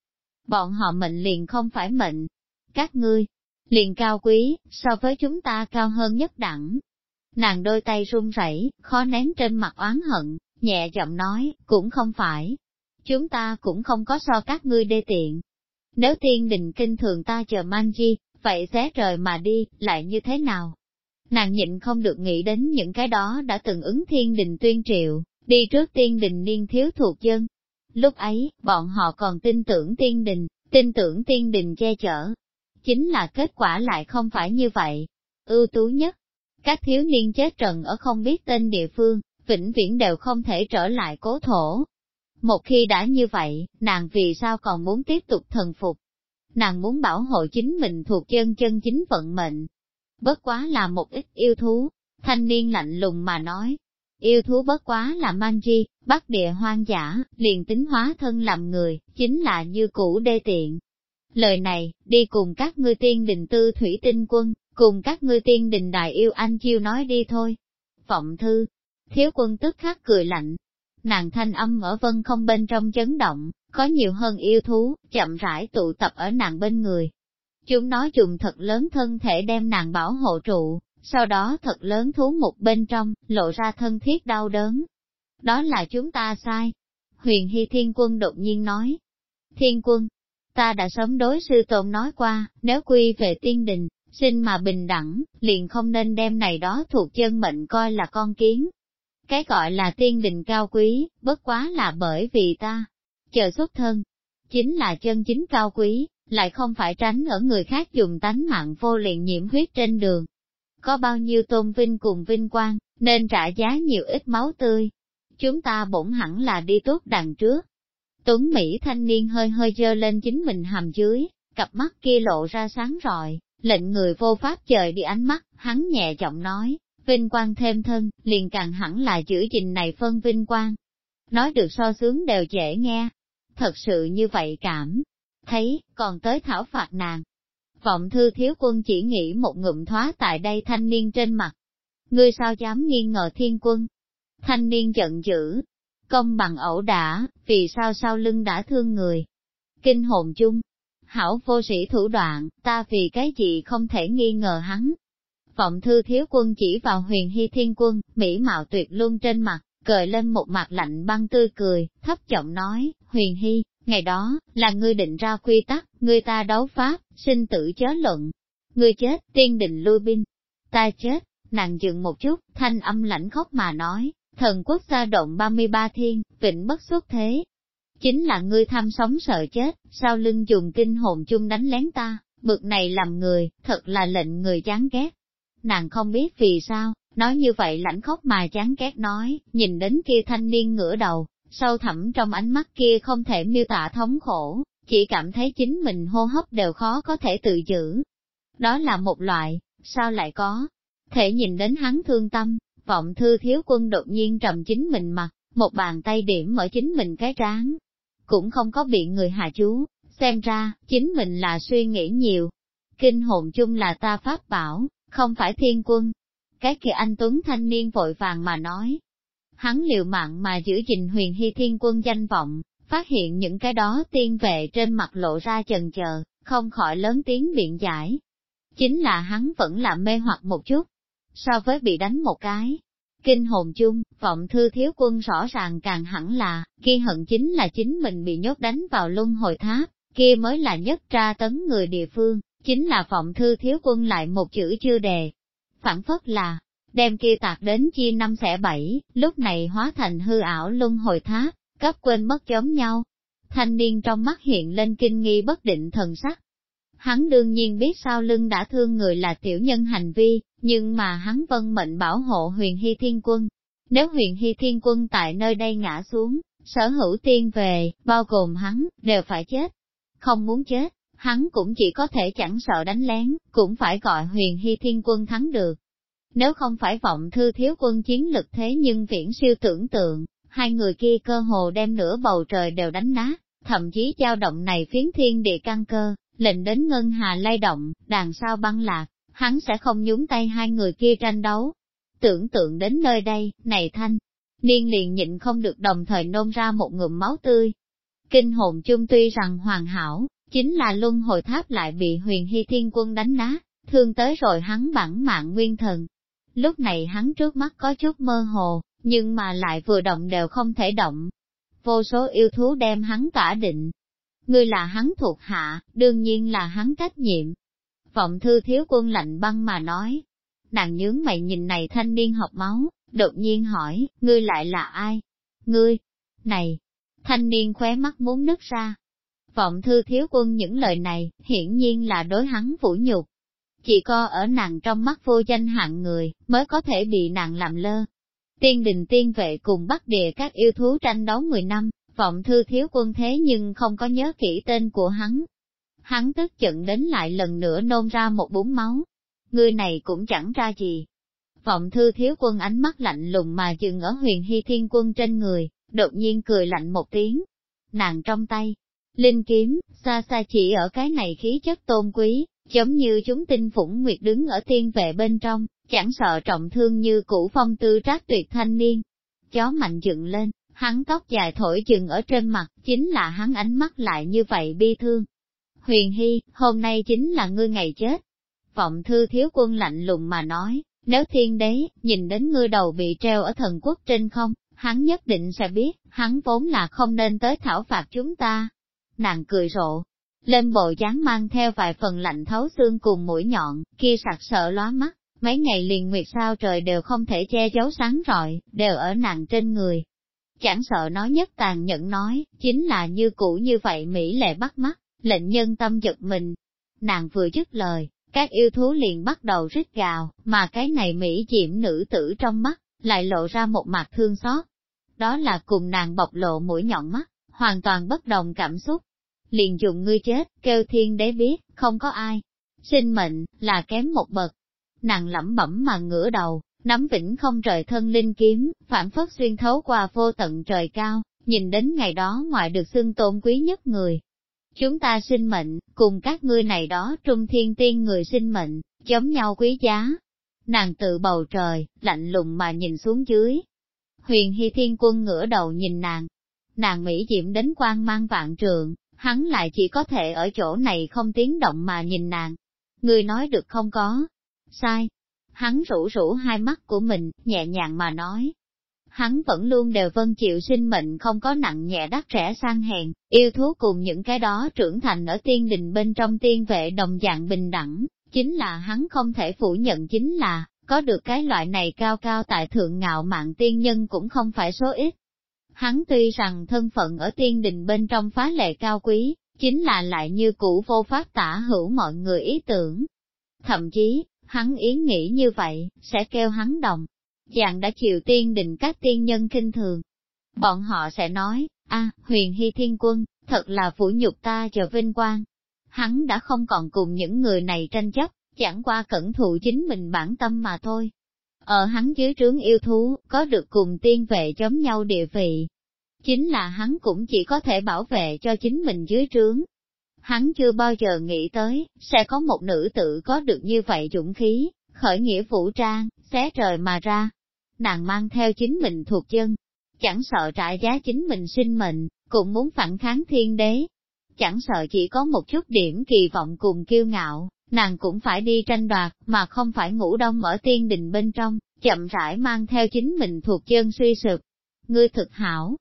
Bọn họ mệnh liền không phải mệnh. Các ngươi, liền cao quý, so với chúng ta cao hơn nhất đẳng. Nàng đôi tay run rẩy, khó nén trên mặt oán hận, nhẹ giọng nói, cũng không phải. Chúng ta cũng không có so các ngươi đê tiện. Nếu Thiên đình kinh thường ta chờ man di, vậy xé trời mà đi, lại như thế nào? Nàng nhịn không được nghĩ đến những cái đó đã từng ứng thiên đình tuyên triệu, đi trước tiên đình niên thiếu thuộc dân. Lúc ấy, bọn họ còn tin tưởng tiên đình, tin tưởng tiên đình che chở. Chính là kết quả lại không phải như vậy. Ưu tú nhất, các thiếu niên chết trần ở không biết tên địa phương, vĩnh viễn đều không thể trở lại cố thổ. Một khi đã như vậy, nàng vì sao còn muốn tiếp tục thần phục? Nàng muốn bảo hộ chính mình thuộc chân chân chính vận mệnh. Bất quá là một ít yêu thú, thanh niên lạnh lùng mà nói. Yêu thú bất quá là manji, chi, bắt địa hoang dã, liền tính hóa thân làm người, chính là như cũ đê tiện. Lời này, đi cùng các ngươi tiên đình tư thủy tinh quân, cùng các ngươi tiên đình đại yêu anh chiêu nói đi thôi. Vọng thư, thiếu quân tức khắc cười lạnh. Nàng thanh âm ở vân không bên trong chấn động, có nhiều hơn yêu thú, chậm rãi tụ tập ở nàng bên người. Chúng nói dùng thật lớn thân thể đem nàng bảo hộ trụ, sau đó thật lớn thú một bên trong, lộ ra thân thiết đau đớn. Đó là chúng ta sai. Huyền Hy Thiên Quân đột nhiên nói. Thiên Quân, ta đã sớm đối sư tôn nói qua, nếu quy về tiên đình, sinh mà bình đẳng, liền không nên đem này đó thuộc chân mệnh coi là con kiến. Cái gọi là tiên đình cao quý, bất quá là bởi vì ta, chờ xuất thân, chính là chân chính cao quý, lại không phải tránh ở người khác dùng tánh mạng vô liền nhiễm huyết trên đường. Có bao nhiêu tôn vinh cùng vinh quang, nên trả giá nhiều ít máu tươi. Chúng ta bổn hẳn là đi tốt đằng trước. Tuấn Mỹ thanh niên hơi hơi dơ lên chính mình hàm dưới, cặp mắt kia lộ ra sáng rọi, lệnh người vô pháp trời đi ánh mắt, hắn nhẹ giọng nói, vinh quang thêm thân, liền càng hẳn là giữ gìn này phân vinh quang. Nói được so sướng đều dễ nghe, thật sự như vậy cảm, thấy, còn tới thảo phạt nàng. Vọng thư thiếu quân chỉ nghĩ một ngụm thoá tại đây thanh niên trên mặt. Ngươi sao dám nghi ngờ thiên quân? Thanh niên giận dữ, công bằng ẩu đả, vì sao sau lưng đã thương người? Kinh hồn chung, hảo vô sĩ thủ đoạn, ta vì cái gì không thể nghi ngờ hắn. Vọng thư thiếu quân chỉ vào huyền hy thiên quân, mỹ mạo tuyệt luôn trên mặt, cười lên một mặt lạnh băng tươi cười, thấp giọng nói, huyền hy, ngày đó, là ngươi định ra quy tắc, ngươi ta đấu pháp, sinh tử chớ luận. Ngươi chết, tiên định lui binh. Ta chết, nàng dừng một chút, thanh âm lãnh khóc mà nói, thần quốc gia động 33 thiên, vĩnh bất xuất thế, chính là ngươi tham sống sợ chết, sao lưng dùng kinh hồn chung đánh lén ta, bực này làm người, thật là lệnh người chán ghét. Nàng không biết vì sao, nói như vậy lãnh khóc mà chán ghét nói, nhìn đến kia thanh niên ngửa đầu, sâu thẳm trong ánh mắt kia không thể miêu tả thống khổ, chỉ cảm thấy chính mình hô hấp đều khó có thể tự giữ. Đó là một loại, sao lại có, thể nhìn đến hắn thương tâm, vọng thư thiếu quân đột nhiên trầm chính mình mặt, một bàn tay điểm ở chính mình cái trán, cũng không có bị người hạ chú, xem ra, chính mình là suy nghĩ nhiều. Kinh hồn chung là ta pháp bảo, không phải thiên quân. Cái kia anh Tuấn thanh niên vội vàng mà nói. Hắn liều mạng mà giữ gìn huyền hy thiên quân danh vọng, phát hiện những cái đó tiên vệ trên mặt lộ ra chần chờ, không khỏi lớn tiếng biện giải. Chính là hắn vẫn là mê hoặc một chút, so với bị đánh một cái, Kinh hồn chung, vọng thư thiếu quân rõ ràng càng hẳn là, khi hận chính là chính mình bị nhốt đánh vào luân hồi tháp, kia mới là nhất tra tấn người địa phương, chính là vọng thư thiếu quân lại một chữ chưa đề. Phản phất là, đem kia tạc đến chia năm xẻ bảy, lúc này hóa thành hư ảo luân hồi tháp, cấp quên mất giống nhau. Thanh niên trong mắt hiện lên kinh nghi bất định thần sắc, Hắn đương nhiên biết sao lưng đã thương người là tiểu nhân hành vi, nhưng mà hắn vân mệnh bảo hộ huyền hy thiên quân. Nếu huyền hy thiên quân tại nơi đây ngã xuống, sở hữu tiên về, bao gồm hắn, đều phải chết. Không muốn chết, hắn cũng chỉ có thể chẳng sợ đánh lén, cũng phải gọi huyền hy thiên quân thắng được. Nếu không phải vọng thư thiếu quân chiến lực thế nhưng viễn siêu tưởng tượng, hai người kia cơ hồ đem nửa bầu trời đều đánh nát, thậm chí dao động này phiến thiên địa căn cơ, lệnh đến ngân hà lay động, đàn sao băng lạc, hắn sẽ không nhúng tay hai người kia tranh đấu. Tưởng tượng đến nơi đây, này thanh, niên liền nhịn không được đồng thời nôn ra một ngụm máu tươi. Kinh hồn chung tuy rằng hoàn hảo, chính là luân hồi tháp lại bị huyền hy thiên quân đánh nát, thương tới rồi hắn bản mạng nguyên thần. Lúc này hắn trước mắt có chút mơ hồ, nhưng mà lại vừa động đều không thể động. Vô số yêu thú đem hắn tỏa định. Ngươi là hắn thuộc hạ, đương nhiên là hắn trách nhiệm. Vọng thư thiếu quân lạnh băng mà nói. Nàng nhướng mày nhìn này thanh niên học máu, đột nhiên hỏi, ngươi lại là ai? Ngươi, này, thanh niên khóe mắt muốn nứt ra. Vọng thư thiếu quân những lời này, hiển nhiên là đối hắn vũ nhục. Chỉ có ở nàng trong mắt vô danh hạng người, mới có thể bị nàng làm lơ. Tiên đình tiên vệ cùng bắt địa các yêu thú tranh đấu 10 năm, vọng thư thiếu quân thế nhưng không có nhớ kỹ tên của hắn. Hắn tức giận đến lại lần nữa nôn ra một bún máu. Người này cũng chẳng ra gì. Vọng thư thiếu quân ánh mắt lạnh lùng mà dừng ở huyền hy thiên quân trên người, đột nhiên cười lạnh một tiếng. Nàng trong tay, linh kiếm, xa xa chỉ ở cái này khí chất tôn quý, giống như chúng tinh phủng nguyệt đứng ở tiên vệ bên trong, chẳng sợ trọng thương như cũ phong tư trác tuyệt thanh niên. Chó mạnh dựng lên, hắn tóc dài thổi chừng ở trên mặt, chính là hắn ánh mắt lại như vậy bi thương. Huyền Hy, hôm nay chính là ngươi ngày chết. Vọng thư thiếu quân lạnh lùng mà nói, nếu thiên đế, nhìn đến ngươi đầu bị treo ở thần quốc trên không, hắn nhất định sẽ biết, hắn vốn là không nên tới thảo phạt chúng ta. Nàng cười rộ, lên bộ dáng mang theo vài phần lạnh thấu xương cùng mũi nhọn, kia sặc sợ lóa mắt, mấy ngày liền nguyệt sao trời đều không thể che giấu sáng rọi, đều ở nàng trên người. Chẳng sợ nói nhất tàn nhẫn nói, chính là như cũ như vậy Mỹ lệ bắt mắt, lệnh nhân tâm giật mình. Nàng vừa dứt lời, các yêu thú liền bắt đầu rít gào, mà cái này Mỹ diễm nữ tử trong mắt, lại lộ ra một mặt thương xót. Đó là cùng nàng bộc lộ mũi nhọn mắt, hoàn toàn bất đồng cảm xúc. Liền dùng ngươi chết, kêu thiên đế biết, không có ai. Sinh mệnh, là kém một bậc, nàng lẩm bẩm mà ngửa đầu, nắm vĩnh không rời thân linh kiếm, phản phất xuyên thấu qua vô tận trời cao, nhìn đến ngày đó ngoại được xưng tôn quý nhất người. Chúng ta sinh mệnh, cùng các ngươi này đó trung thiên tiên người sinh mệnh, giống nhau quý giá. Nàng tự bầu trời, lạnh lùng mà nhìn xuống dưới. Huyền Hy Thiên Quân ngửa đầu nhìn nàng. Nàng Mỹ diệm đến quan mang vạn trường, hắn lại chỉ có thể ở chỗ này không tiếng động mà nhìn nàng. Người nói được không có, sai. Hắn rủ rủ hai mắt của mình, nhẹ nhàng mà nói. Hắn vẫn luôn đều vân chịu sinh mệnh không có nặng nhẹ đắt rẻ sang hèn, yêu thú cùng những cái đó trưởng thành ở tiên đình bên trong tiên vệ đồng dạng bình đẳng, chính là hắn không thể phủ nhận chính là, có được cái loại này cao cao tại thượng ngạo mạng tiên nhân cũng không phải số ít. Hắn tuy rằng thân phận ở tiên đình bên trong phá lệ cao quý, chính là lại như cũ vô pháp tả hữu mọi người ý tưởng. Thậm chí, hắn ý nghĩ như vậy, sẽ kêu hắn đồng. Chàng đã chịu tiên Đình các tiên nhân kinh thường. Bọn họ sẽ nói, a huyền hy thiên quân, thật là phủ nhục ta chờ vinh quang. Hắn đã không còn cùng những người này tranh chấp, chẳng qua cẩn thụ chính mình bản tâm mà thôi. Ở hắn dưới trướng yêu thú, có được cùng tiên vệ giống nhau địa vị. Chính là hắn cũng chỉ có thể bảo vệ cho chính mình dưới trướng, Hắn chưa bao giờ nghĩ tới, sẽ có một nữ tử có được như vậy dũng khí, khởi nghĩa vũ trang, xé trời mà ra. Nàng mang theo chính mình thuộc dân, chẳng sợ trả giá chính mình sinh mệnh, cũng muốn phản kháng thiên đế. Chẳng sợ chỉ có một chút điểm kỳ vọng cùng kiêu ngạo, nàng cũng phải đi tranh đoạt, mà không phải ngủ đông ở tiên đình bên trong, chậm rãi mang theo chính mình thuộc chân suy sụp. Ngươi thực hảo,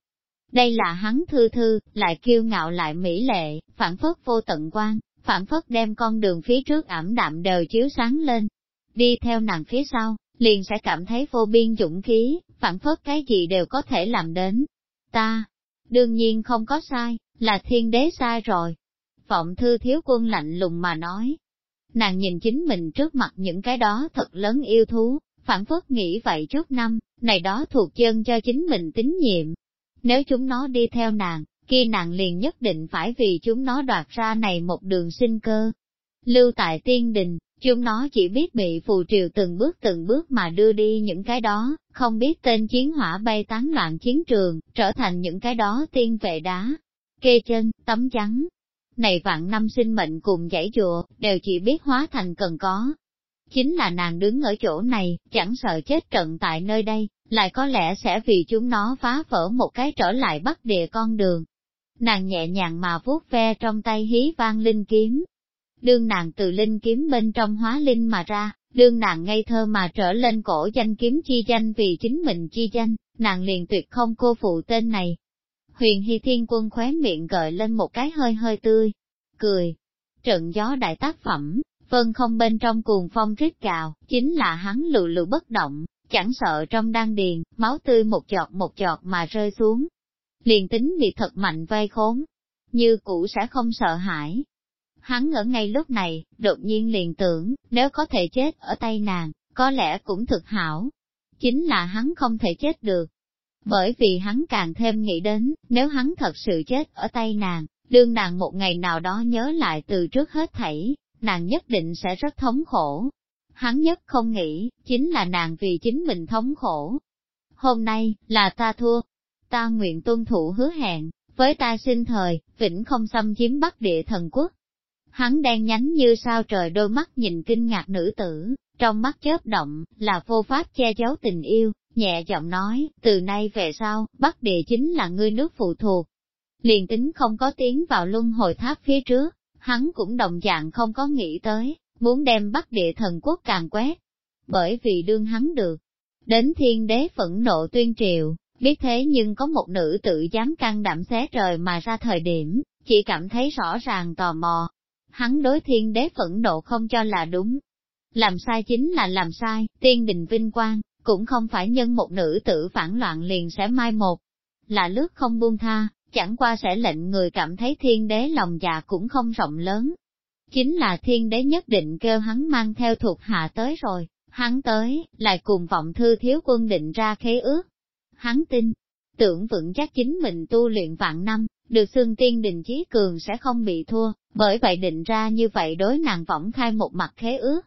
đây là hắn thư thư, lại kiêu ngạo lại mỹ lệ, phản phất vô tận quan, phản phất đem con đường phía trước ảm đạm đều chiếu sáng lên. Đi theo nàng phía sau, liền sẽ cảm thấy vô biên dũng khí, phản phất cái gì đều có thể làm đến. Ta, đương nhiên không có sai, là thiên đế sai rồi. Vọng thư thiếu quân lạnh lùng mà nói. Nàng nhìn chính mình trước mặt những cái đó thật lớn yêu thú, phản phất nghĩ vậy chút năm, này đó thuộc chân cho chính mình tín nhiệm, nếu chúng nó đi theo nàng, kia nàng liền nhất định phải vì chúng nó đoạt ra này một đường sinh cơ. Lưu tại tiên đình, Chúng nó chỉ biết bị phù triều từng bước từng bước mà đưa đi những cái đó, không biết tên chiến hỏa bay tán loạn chiến trường, trở thành những cái đó tiên vệ đá, kê chân, tấm trắng. Này vạn năm sinh mệnh cùng dãy chùa, đều chỉ biết hóa thành cần có. Chính là nàng đứng ở chỗ này, chẳng sợ chết trận tại nơi đây, lại có lẽ sẽ vì chúng nó phá vỡ một cái trở lại bắt địa con đường. Nàng nhẹ nhàng mà vuốt ve trong tay hí vang linh kiếm. Đương nàng từ linh kiếm bên trong hóa linh mà ra, đương nàng ngây thơ mà trở lên cổ danh kiếm chi danh vì chính mình chi danh, nàng liền tuyệt không cô phụ tên này. Huyền Hy Thiên Quân khóe miệng gợi lên một cái hơi hơi tươi, cười. Trận gió đại tác phẩm, vân không bên trong cuồng phong rít gào, chính là hắn lựu lựu bất động, chẳng sợ trong đan điền, máu tươi một giọt một giọt mà rơi xuống. Liền tính bị thật mạnh vây khốn, như cũ sẽ không sợ hãi. Hắn ở ngay lúc này, đột nhiên liền tưởng, nếu có thể chết ở tay nàng, có lẽ cũng thực hảo. Chính là hắn không thể chết được. Bởi vì hắn càng thêm nghĩ đến, nếu hắn thật sự chết ở tay nàng, đương nàng một ngày nào đó nhớ lại từ trước hết thảy, nàng nhất định sẽ rất thống khổ, hắn nhất không nghĩ, chính là nàng vì chính mình thống khổ. Hôm nay, là ta thua. Ta nguyện tuân thủ hứa hẹn, với ta sinh thời, vĩnh không xâm chiếm bắc địa thần quốc. Hắn đen nhánh như sao trời đôi mắt nhìn kinh ngạc nữ tử, trong mắt chớp động, là vô pháp che giấu tình yêu, nhẹ giọng nói, từ nay về sau, bắc địa chính là ngươi nước phụ thuộc. Liền tính không có tiếng vào luân hồi tháp phía trước, hắn cũng đồng dạng không có nghĩ tới, muốn đem Bắc địa thần quốc càng quét. Bởi vì đương hắn được, đến thiên đế phẫn nộ tuyên triều, biết thế nhưng có một nữ tự dám can đảm xé trời mà ra thời điểm, chỉ cảm thấy rõ ràng tò mò. Hắn đối thiên đế phẫn nộ không cho là đúng. Làm sai chính là làm sai, tiên đình vinh quang, cũng không phải nhân một nữ tử phản loạn liền sẽ mai một. Là lướt không buông tha, chẳng qua sẽ lệnh người cảm thấy thiên đế lòng dạ cũng không rộng lớn, chính là thiên đế nhất định kêu hắn mang theo thuộc hạ tới rồi, hắn tới, lại cùng vọng thư thiếu quân định ra khế ước. Hắn tin, tưởng vững chắc chính mình tu luyện vạn năm, được xương tiên đình chí cường sẽ không bị thua, bởi vậy định ra như vậy đối nàng võng khai một mặt khế ước.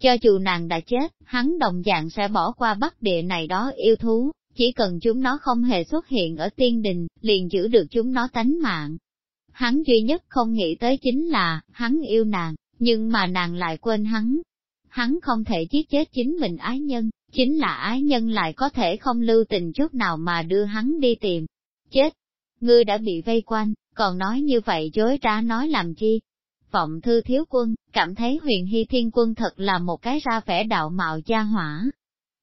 Cho dù nàng đã chết, hắn đồng dạng sẽ bỏ qua bắc địa này đó yêu thú, chỉ cần chúng nó không hề xuất hiện ở tiên đình, liền giữ được chúng nó tánh mạng. Hắn duy nhất không nghĩ tới chính là, hắn yêu nàng, nhưng mà nàng lại quên hắn. Hắn không thể giết chết chính mình ái nhân, chính là ái nhân lại có thể không lưu tình chút nào mà đưa hắn đi tìm. Chết! Ngươi đã bị vây quanh, còn nói như vậy dối trá nói làm chi? Vọng thư thiếu quân, cảm thấy huyền hy thiên quân thật là một cái ra vẻ đạo mạo gia hỏa.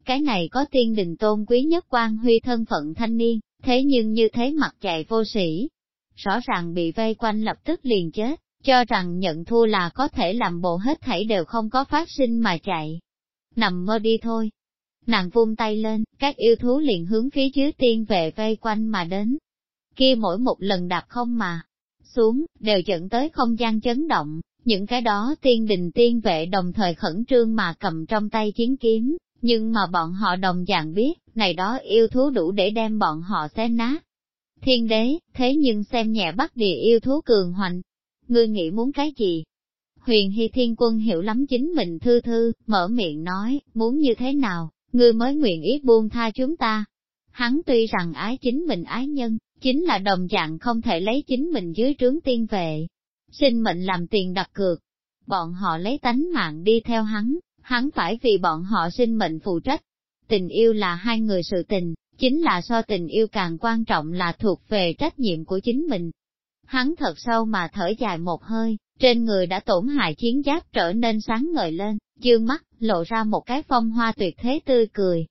Cái này có tiên đình tôn quý nhất quan huy thân phận thanh niên, thế nhưng như thế mặt chạy vô sĩ, rõ ràng bị vây quanh lập tức liền chết, cho rằng nhận thua là có thể làm bộ hết thảy đều không có phát sinh mà chạy. Nằm mơ đi thôi. Nàng vung tay lên, các yêu thú liền hướng phía dưới tiên về vây quanh mà đến. Kia mỗi một lần đạp không mà, xuống, đều dẫn tới không gian chấn động, những cái đó tiên đình tiên vệ đồng thời khẩn trương mà cầm trong tay chiến kiếm, nhưng mà bọn họ đồng dạng biết, này đó yêu thú đủ để đem bọn họ xé nát. Thiên đế, thế nhưng xem nhẹ bắt địa yêu thú cường hoành. Ngươi nghĩ muốn cái gì? Huyền Hy Thiên Quân hiểu lắm chính mình thư thư, mở miệng nói, muốn như thế nào, ngươi mới nguyện ý buông tha chúng ta. Hắn tuy rằng ái chính mình ái nhân, chính là đồng dạng không thể lấy chính mình dưới trướng tiên vệ. Sinh mệnh làm tiền đặt cược. Bọn họ lấy tánh mạng đi theo hắn, hắn phải vì bọn họ sinh mệnh phụ trách. Tình yêu là hai người sự tình, chính là so tình yêu càng quan trọng là thuộc về trách nhiệm của chính mình. Hắn thật sâu mà thở dài một hơi, trên người đã tổn hại chiến giáp trở nên sáng ngời lên, dương mắt, lộ ra một cái phong hoa tuyệt thế tươi cười.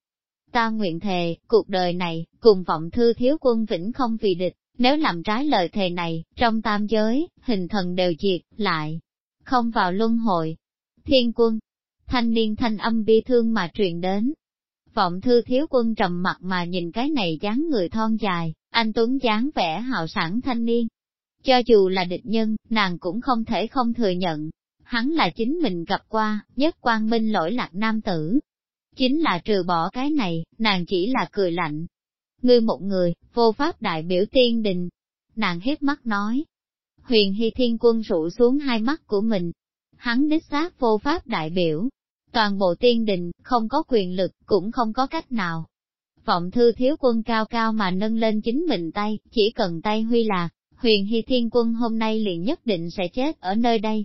Ta nguyện thề, cuộc đời này, cùng vọng thư thiếu quân vĩnh không vì địch, nếu làm trái lời thề này, trong tam giới, hình thần đều diệt, lại, không vào luân hồi. Thiên quân, thanh niên thanh âm bi thương mà truyền đến, Vọng thư thiếu quân trầm mặt mà nhìn cái này dáng người thon dài, anh Tuấn dáng vẻ hào sản thanh niên. Cho dù là địch nhân, nàng cũng không thể không thừa nhận. Hắn là chính mình gặp qua, nhất quan minh lỗi lạc nam tử. Chính là trừ bỏ cái này, nàng chỉ là cười lạnh. Ngươi một người, vô pháp đại biểu tiên đình. Nàng hết mắt nói. Huyền Hy Thiên Quân rụ xuống hai mắt của mình. hắn đích xác vô pháp đại biểu. Toàn bộ tiên đình, không có quyền lực, cũng không có cách nào. Vọng thư thiếu quân cao cao mà nâng lên chính mình tay, chỉ cần tay huy là huyền hy thiên quân hôm nay liền nhất định sẽ chết ở nơi đây.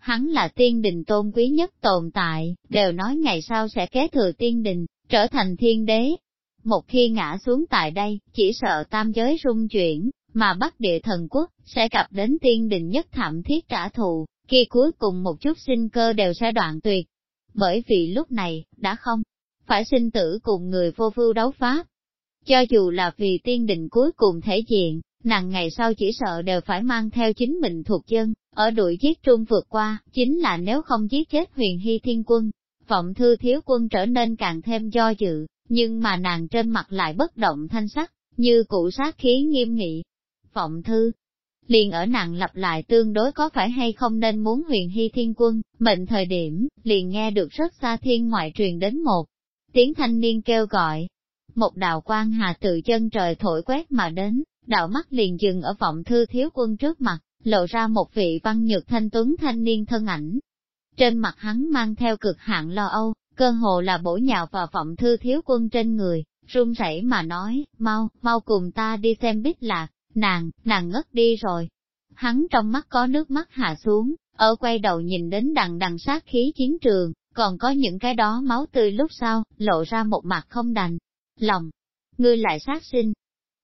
Hắn là tiên đình tôn quý nhất tồn tại, đều nói ngày sau sẽ kế thừa tiên đình, trở thành thiên đế. Một khi ngã xuống tại đây, chỉ sợ tam giới rung chuyển, mà bắc địa thần quốc, sẽ gặp đến tiên đình nhất thảm thiết trả thù, khi cuối cùng một chút sinh cơ đều sẽ đoạn tuyệt. Bởi vì lúc này, đã không, phải sinh tử cùng người vô vưu đấu pháp. Cho dù là vì tiên đình cuối cùng thể diện, nàng ngày sau chỉ sợ đều phải mang theo chính mình thuộc dân, ở đuổi giết trung vượt qua, chính là nếu không giết chết huyền hy thiên quân, vọng thư thiếu quân trở nên càng thêm do dự, nhưng mà nàng trên mặt lại bất động thanh sắc, như cụ sát khí nghiêm nghị. Vọng thư, liền ở nàng lặp lại tương đối có phải hay không nên muốn huyền hy thiên quân, mệnh thời điểm, liền nghe được rất xa thiên ngoại truyền đến một tiếng thanh niên kêu gọi. Một đạo quan hà từ chân trời thổi quét mà đến, đạo mắt liền dừng ở vọng thư thiếu quân trước mặt, lộ ra một vị văn nhược thanh tuấn thanh niên thân ảnh. Trên mặt hắn mang theo cực hạn lo âu, cơ hồ là bổ nhào vào vọng thư thiếu quân trên người, run rẩy mà nói, mau, mau cùng ta đi xem bích lạc, nàng, nàng ngất đi rồi. Hắn trong mắt có nước mắt hạ xuống, ở quay đầu nhìn đến đằng đằng sát khí chiến trường, còn có những cái đó máu tươi lúc sau, lộ ra một mặt không đành. Lòng, ngươi lại sát sinh.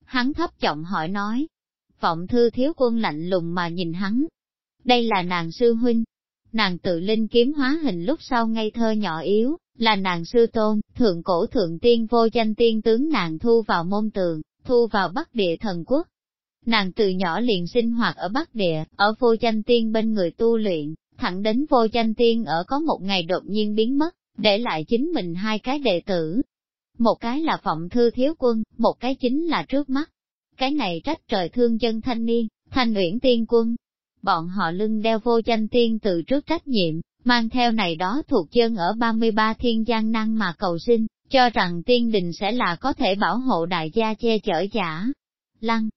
Hắn thấp giọng hỏi nói. Vọng thư thiếu quân lạnh lùng mà nhìn hắn. Đây là nàng sư huynh. Nàng tự linh kiếm hóa hình lúc sau ngây thơ nhỏ yếu, là nàng sư tôn, thượng cổ thượng tiên vô danh tiên tướng nàng thu vào môn tường, thu vào bắc địa thần quốc. Nàng từ nhỏ liền sinh hoạt ở bắc địa, ở vô danh tiên bên người tu luyện, thẳng đến vô danh tiên ở có một ngày đột nhiên biến mất, để lại chính mình hai cái đệ tử. Một cái là vọng thư thiếu quân, một cái chính là trước mắt. Cái này trách trời thương dân thanh niên, thanh uyển tiên quân. Bọn họ lưng đeo vô danh tiên từ trước trách nhiệm, mang theo này đó thuộc dân ở 33 thiên gian năng mà cầu sinh, cho rằng tiên đình sẽ là có thể bảo hộ đại gia che chở giả. Lăng,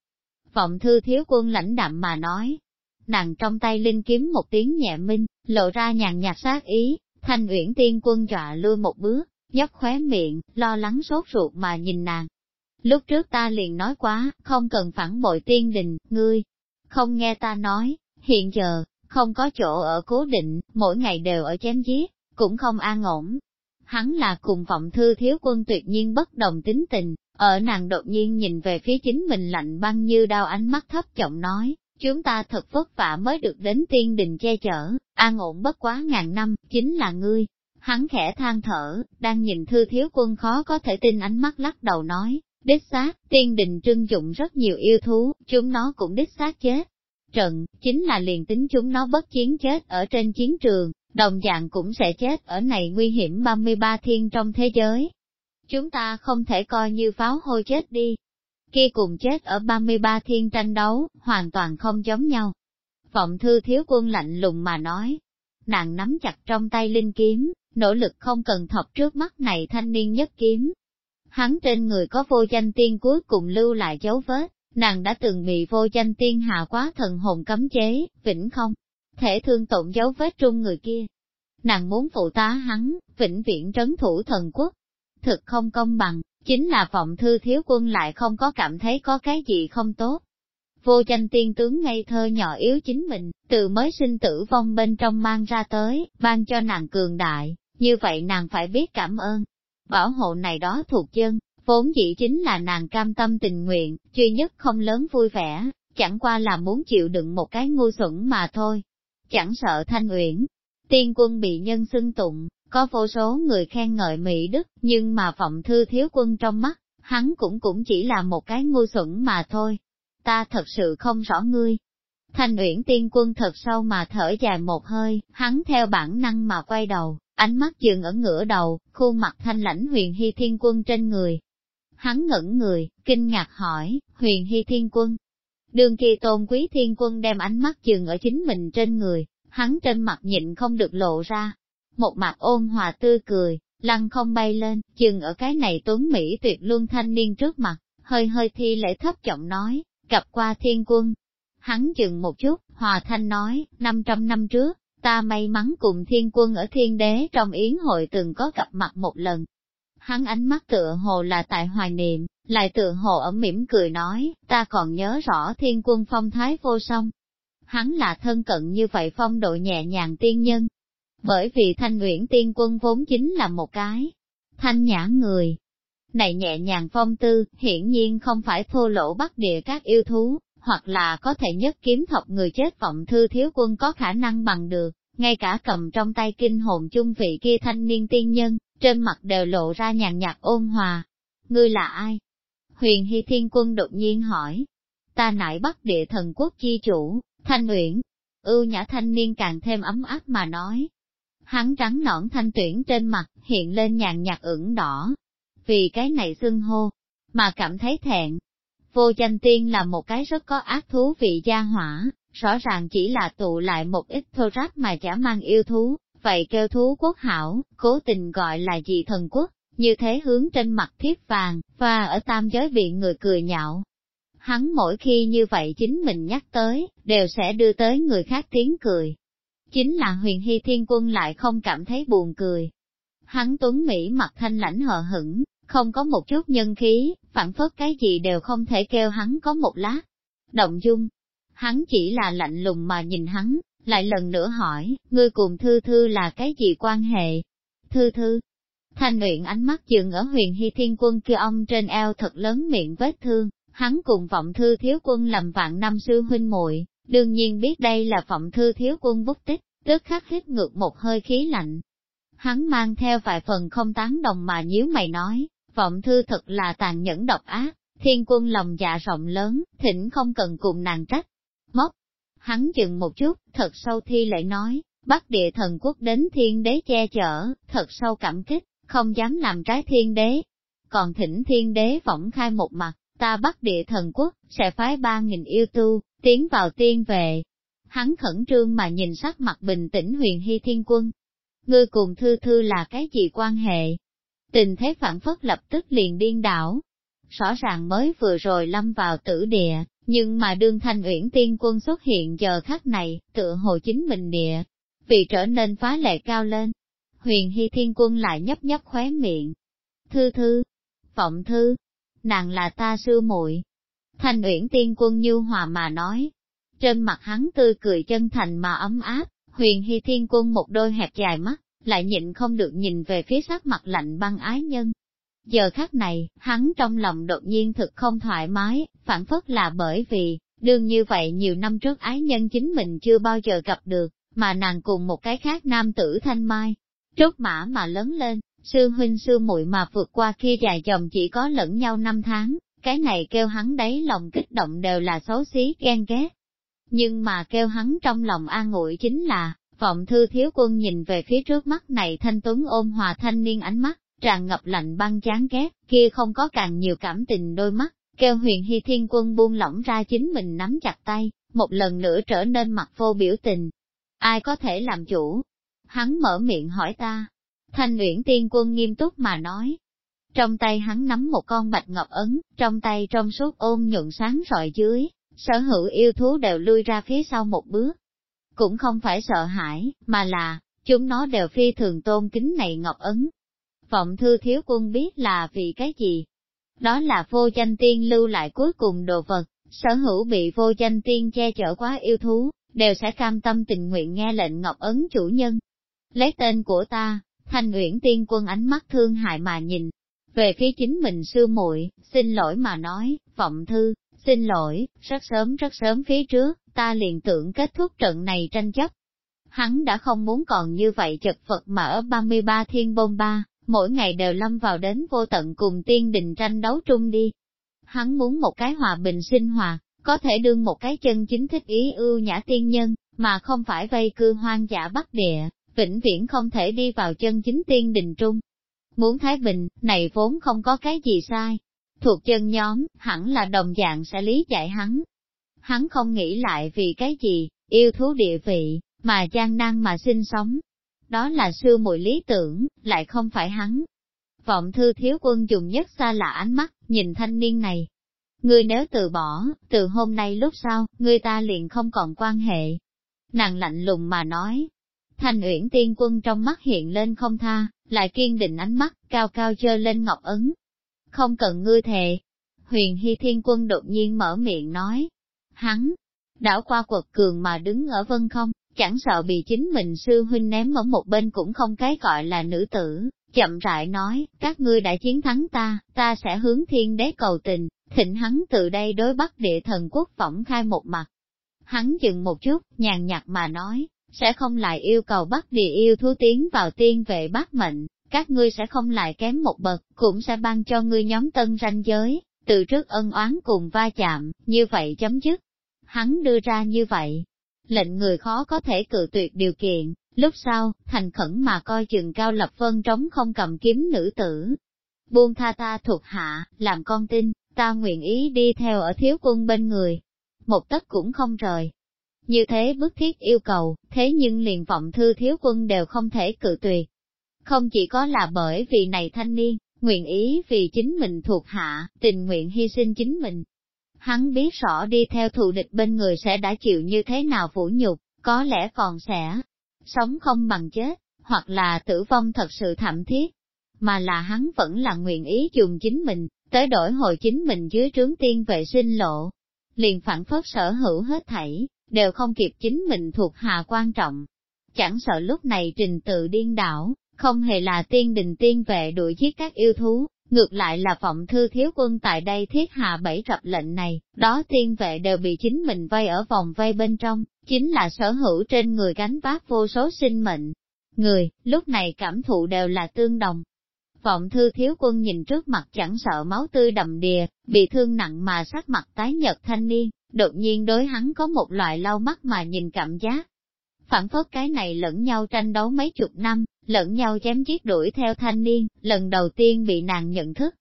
vọng thư thiếu quân lãnh đạm mà nói, nàng trong tay linh kiếm một tiếng nhẹ minh, lộ ra nhàn nhạt sát ý, thanh uyển tiên quân dọa lui một bước, nhấp khóe miệng, lo lắng sốt ruột mà nhìn nàng. Lúc trước ta liền nói quá, không cần phản bội tiên đình, ngươi, không nghe ta nói, hiện giờ, không có chỗ ở cố định, mỗi ngày đều ở chém giết, cũng không an ổn. Hắn là cùng vọng thư thiếu quân tuyệt nhiên bất đồng tính tình, ở nàng đột nhiên nhìn về phía chính mình lạnh băng như đau ánh mắt thấp giọng nói, chúng ta thật vất vả mới được đến tiên đình che chở, an ổn bất quá ngàn năm, chính là ngươi. Hắn khẽ than thở, đang nhìn thư thiếu quân khó có thể tin ánh mắt lắc đầu nói, đích xác, tiên đình trưng dụng rất nhiều yêu thú, chúng nó cũng đích xác chết. Trận, chính là liền tính chúng nó bất chiến chết ở trên chiến trường, đồng dạng cũng sẽ chết ở này nguy hiểm 33 thiên trong thế giới. Chúng ta không thể coi như pháo hôi chết đi, kia cùng chết ở 33 thiên tranh đấu, hoàn toàn không giống nhau. Vọng thư thiếu quân lạnh lùng mà nói, nàng nắm chặt trong tay linh kiếm, nỗ lực không cần thọc trước mắt này thanh niên nhất kiếm. Hắn trên người có vô danh tiên cuối cùng lưu lại dấu vết, nàng đã từng bị vô danh tiên hạ quá thần hồn cấm chế, vĩnh không, thể thương tổn dấu vết trung người kia. Nàng muốn phụ tá hắn, vĩnh viễn trấn thủ thần quốc. Thực không công bằng, Chính là vọng thư thiếu quân lại không có cảm thấy có cái gì không tốt. Vô danh tiên tướng ngây thơ nhỏ yếu chính mình, từ mới sinh tử vong bên trong mang ra tới, ban cho nàng cường đại, như vậy nàng phải biết cảm ơn. Bảo hộ này đó thuộc dân, vốn dĩ chính là nàng cam tâm tình nguyện, duy nhất không lớn vui vẻ, chẳng qua là muốn chịu đựng một cái ngu xuẩn mà thôi. Chẳng sợ thanh uyển, tiên quân bị nhân xưng tụng, có vô số người khen ngợi Mỹ Đức, nhưng mà vọng thư thiếu quân trong mắt, hắn cũng cũng chỉ là một cái ngu xuẩn mà thôi. Ta thật sự không rõ ngươi. Thanh uyển tiên quân thật sâu mà thở dài một hơi, hắn theo bản năng mà quay đầu, ánh mắt dừng ở ngửa đầu, khuôn mặt thanh lãnh huyền hy thiên quân trên người. Hắn ngẩn người, kinh ngạc hỏi, huyền hy thiên quân. Đường kỳ tôn quý thiên quân đem ánh mắt dừng ở chính mình trên người, hắn trên mặt nhịn không được lộ ra, một mặt ôn hòa tươi cười, lăng không bay lên, chừng ở cái này tuấn Mỹ tuyệt luân thanh niên trước mặt, hơi hơi thi lễ thấp giọng nói, gặp qua thiên quân. Hắn dừng một chút, hòa thanh nói, 500 năm trước, ta may mắn cùng thiên quân ở thiên đế trong yến hội từng có gặp mặt một lần. Hắn ánh mắt tựa hồ là tại hoài niệm, lại tựa hồ ở mỉm cười nói, ta còn nhớ rõ thiên quân phong thái vô song. Hắn là thân cận như vậy phong độ nhẹ nhàng tiên nhân. Bởi vì thanh nguyện tiên quân vốn chính là một cái thanh nhã người. Này nhẹ nhàng phong tư, hiển nhiên không phải thô lỗ bắt địa các yêu thú, hoặc là có thể nhất kiếm thọc người chết vọng thư thiếu quân có khả năng bằng được, ngay cả cầm trong tay kinh hồn chung vị kia thanh niên tiên nhân, trên mặt đều lộ ra nhàn nhạt ôn hòa. Ngươi là ai? Huyền Hy Thiên Quân đột nhiên hỏi. Ta nại bắt địa thần quốc chi chủ, Thanh Uyển. Ưu nhã thanh niên càng thêm ấm áp mà nói. Hắn trắng nõn thanh tuyển trên mặt, hiện lên nhàn nhạt ửng đỏ. Vì cái này xưng hô, mà cảm thấy thẹn. Vô danh tiên là một cái rất có ác thú vị gia hỏa, rõ ràng chỉ là tụ lại một ít thô ráp mà chả mang yêu thú, vậy kêu thú quốc hảo, cố tình gọi là gì thần quốc, như thế hướng trên mặt thiết vàng, và ở tam giới bị người cười nhạo. Hắn mỗi khi như vậy chính mình nhắc tới, đều sẽ đưa tới người khác tiếng cười. Chính là huyền hy thiên quân lại không cảm thấy buồn cười. Hắn tuấn Mỹ mặt thanh lãnh hờ hững, không có một chút nhân khí, phản phất cái gì đều không thể kêu hắn có một lát. Động dung, hắn chỉ là lạnh lùng mà nhìn hắn, lại lần nữa hỏi, ngươi cùng Thư Thư là cái gì quan hệ? Thư Thư, Thanh nguyện ánh mắt dừng ở huyền hy thiên quân kia ông trên eo thật lớn miệng vết thương, hắn cùng vọng thư thiếu quân làm vạn năm sư huynh muội đương nhiên biết đây là vọng thư thiếu quân bút tích, tức khắc hít ngược một hơi khí lạnh. Hắn mang theo vài phần không tán đồng mà nhíu mày nói, vọng thư thật là tàn nhẫn độc ác, thiên quân lòng dạ rộng lớn, thỉnh không cần cùng nàng trách. Móc, hắn dừng một chút, thật sâu thi lệ nói, bắt địa thần quốc đến thiên đế che chở, thật sâu cảm kích không dám làm trái thiên đế. Còn thỉnh thiên đế phỏng khai một mặt, ta bắt địa thần quốc, sẽ phái ba nghìn yêu tu, tiến vào tiên về. Hắn khẩn trương mà nhìn sắc mặt bình tĩnh huyền hy thiên quân. Ngươi cùng thư thư là cái gì quan hệ? Tình thế phản phất lập tức liền điên đảo. Rõ ràng mới vừa rồi lâm vào tử địa, nhưng mà đương thanh uyển tiên quân xuất hiện giờ khắc này, tựa hồ chính mình địa, vì trở nên phá lệ cao lên huyền hy thiên quân lại nhấp nhấp khóe miệng. Thư thư, vọng thư, nàng là ta sư muội. Thanh uyển tiên quân như hòa mà nói. Trên mặt hắn tươi cười chân thành mà ấm áp, huyền hy thiên quân một đôi hẹp dài mắt, lại nhịn không được nhìn về phía sắc mặt lạnh băng ái nhân. Giờ khắc này, hắn trong lòng đột nhiên thực không thoải mái, phản phất là bởi vì, đương như vậy nhiều năm trước ái nhân chính mình chưa bao giờ gặp được, mà nàng cùng một cái khác nam tử thanh mai, trốt mã mà lớn lên, sư huynh sư muội mà vượt qua kia dài dòng chỉ có lẫn nhau năm tháng, cái này kêu hắn đấy lòng kích động đều là xấu xí ghen ghét. Nhưng mà kêu hắn trong lòng an ngụy chính là, vọng thư thiếu quân nhìn về phía trước mắt này thanh tuấn ôm hòa thanh niên ánh mắt, tràn ngập lạnh băng chán ghét, kia không có càng nhiều cảm tình đôi mắt, kêu huyền hy thiên quân buông lỏng ra chính mình nắm chặt tay, một lần nữa trở nên mặt vô biểu tình. Ai có thể làm chủ, hắn mở miệng hỏi ta. Thanh Uyển Tiên Quân nghiêm túc mà nói. Trong tay hắn nắm một con bạch ngọc ấn, trong tay trong suốt ôm nhuận sáng rọi dưới, sở hữu yêu thú đều lui ra phía sau một bước. Cũng không phải sợ hãi, mà là, chúng nó đều phi thường tôn kính này ngọc ấn. Vọng thư thiếu quân biết là vì cái gì? Đó là vô danh tiên lưu lại cuối cùng đồ vật, sở hữu bị vô danh tiên che chở quá yêu thú, đều sẽ cam tâm tình nguyện nghe lệnh ngọc ấn chủ nhân, Lấy tên của ta, Thanh Uyển Tiên Quân ánh mắt thương hại mà nhìn, về phía chính mình sư muội, xin lỗi mà nói, vọng thư, xin lỗi, rất sớm rất sớm phía trước, ta liền tưởng kết thúc trận này tranh chấp. Hắn đã không muốn còn như vậy chật vật mà ở 33 thiên bôn ba, mỗi ngày đều lâm vào đến vô tận cùng tiên đình tranh đấu trung đi. Hắn muốn một cái hòa bình sinh hoạt, có thể đương một cái chân chính thích ý ưu nhã tiên nhân, mà không phải vây cư hoang dã bắc địa, vĩnh viễn không thể đi vào chân chính tiên đình trung. Muốn Thái Bình, này vốn không có cái gì sai. Thuộc chân nhóm, hẳn là đồng dạng sẽ lý giải hắn. Hắn không nghĩ lại vì cái gì, yêu thú địa vị, mà gian nan mà sinh sống. Đó là sư muội lý tưởng, lại không phải hắn. Vọng thư thiếu quân dùng nhất xa lạ ánh mắt, nhìn thanh niên này. Ngươi nếu từ bỏ, từ hôm nay lúc sau, ngươi ta liền không còn quan hệ. Nàng lạnh lùng mà nói, Thanh uyển tiên quân trong mắt hiện lên không tha, lại kiên định ánh mắt, cao cao chơ lên ngọc ấn. Không cần ngươi thề. Huyền Hy Thiên Quân đột nhiên mở miệng nói. Hắn, đảo qua quật cường mà đứng ở vân không, chẳng sợ bị chính mình sư huynh ném ở một bên cũng không cái gọi là nữ tử, chậm rãi nói, các ngươi đã chiến thắng ta, ta sẽ hướng thiên đế cầu tình, thịnh hắn từ đây đối bắc địa thần quốc phỏng khai một mặt. Hắn dừng một chút, nhàn nhạt mà nói, sẽ không lại yêu cầu bắt địa yêu thú tiến vào tiên vệ bát mệnh, các ngươi sẽ không lại kém một bậc, cũng sẽ ban cho ngươi nhóm tân ranh giới, từ trước ân oán cùng va chạm, như vậy chấm dứt. Hắn đưa ra như vậy, lệnh người khó có thể cự tuyệt điều kiện, lúc sau, thành khẩn mà coi chừng cao lập vân trống không cầm kiếm nữ tử. Buông tha ta thuộc hạ, làm con tin, ta nguyện ý đi theo ở thiếu quân bên người. Một tấc cũng không rời. Như thế bức thiết yêu cầu, thế nhưng liền vọng thư thiếu quân đều không thể cự tuyệt. Không chỉ có là bởi vì này thanh niên, nguyện ý vì chính mình thuộc hạ, tình nguyện hy sinh chính mình, Hắn biết rõ đi theo thù địch bên người sẽ đã chịu như thế nào phủ nhục, có lẽ còn sẽ sống không bằng chết, hoặc là tử vong thật sự thảm thiết. Mà là hắn vẫn là nguyện ý dùng chính mình, tới đổi hồi chính mình dưới trướng tiên vệ sinh lộ. Liền phản phất sở hữu hết thảy, đều không kịp chính mình thuộc hạ quan trọng. Chẳng sợ lúc này trình tự điên đảo, không hề là tiên đình tiên vệ đuổi giết các yêu thú, Ngược lại là vọng thư thiếu quân tại đây thiết hạ bảy rập lệnh này, đó tiên vệ đều bị chính mình vây ở vòng vây bên trong, chính là sở hữu trên người gánh vác vô số sinh mệnh. Người, lúc này cảm thụ đều là tương đồng. Vọng thư thiếu quân nhìn trước mặt chẳng sợ máu tươi đầm đìa, bị thương nặng mà sắc mặt tái nhật thanh niên, đột nhiên đối hắn có một loại lau mắt mà nhìn cảm giác. Phản phất cái này lẫn nhau tranh đấu mấy chục năm, lẫn nhau chém giết đuổi theo thanh niên, lần đầu tiên bị nàng nhận thức.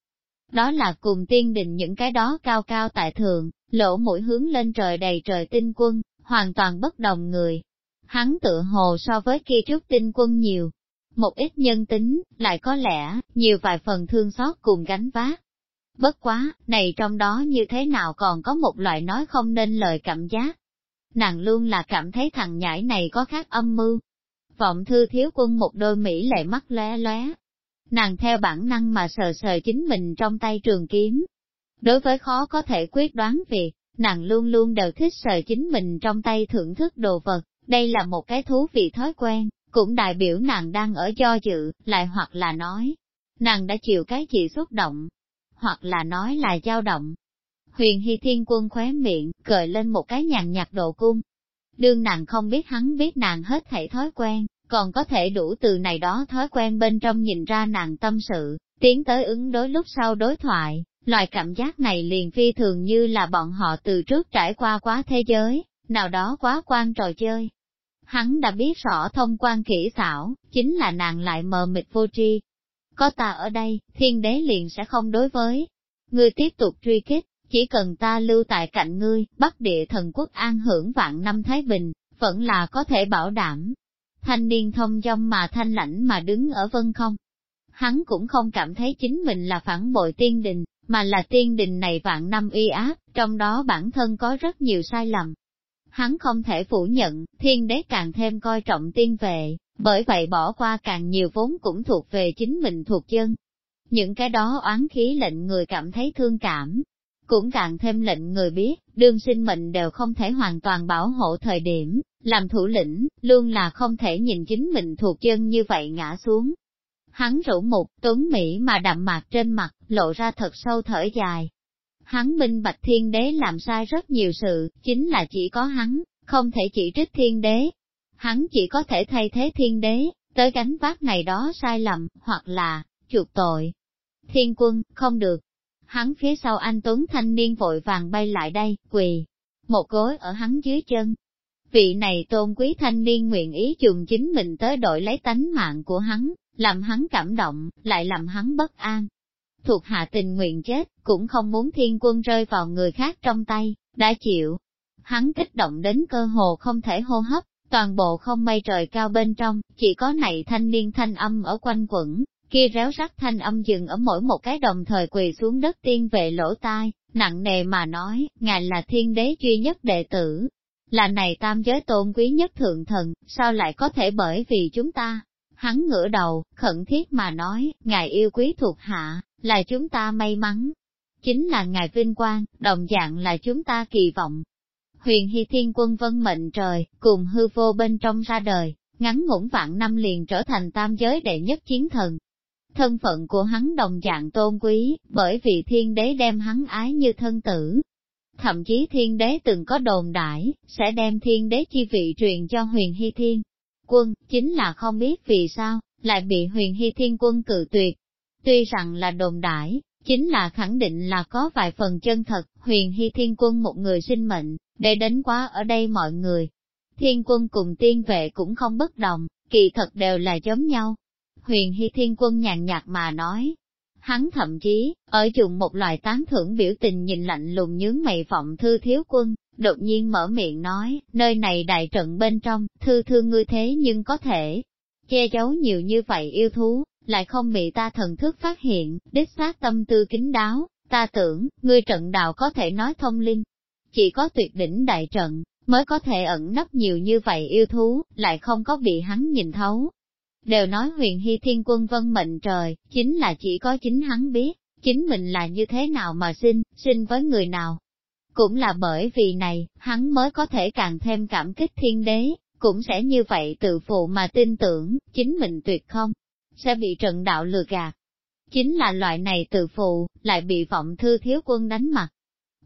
Đó là cùng tiên đình những cái đó cao cao tại thường, lỗ mũi hướng lên trời đầy trời tinh quân, hoàn toàn bất đồng người. Hắn tự hồ so với kia trước tinh quân nhiều. Một ít nhân tính, lại có lẽ, nhiều vài phần thương xót cùng gánh vác. Bất quá, này trong đó như thế nào còn có một loại nói không nên lời cảm giác. Nàng luôn là cảm thấy thằng nhãi này có khác âm mưu, Vọng thư thiếu quân một đôi mỹ lệ mắt lóe lóe. Nàng theo bản năng mà sờ sờ chính mình trong tay trường kiếm. Đối với khó có thể quyết đoán việc, nàng luôn luôn đều thích sờ chính mình trong tay thưởng thức đồ vật, đây là một cái thú vị thói quen, cũng đại biểu nàng đang ở do dự, lại hoặc là nói, nàng đã chịu cái gì xúc động, hoặc là nói là dao động. Huyền Hy Thiên Quân khóe miệng, cười lên một cái nhàn nhạt độ cung, đương nàng không biết hắn biết nàng hết thảy thói quen, còn có thể đủ từ này đó thói quen bên trong nhìn ra nàng tâm sự, tiến tới ứng đối lúc sau đối thoại, loại cảm giác này liền phi thường như là bọn họ từ trước trải qua quá thế giới, nào đó quá quan trò chơi. Hắn đã biết rõ thông quan kỹ xảo, chính là nàng lại mờ mịt vô tri. Có ta ở đây, thiên đế liền sẽ không đối với. Ngươi tiếp tục truy kích, chỉ cần ta lưu tại cạnh ngươi, bắc địa thần quốc an hưởng vạn năm Thái Bình, vẫn là có thể bảo đảm. Thanh niên thông dong mà thanh lãnh mà đứng ở vân không. Hắn cũng không cảm thấy chính mình là phản bội tiên đình, mà là tiên đình này vạn năm uy áp, trong đó bản thân có rất nhiều sai lầm. Hắn không thể phủ nhận, thiên đế càng thêm coi trọng tiên vệ, bởi vậy bỏ qua càng nhiều vốn cũng thuộc về chính mình thuộc dân. Những cái đó oán khí lệnh người cảm thấy thương cảm, cũng càng thêm lệnh người biết, đương sinh mệnh đều không thể hoàn toàn bảo hộ thời điểm, làm thủ lĩnh, luôn là không thể nhìn chính mình thuộc chân như vậy ngã xuống. Hắn rủ một tuấn Mỹ mà đậm mạc trên mặt, lộ ra thật sâu thở dài. Hắn minh bạch thiên đế làm sai rất nhiều sự, chính là chỉ có hắn, không thể chỉ trích thiên đế. Hắn chỉ có thể thay thế thiên đế, tới gánh vác này đó sai lầm, hoặc là, chuộc tội. Thiên quân, không được, hắn phía sau anh Tuấn thanh niên vội vàng bay lại đây, quỳ, một gối ở hắn dưới chân. Vị này tôn quý thanh niên nguyện ý dùng chính mình tới đổi lấy tánh mạng của hắn, làm hắn cảm động, lại làm hắn bất an. Thuộc hạ tình nguyện chết, cũng không muốn thiên quân rơi vào người khác trong tay, đã chịu. Hắn kích động đến cơ hồ không thể hô hấp, toàn bộ không mây trời cao bên trong, chỉ có này thanh niên thanh âm ở quanh quẩn, kia réo rắt thanh âm dừng ở mỗi một cái đồng thời quỳ xuống đất tiên về lỗ tai, nặng nề mà nói, ngài là thiên đế duy nhất đệ tử. là này tam giới tôn quý nhất thượng thần, sao lại có thể bởi vì chúng ta? Hắn ngửa đầu, khẩn thiết mà nói, ngài yêu quý thuộc hạ, là chúng ta may mắn. Chính là ngài vinh quang, đồng dạng là chúng ta kỳ vọng. Huyền Hy Thiên Quân vân mệnh trời, cùng hư vô bên trong ra đời, ngắn ngủn vạn năm liền trở thành tam giới đệ nhất chiến thần. Thân phận của hắn đồng dạng tôn quý, bởi vì thiên đế đem hắn ái như thân tử. Thậm chí thiên đế từng có đồn đại sẽ đem thiên đế chi vị truyền cho huyền hy thiên. Quân, chính là không biết vì sao, lại bị huyền hy thiên quân cự tuyệt. Tuy rằng là đồn đại, chính là khẳng định là có vài phần chân thật, huyền hy thiên quân một người sinh mệnh, để đến quá ở đây mọi người, thiên quân cùng tiên vệ cũng không bất đồng, kỳ thật đều là giống nhau. Huyền Hy Thiên Quân nhàn nhạt mà nói, hắn thậm chí, ở dùng một loại tán thưởng biểu tình nhìn lạnh lùng nhướng mày vọng thư thiếu quân, đột nhiên mở miệng nói, nơi này đại trận bên trong, thư thương ngươi thế nhưng có thể che giấu nhiều như vậy yêu thú, lại không bị ta thần thức phát hiện, đích xác tâm tư kính đáo, ta tưởng, ngươi trận đạo có thể nói thông linh. Chỉ có tuyệt đỉnh đại trận, mới có thể ẩn nấp nhiều như vậy yêu thú, lại không có bị hắn nhìn thấu. Đều nói huyền hy thiên quân vân mệnh trời, chính là chỉ có chính hắn biết, chính mình là như thế nào mà sinh, sinh với người nào. Cũng là bởi vì này, hắn mới có thể càng thêm cảm kích thiên đế, cũng sẽ như vậy tự phụ mà tin tưởng, chính mình tuyệt không, sẽ bị trận đạo lừa gạt. Chính là loại này tự phụ, lại bị vọng thư thiếu quân đánh mặt,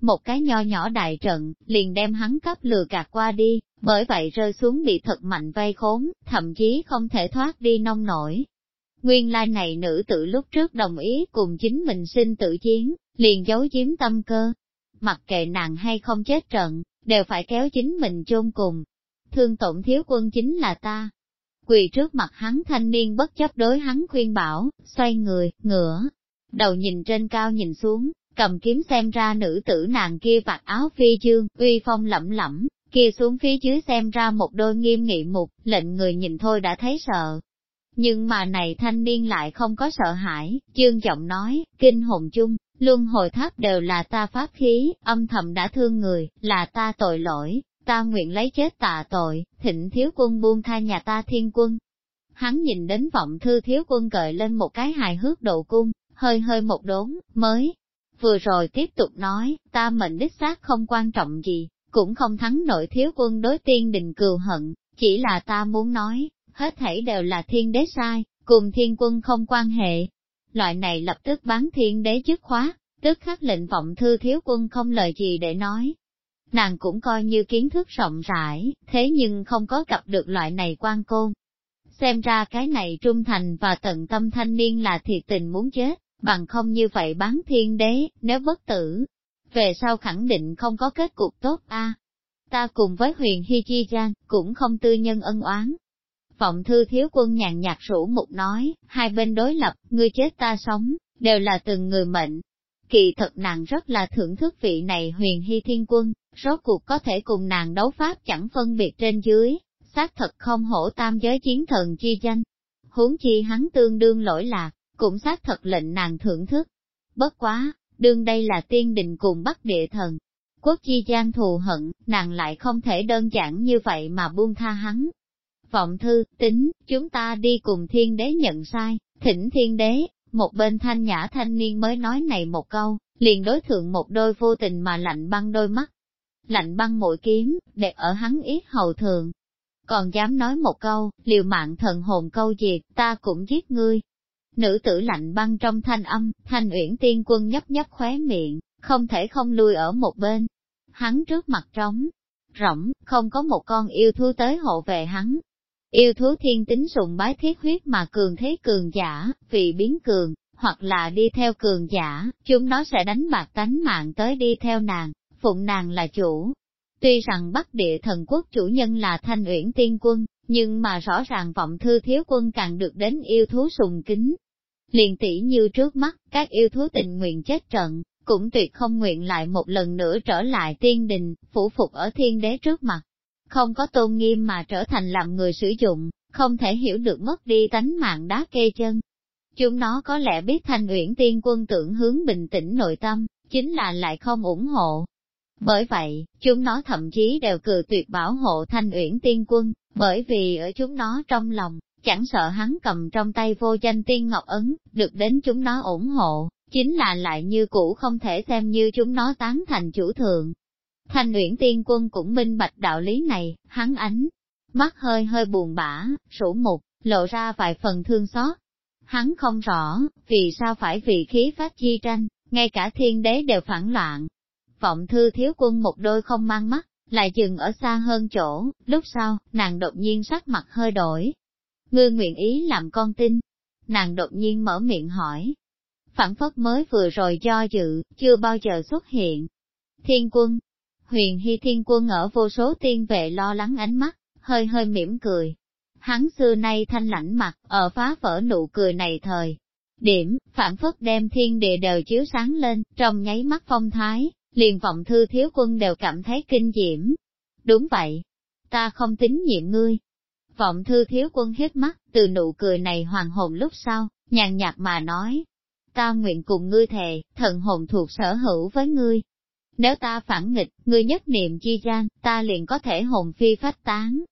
một cái nho nhỏ đại trận, liền đem hắn cấp lừa gạt qua đi, bởi vậy rơi xuống bị thật mạnh vây khốn, thậm chí không thể thoát đi nông nổi. Nguyên lai này nữ tử lúc trước đồng ý cùng chính mình sinh tự chiến, liền giấu chiếm tâm cơ. Mặc kệ nàng hay không chết trận, đều phải kéo chính mình chôn cùng. Thương tổn thiếu quân chính là ta. Quỳ trước mặt hắn thanh niên bất chấp đối hắn khuyên bảo, xoay người, ngửa, đầu nhìn trên cao nhìn xuống, cầm kiếm xem ra nữ tử nàng kia vạt áo phi dương, uy phong lẫm lẫm, kia xuống phía dưới xem ra một đôi nghiêm nghị mục, lệnh người nhìn thôi đã thấy sợ. Nhưng mà này thanh niên lại không có sợ hãi, chương giọng nói, kinh hồn chung, luân hồi tháp đều là ta pháp khí, âm thầm đã thương người, là ta tội lỗi, ta nguyện lấy chết tạ tội, thịnh thiếu quân buông tha nhà ta thiên quân. Hắn nhìn đến vọng thư thiếu quân gợi lên một cái hài hước độ cung, hơi hơi một đốn, mới, Vừa rồi tiếp tục nói, ta mệnh đích xác không quan trọng gì, cũng không thắng nội thiếu quân đối tiên đình cừu hận, chỉ là ta muốn nói, hết thảy đều là thiên đế sai, cùng thiên quân không quan hệ. Loại này lập tức bán thiên đế chức khóa, tức khắc lệnh vọng thư thiếu quân không lời gì để nói. Nàng cũng coi như kiến thức rộng rãi, thế nhưng không có gặp được loại này quan côn. Xem ra cái này trung thành và tận tâm thanh niên là thiệt tình muốn chết bằng không như vậy bán thiên đế, nếu bất tử, về sau khẳng định không có kết cục tốt a. Ta cùng với huyền Hy Chi Giang, cũng không tư nhân ân oán. Vọng thư thiếu quân nhàn nhạt rủ mục nói, hai bên đối lập, ngươi chết ta sống, đều là từng người mệnh. Kỳ thật nàng rất là thưởng thức vị này huyền hy thiên quân, rốt cuộc có thể cùng nàng đấu pháp chẳng phân biệt trên dưới, xác thật không hổ tam giới chiến thần chi danh. Huống chi hắn tương đương lỗi lạc, cũng xác thật lệnh nàng thưởng thức. Bất quá, đương đây là tiên đình cùng bắc địa thần. Quốc chi gian thù hận, nàng lại không thể đơn giản như vậy mà buông tha hắn. Vọng thư, tính, chúng ta đi cùng thiên đế nhận sai, thỉnh thiên đế, một bên thanh nhã thanh niên mới nói này một câu, liền đối thượng một đôi vô tình mà lạnh băng đôi mắt. Lạnh băng mũi kiếm, để ở hắn ít hầu thường. Còn dám nói một câu, liều mạng thần hồn câu diệt, ta cũng giết ngươi, Nữ tử lạnh băng trong thanh âm, thanh uyển tiên quân nhấp nhấp khóe miệng, không thể không lui ở một bên. Hắn trước mặt trống, rỗng, không có một con yêu thú tới hộ vệ hắn. Yêu thú thiên tính sùng bái thiết huyết mà cường thế cường giả, vì biến cường, hoặc là đi theo cường giả, chúng nó sẽ đánh bạc tánh mạng tới đi theo nàng, phụng nàng là chủ. Tuy rằng Bắc địa thần quốc chủ nhân là Thanh Uyển Tiên Quân, nhưng mà rõ ràng vọng thư thiếu quân càng được đến yêu thú sùng kính, Liền tỷ như trước mắt, các yêu thú tình nguyện chết trận, cũng tuyệt không nguyện lại một lần nữa trở lại tiên đình, phủ phục ở thiên đế trước mặt. Không có tôn nghiêm mà trở thành làm người sử dụng, không thể hiểu được mất đi tánh mạng đá kê chân. Chúng nó có lẽ biết thanh uyển tiên quân tưởng hướng bình tĩnh nội tâm, chính là lại không ủng hộ. Bởi vậy, chúng nó thậm chí đều cự tuyệt bảo hộ thanh uyển tiên quân, bởi vì ở chúng nó trong lòng, chẳng sợ hắn cầm trong tay vô danh tiên ngọc ấn, được đến chúng nó ủng hộ, chính là lại như cũ không thể xem như chúng nó tán thành chủ thượng. Thanh uyển tiên quân cũng minh bạch đạo lý này, hắn ánh, mắt hơi hơi buồn bã, sủ mục, lộ ra vài phần thương xót. Hắn không rõ, vì sao phải vì khí phát chi tranh, ngay cả thiên đế đều phản loạn. Vọng thư thiếu quân một đôi không mang mắt, lại dừng ở xa hơn chỗ, lúc sau, nàng đột nhiên sắc mặt hơi đổi. Ngươi nguyện ý làm con tin. Nàng đột nhiên mở miệng hỏi. Phản phất mới vừa rồi do dự, chưa bao giờ xuất hiện. Thiên quân, huyền hy thiên quân ở vô số tiên vệ lo lắng ánh mắt, hơi hơi mỉm cười. Hắn xưa nay thanh lãnh mặt, ở phá vỡ nụ cười này thời. Điểm, phản phất đem thiên địa đều chiếu sáng lên, trong nháy mắt phong thái, liền vọng thư thiếu quân đều cảm thấy kinh diễm. Đúng vậy, ta không tín nhiệm ngươi. Vọng thư thiếu quân hết mắt, từ nụ cười này hoàng hồn lúc sau, nhàn nhạt mà nói. Ta nguyện cùng ngươi thề, thần hồn thuộc sở hữu với ngươi. Nếu ta phản nghịch, ngươi nhất niệm chi gian, ta liền có thể hồn phi phách tán.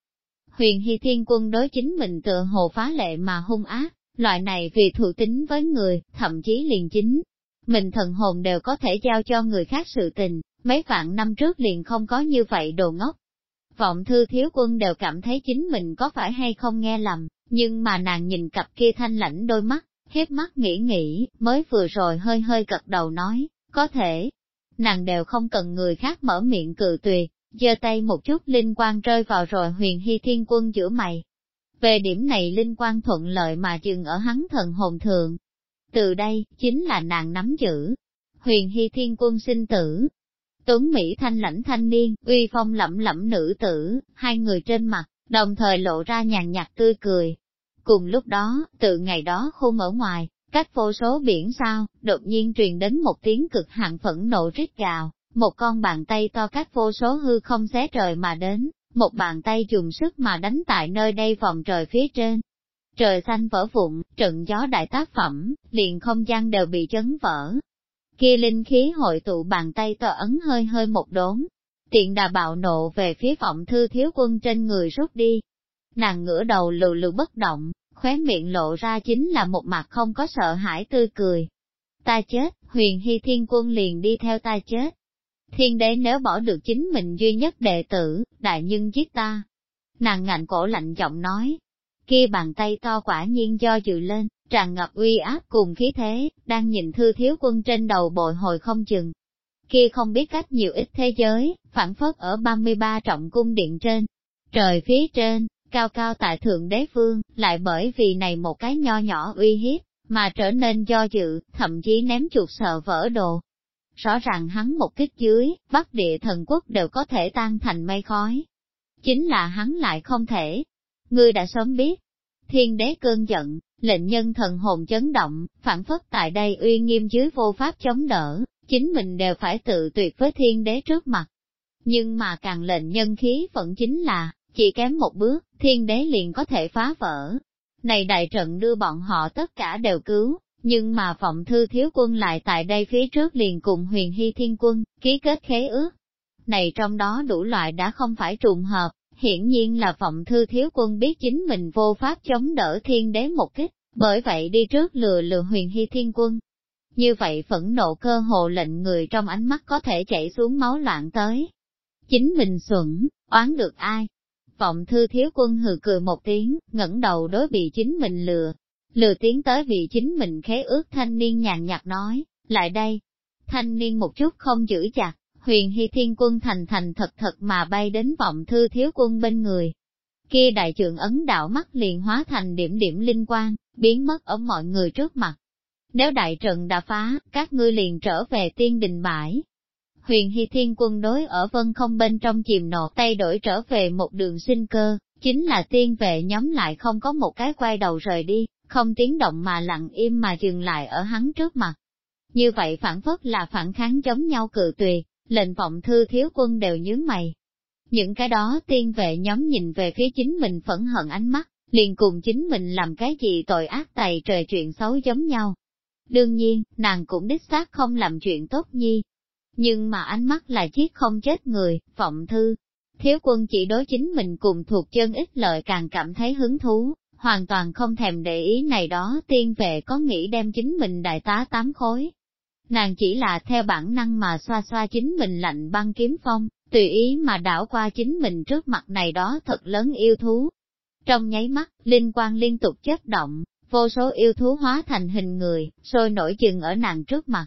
Huyền Hy Thiên Quân đối chính mình tựa hồ phá lệ mà hung ác, loại này vì thụ tính với người, thậm chí liền chính. Mình thần hồn đều có thể giao cho người khác sự tình, mấy vạn năm trước liền không có như vậy đồ ngốc. Vọng thư thiếu quân đều cảm thấy chính mình có phải hay không nghe lầm, nhưng mà nàng nhìn cặp kia thanh lãnh đôi mắt, hết mắt nghĩ nghĩ, mới vừa rồi hơi hơi gật đầu nói, có thể. Nàng đều không cần người khác mở miệng cự tuyệt, giơ tay một chút linh quang rơi vào rồi huyền hy thiên quân giữa mày. Về điểm này linh quang thuận lợi mà dừng ở hắn thần hồn thượng. Từ đây, chính là nàng nắm giữ. Huyền hy thiên quân sinh tử. Tuấn Mỹ thanh lãnh thanh niên, uy phong lẫm lẫm nữ tử, hai người trên mặt, đồng thời lộ ra nhàn nhạt tươi cười. Cùng lúc đó, từ ngày đó khung ở ngoài, cách vô số biển sao, đột nhiên truyền đến một tiếng cực hạn phẫn nộ rít gào, một con bàn tay to cách vô số hư không xé trời mà đến, một bàn tay dùng sức mà đánh tại nơi đây vòng trời phía trên. Trời xanh vỡ vụn, trận gió đại tác phẩm, liền không gian đều bị chấn vỡ. Kia linh khí hội tụ bàn tay to ấn hơi hơi một đốn, tiện đà bạo nộ về phía vọng thư thiếu quân trên người rút đi. Nàng ngửa đầu lù lù bất động, khóe miệng lộ ra chính là một mặt không có sợ hãi tươi cười. Ta chết, huyền hy thiên quân liền đi theo ta chết. Thiên đế nếu bỏ được chính mình duy nhất đệ tử, đại nhân giết ta. Nàng ngạnh cổ lạnh giọng nói. Kia bàn tay to quả nhiên do dự lên, tràn ngập uy áp cùng khí thế, đang nhìn thư thiếu quân trên đầu bội hồi không chừng. Kia không biết cách nhiều ít thế giới, phản phất ở 33 trọng cung điện trên. Trời phía trên, cao cao tại thượng đế phương, lại bởi vì này một cái nho nhỏ uy hiếp, mà trở nên do dự, thậm chí ném chuột sợ vỡ đồ, Rõ ràng hắn một kích dưới, bắc địa thần quốc đều có thể tan thành mây khói. Chính là hắn lại không thể. Ngươi đã sớm biết. Thiên đế cơn giận, lệnh nhân thần hồn chấn động, phản phất tại đây uy nghiêm dưới vô pháp chống đỡ, chính mình đều phải tự tuyệt với thiên đế trước mặt. Nhưng mà càng lệnh nhân khí phận chính là, chỉ kém một bước, thiên đế liền có thể phá vỡ. Này đại trận đưa bọn họ tất cả đều cứu, nhưng mà vọng thư thiếu quân lại tại đây phía trước liền cùng huyền hy thiên quân, ký kết khế ước. Này trong đó đủ loại đã không phải trùng hợp, hiển nhiên là vọng thư thiếu quân biết chính mình vô pháp chống đỡ thiên đế một kích, bởi vậy đi trước lừa lừa huyền hy thiên quân. Như vậy phẫn nộ cơ hồ lệnh người trong ánh mắt có thể chảy xuống máu loạn tới. Chính mình xuẩn, oán được ai? Vọng thư thiếu quân hừ cười một tiếng, ngẩng đầu đối bị chính mình lừa, lừa tiến tới vị chính mình khế ước thanh niên nhàn nhạt nói, lại đây. Thanh niên một chút không giữ chặt, huyền hy thiên quân thành thành thật thật mà bay đến vọng thư thiếu quân bên người. Kia đại trưởng ấn đạo mắt liền hóa thành điểm điểm linh quang, biến mất ở mọi người trước mặt. Nếu đại trận đã phá, các ngươi liền trở về tiên đình bãi. Huyền Hy Thiên quân đối ở vân không bên trong chìm nộ tay đổi trở về một đường sinh cơ, chính là tiên vệ nhóm lại không có một cái quay đầu rời đi, không tiếng động mà lặng im mà dừng lại ở hắn trước mặt. Như vậy phản phất là phản kháng chống nhau cự tuyệt, lệnh vọng thư thiếu quân đều nhướng mày. Những cái đó tiên vệ nhóm nhìn về phía chính mình phẫn hận ánh mắt, liền cùng chính mình làm cái gì tội ác tày trời chuyện xấu giống nhau. Đương nhiên, nàng cũng đích xác không làm chuyện tốt nhi. Nhưng mà ánh mắt là chiếc không chết người, vọng thư. Thiếu quân chỉ đối chính mình cùng thuộc chân ít lợi càng cảm thấy hứng thú, hoàn toàn không thèm để ý này đó tiên vệ có nghĩ đem chính mình đại tá tám khối. Nàng chỉ là theo bản năng mà xoa xoa chính mình lạnh băng kiếm phong, tùy ý mà đảo qua chính mình trước mặt này đó thật lớn yêu thú. Trong nháy mắt, linh quang liên tục chất động, vô số yêu thú hóa thành hình người, sôi nổi chừng ở nàng trước mặt.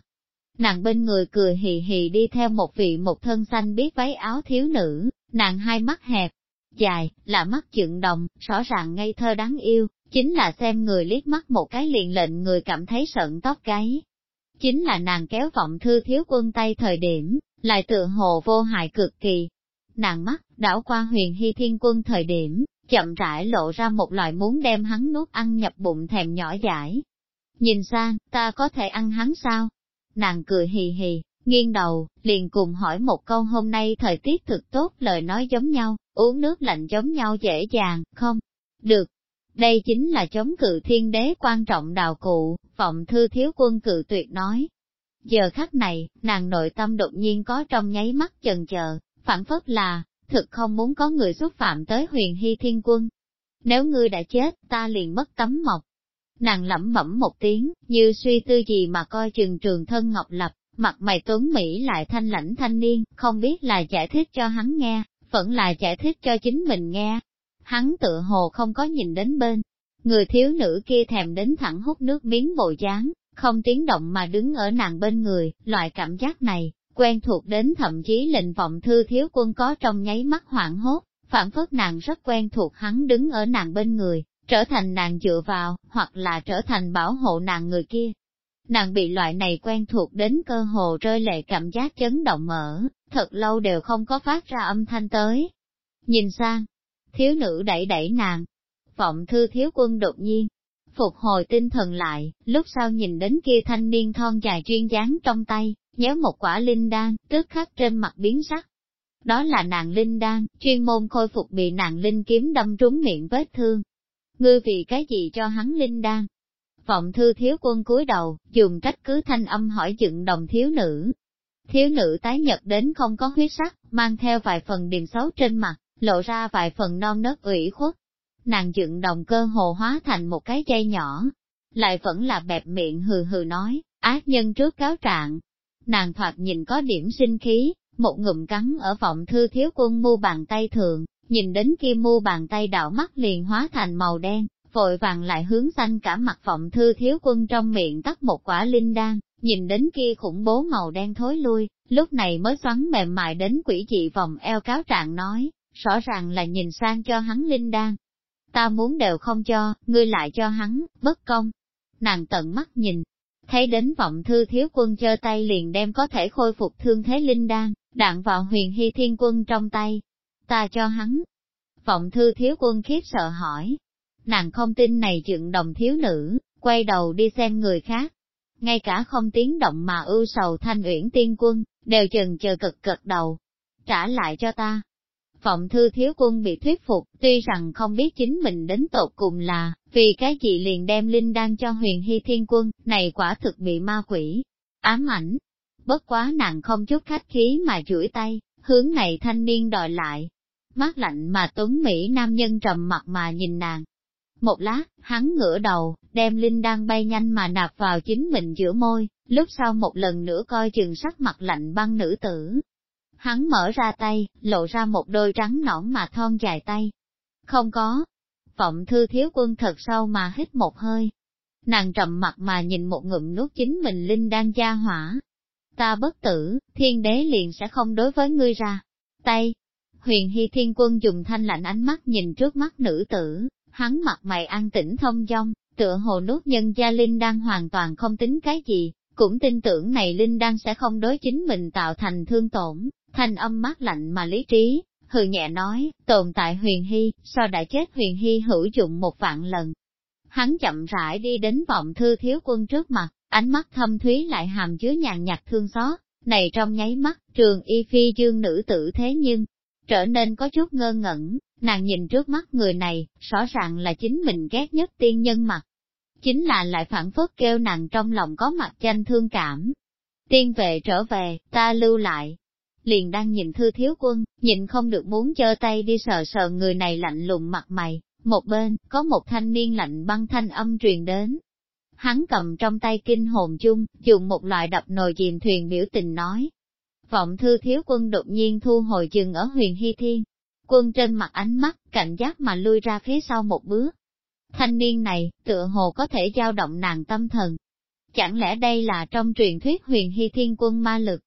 Nàng bên người cười hì hì đi theo một vị một thân xanh biết váy áo thiếu nữ, nàng hai mắt hẹp, dài, là mắt chượng đồng, rõ ràng ngây thơ đáng yêu, chính là xem người liếc mắt một cái liền lệnh người cảm thấy sợn tóc gáy. Chính là nàng kéo vọng thư thiếu quân tay thời điểm, lại tựa hồ vô hại cực kỳ. Nàng mắt, đảo qua huyền hy thiên quân thời điểm, chậm rãi lộ ra một loại muốn đem hắn nuốt ăn nhập bụng thèm nhỏ dãi. Nhìn sang, ta có thể ăn hắn sao? Nàng cười hì hì, nghiêng đầu, liền cùng hỏi một câu hôm nay thời tiết thực tốt lời nói giống nhau, uống nước lạnh giống nhau dễ dàng, không? Được. Đây chính là chống cự thiên đế quan trọng đào cụ, vọng thư thiếu quân cự tuyệt nói. Giờ khắc này, nàng nội tâm đột nhiên có trong nháy mắt chần chờ, phản phất là, thực không muốn có người xúc phạm tới huyền hy thiên quân. Nếu ngươi đã chết, ta liền mất tấm mộc. Nàng lẩm bẩm một tiếng, như suy tư gì mà coi chừng trường thân ngọc lập, mặt mày tuấn Mỹ lại thanh lãnh thanh niên, không biết là giải thích cho hắn nghe, vẫn là giải thích cho chính mình nghe. Hắn tự hồ không có nhìn đến bên, người thiếu nữ kia thèm đến thẳng hút nước miếng bộ dáng, không tiếng động mà đứng ở nàng bên người, loại cảm giác này, quen thuộc đến thậm chí lệnh vọng thư thiếu quân có trong nháy mắt hoảng hốt, phản phất nàng rất quen thuộc hắn đứng ở nàng bên người, trở thành nàng dựa vào, hoặc là trở thành bảo hộ nàng người kia. Nàng bị loại này quen thuộc đến cơ hồ rơi lệ cảm giác chấn động mở, thật lâu đều không có phát ra âm thanh tới. Nhìn sang, thiếu nữ đẩy đẩy nàng, vọng thư thiếu quân đột nhiên, phục hồi tinh thần lại, lúc sau nhìn đến kia thanh niên thon dài chuyên dáng trong tay, nhéo một quả linh đan, tức khắc trên mặt biến sắc. Đó là nàng linh đan, chuyên môn khôi phục bị nàng linh kiếm đâm trúng miệng vết thương. Ngươi vì cái gì cho hắn linh đan? Vọng thư thiếu quân cúi đầu, dùng trách cứ thanh âm hỏi dựng đồng thiếu nữ. Thiếu nữ tái nhật đến không có huyết sắc, mang theo vài phần điềm xấu trên mặt, lộ ra vài phần non nớt ủy khuất. Nàng dựng đồng cơ hồ hóa thành một cái dây nhỏ, lại vẫn là bẹp miệng hừ hừ nói, ác nhân trước cáo trạng, nàng thoạt nhìn có điểm sinh khí, một ngụm cắn ở vọng thư thiếu quân mu bàn tay thường, nhìn đến kia mu bàn tay đạo mắt liền hóa thành màu đen, vội vàng lại hướng xanh cả mặt vọng thư thiếu quân trong miệng tắt một quả linh đan, nhìn đến kia khủng bố màu đen thối lui, lúc này mới xoắn mềm mại đến quỷ dị vòng eo cáo trạng nói, rõ ràng là nhìn sang cho hắn linh đan. Ta muốn đều không cho, ngươi lại cho hắn, bất công. Nàng tận mắt nhìn, thấy đến vọng thư thiếu quân chơ tay liền đem có thể khôi phục thương thế linh đan, đạn vào huyền hy thiên quân trong tay. Ta cho hắn. Vọng thư thiếu quân khiếp sợ hỏi. Nàng không tin này dựng đồng thiếu nữ, quay đầu đi xem người khác. Ngay cả không tiếng động mà ưu sầu thanh uyển tiên quân, đều chừng chờ cực cực đầu. Trả lại cho ta, Vọng thư thiếu quân bị thuyết phục, tuy rằng không biết chính mình đến tột cùng là, vì cái gì liền đem linh đan cho huyền hy thiên quân, này quả thực bị ma quỷ, ám ảnh. Bất quá nàng không chút khách khí mà chửi tay, hướng này thanh niên đòi lại. Mát lạnh mà tuấn Mỹ nam nhân trầm mặt mà nhìn nàng. Một lát, hắn ngửa đầu, đem linh đan bay nhanh mà nạp vào chính mình giữa môi, lúc sau một lần nữa coi chừng sắc mặt lạnh băng nữ tử, Hắn mở ra tay, lộ ra một đôi trắng nõn mà thon dài tay. Không có. Vọng thư thiếu quân thật sâu mà hít một hơi. Nàng trầm mặt mà nhìn một ngụm nuốt chính mình linh đang gia hỏa. Ta bất tử, thiên đế liền sẽ không đối với ngươi ra. Tay. Huyền Hy Thiên Quân dùng thanh lạnh ánh mắt nhìn trước mắt nữ tử, hắn mặt mày an tĩnh thông dong, tựa hồ nuốt nhân gia linh đang hoàn toàn không tính cái gì, cũng tin tưởng này linh đan sẽ không đối chính mình tạo thành thương tổn, thanh âm mát lạnh mà lý trí, hừ nhẹ nói, tồn tại huyền hy, so đã chết huyền hy hữu dụng một vạn lần. Hắn chậm rãi đi đến vọng thư thiếu quân trước mặt, ánh mắt thâm thúy lại hàm chứa nhàn nhạt thương xót, này trong nháy mắt, trường y phi dương nữ tử thế nhưng, trở nên có chút ngơ ngẩn, nàng nhìn trước mắt người này, rõ ràng là chính mình ghét nhất tiên nhân mặt. Chính là lại phản phất kêu nàng trong lòng có mặt tranh thương cảm. tiên vệ trở về, ta lưu lại. Liền đang nhìn thư thiếu quân, nhìn không được muốn chơ tay đi sờ sờ người này lạnh lùng mặt mày, một bên, có một thanh niên lạnh băng thanh âm truyền đến. Hắn cầm trong tay kinh hồn chung, dùng một loại đập nồi chìm thuyền biểu tình nói. Vọng thư thiếu quân đột nhiên thu hồi chừng ở huyền hy thiên. Quân trên mặt ánh mắt, cảnh giác mà lui ra phía sau một bước. Thanh niên này, tựa hồ có thể giao động nàng tâm thần. Chẳng lẽ đây là trong truyền thuyết huyền hy thiên quân ma lực?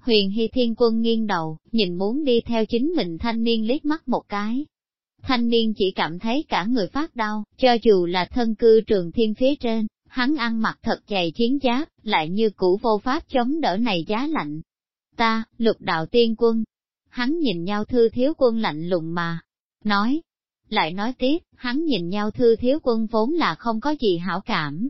Huyền hy thiên quân nghiêng đầu, nhìn muốn đi theo chính mình thanh niên liếc mắt một cái, thanh niên chỉ cảm thấy cả người phát đau, cho dù là thân cư trường thiên phía trên, hắn ăn mặc thật dày chiến giáp, lại như cũ vô pháp chống đỡ này giá lạnh. Ta, lục đạo tiên quân. Hắn nhìn nhau thư thiếu quân lạnh lùng mà, nói. Lại nói tiếp, hắn nhìn nhau thư thiếu quân vốn là không có gì hảo cảm.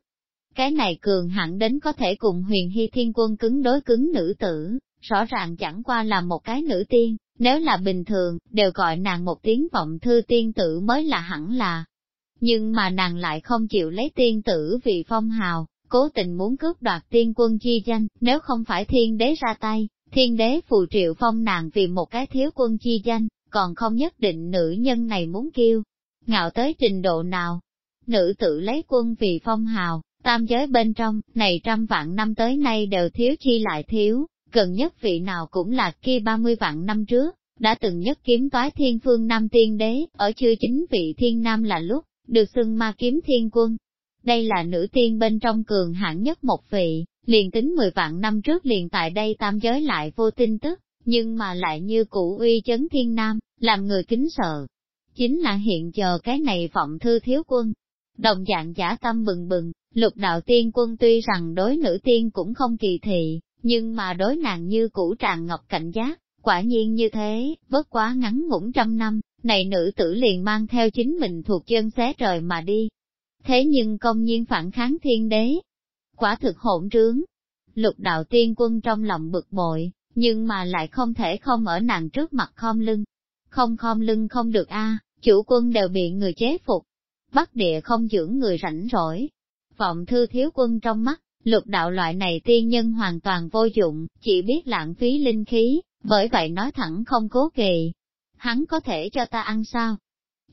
Cái này cường hẳn đến có thể cùng huyền hy thiên quân cứng đối cứng nữ tử, rõ ràng chẳng qua là một cái nữ tiên, nếu là bình thường, đều gọi nàng một tiếng vọng thư tiên tử mới là hẳn là. Nhưng mà nàng lại không chịu lấy tiên tử vì phong hào, cố tình muốn cướp đoạt tiên quân chi danh, nếu không phải thiên đế ra tay, thiên đế phù triệu phong nàng vì một cái thiếu quân chi danh, còn không nhất định nữ nhân này muốn kêu. Ngạo tới trình độ nào? Nữ tự lấy quân vì phong hào, tam giới bên trong, này trăm vạn năm tới nay đều thiếu chi lại thiếu, gần nhất vị nào cũng là kia 30 vạn năm trước, đã từng nhất kiếm toái thiên phương nam tiên đế, ở chưa chính vị thiên nam là lúc, được xưng ma kiếm thiên quân. Đây là nữ tiên bên trong cường hãn nhất một vị, liền tính 10 vạn năm trước liền tại đây tam giới lại vô tin tức, nhưng mà lại như cũ uy chấn thiên nam, làm người kính sợ. Chính là hiện giờ cái này vọng thư thiếu quân. Đồng dạng giả tâm bừng bừng, lục đạo tiên quân tuy rằng đối nữ tiên cũng không kỳ thị, nhưng mà đối nàng như cũ tràn ngọc cảnh giác, quả nhiên như thế, bất quá ngắn ngủn trăm năm, này nữ tử liền mang theo chính mình thuộc chân xé trời mà đi. Thế nhưng công nhiên phản kháng thiên đế, quả thực hỗn trướng. Lục đạo tiên quân trong lòng bực bội, nhưng mà lại không thể không ở nàng trước mặt khom lưng. Không khom lưng không được a, chủ quân đều bị người chế phục. Bắc địa không dưỡng người rảnh rỗi. Vọng thư thiếu quân trong mắt, Lục đạo loại này tiên nhân hoàn toàn vô dụng, chỉ biết lãng phí linh khí, bởi vậy nói thẳng không cố kỳ. Hắn có thể cho ta ăn sao?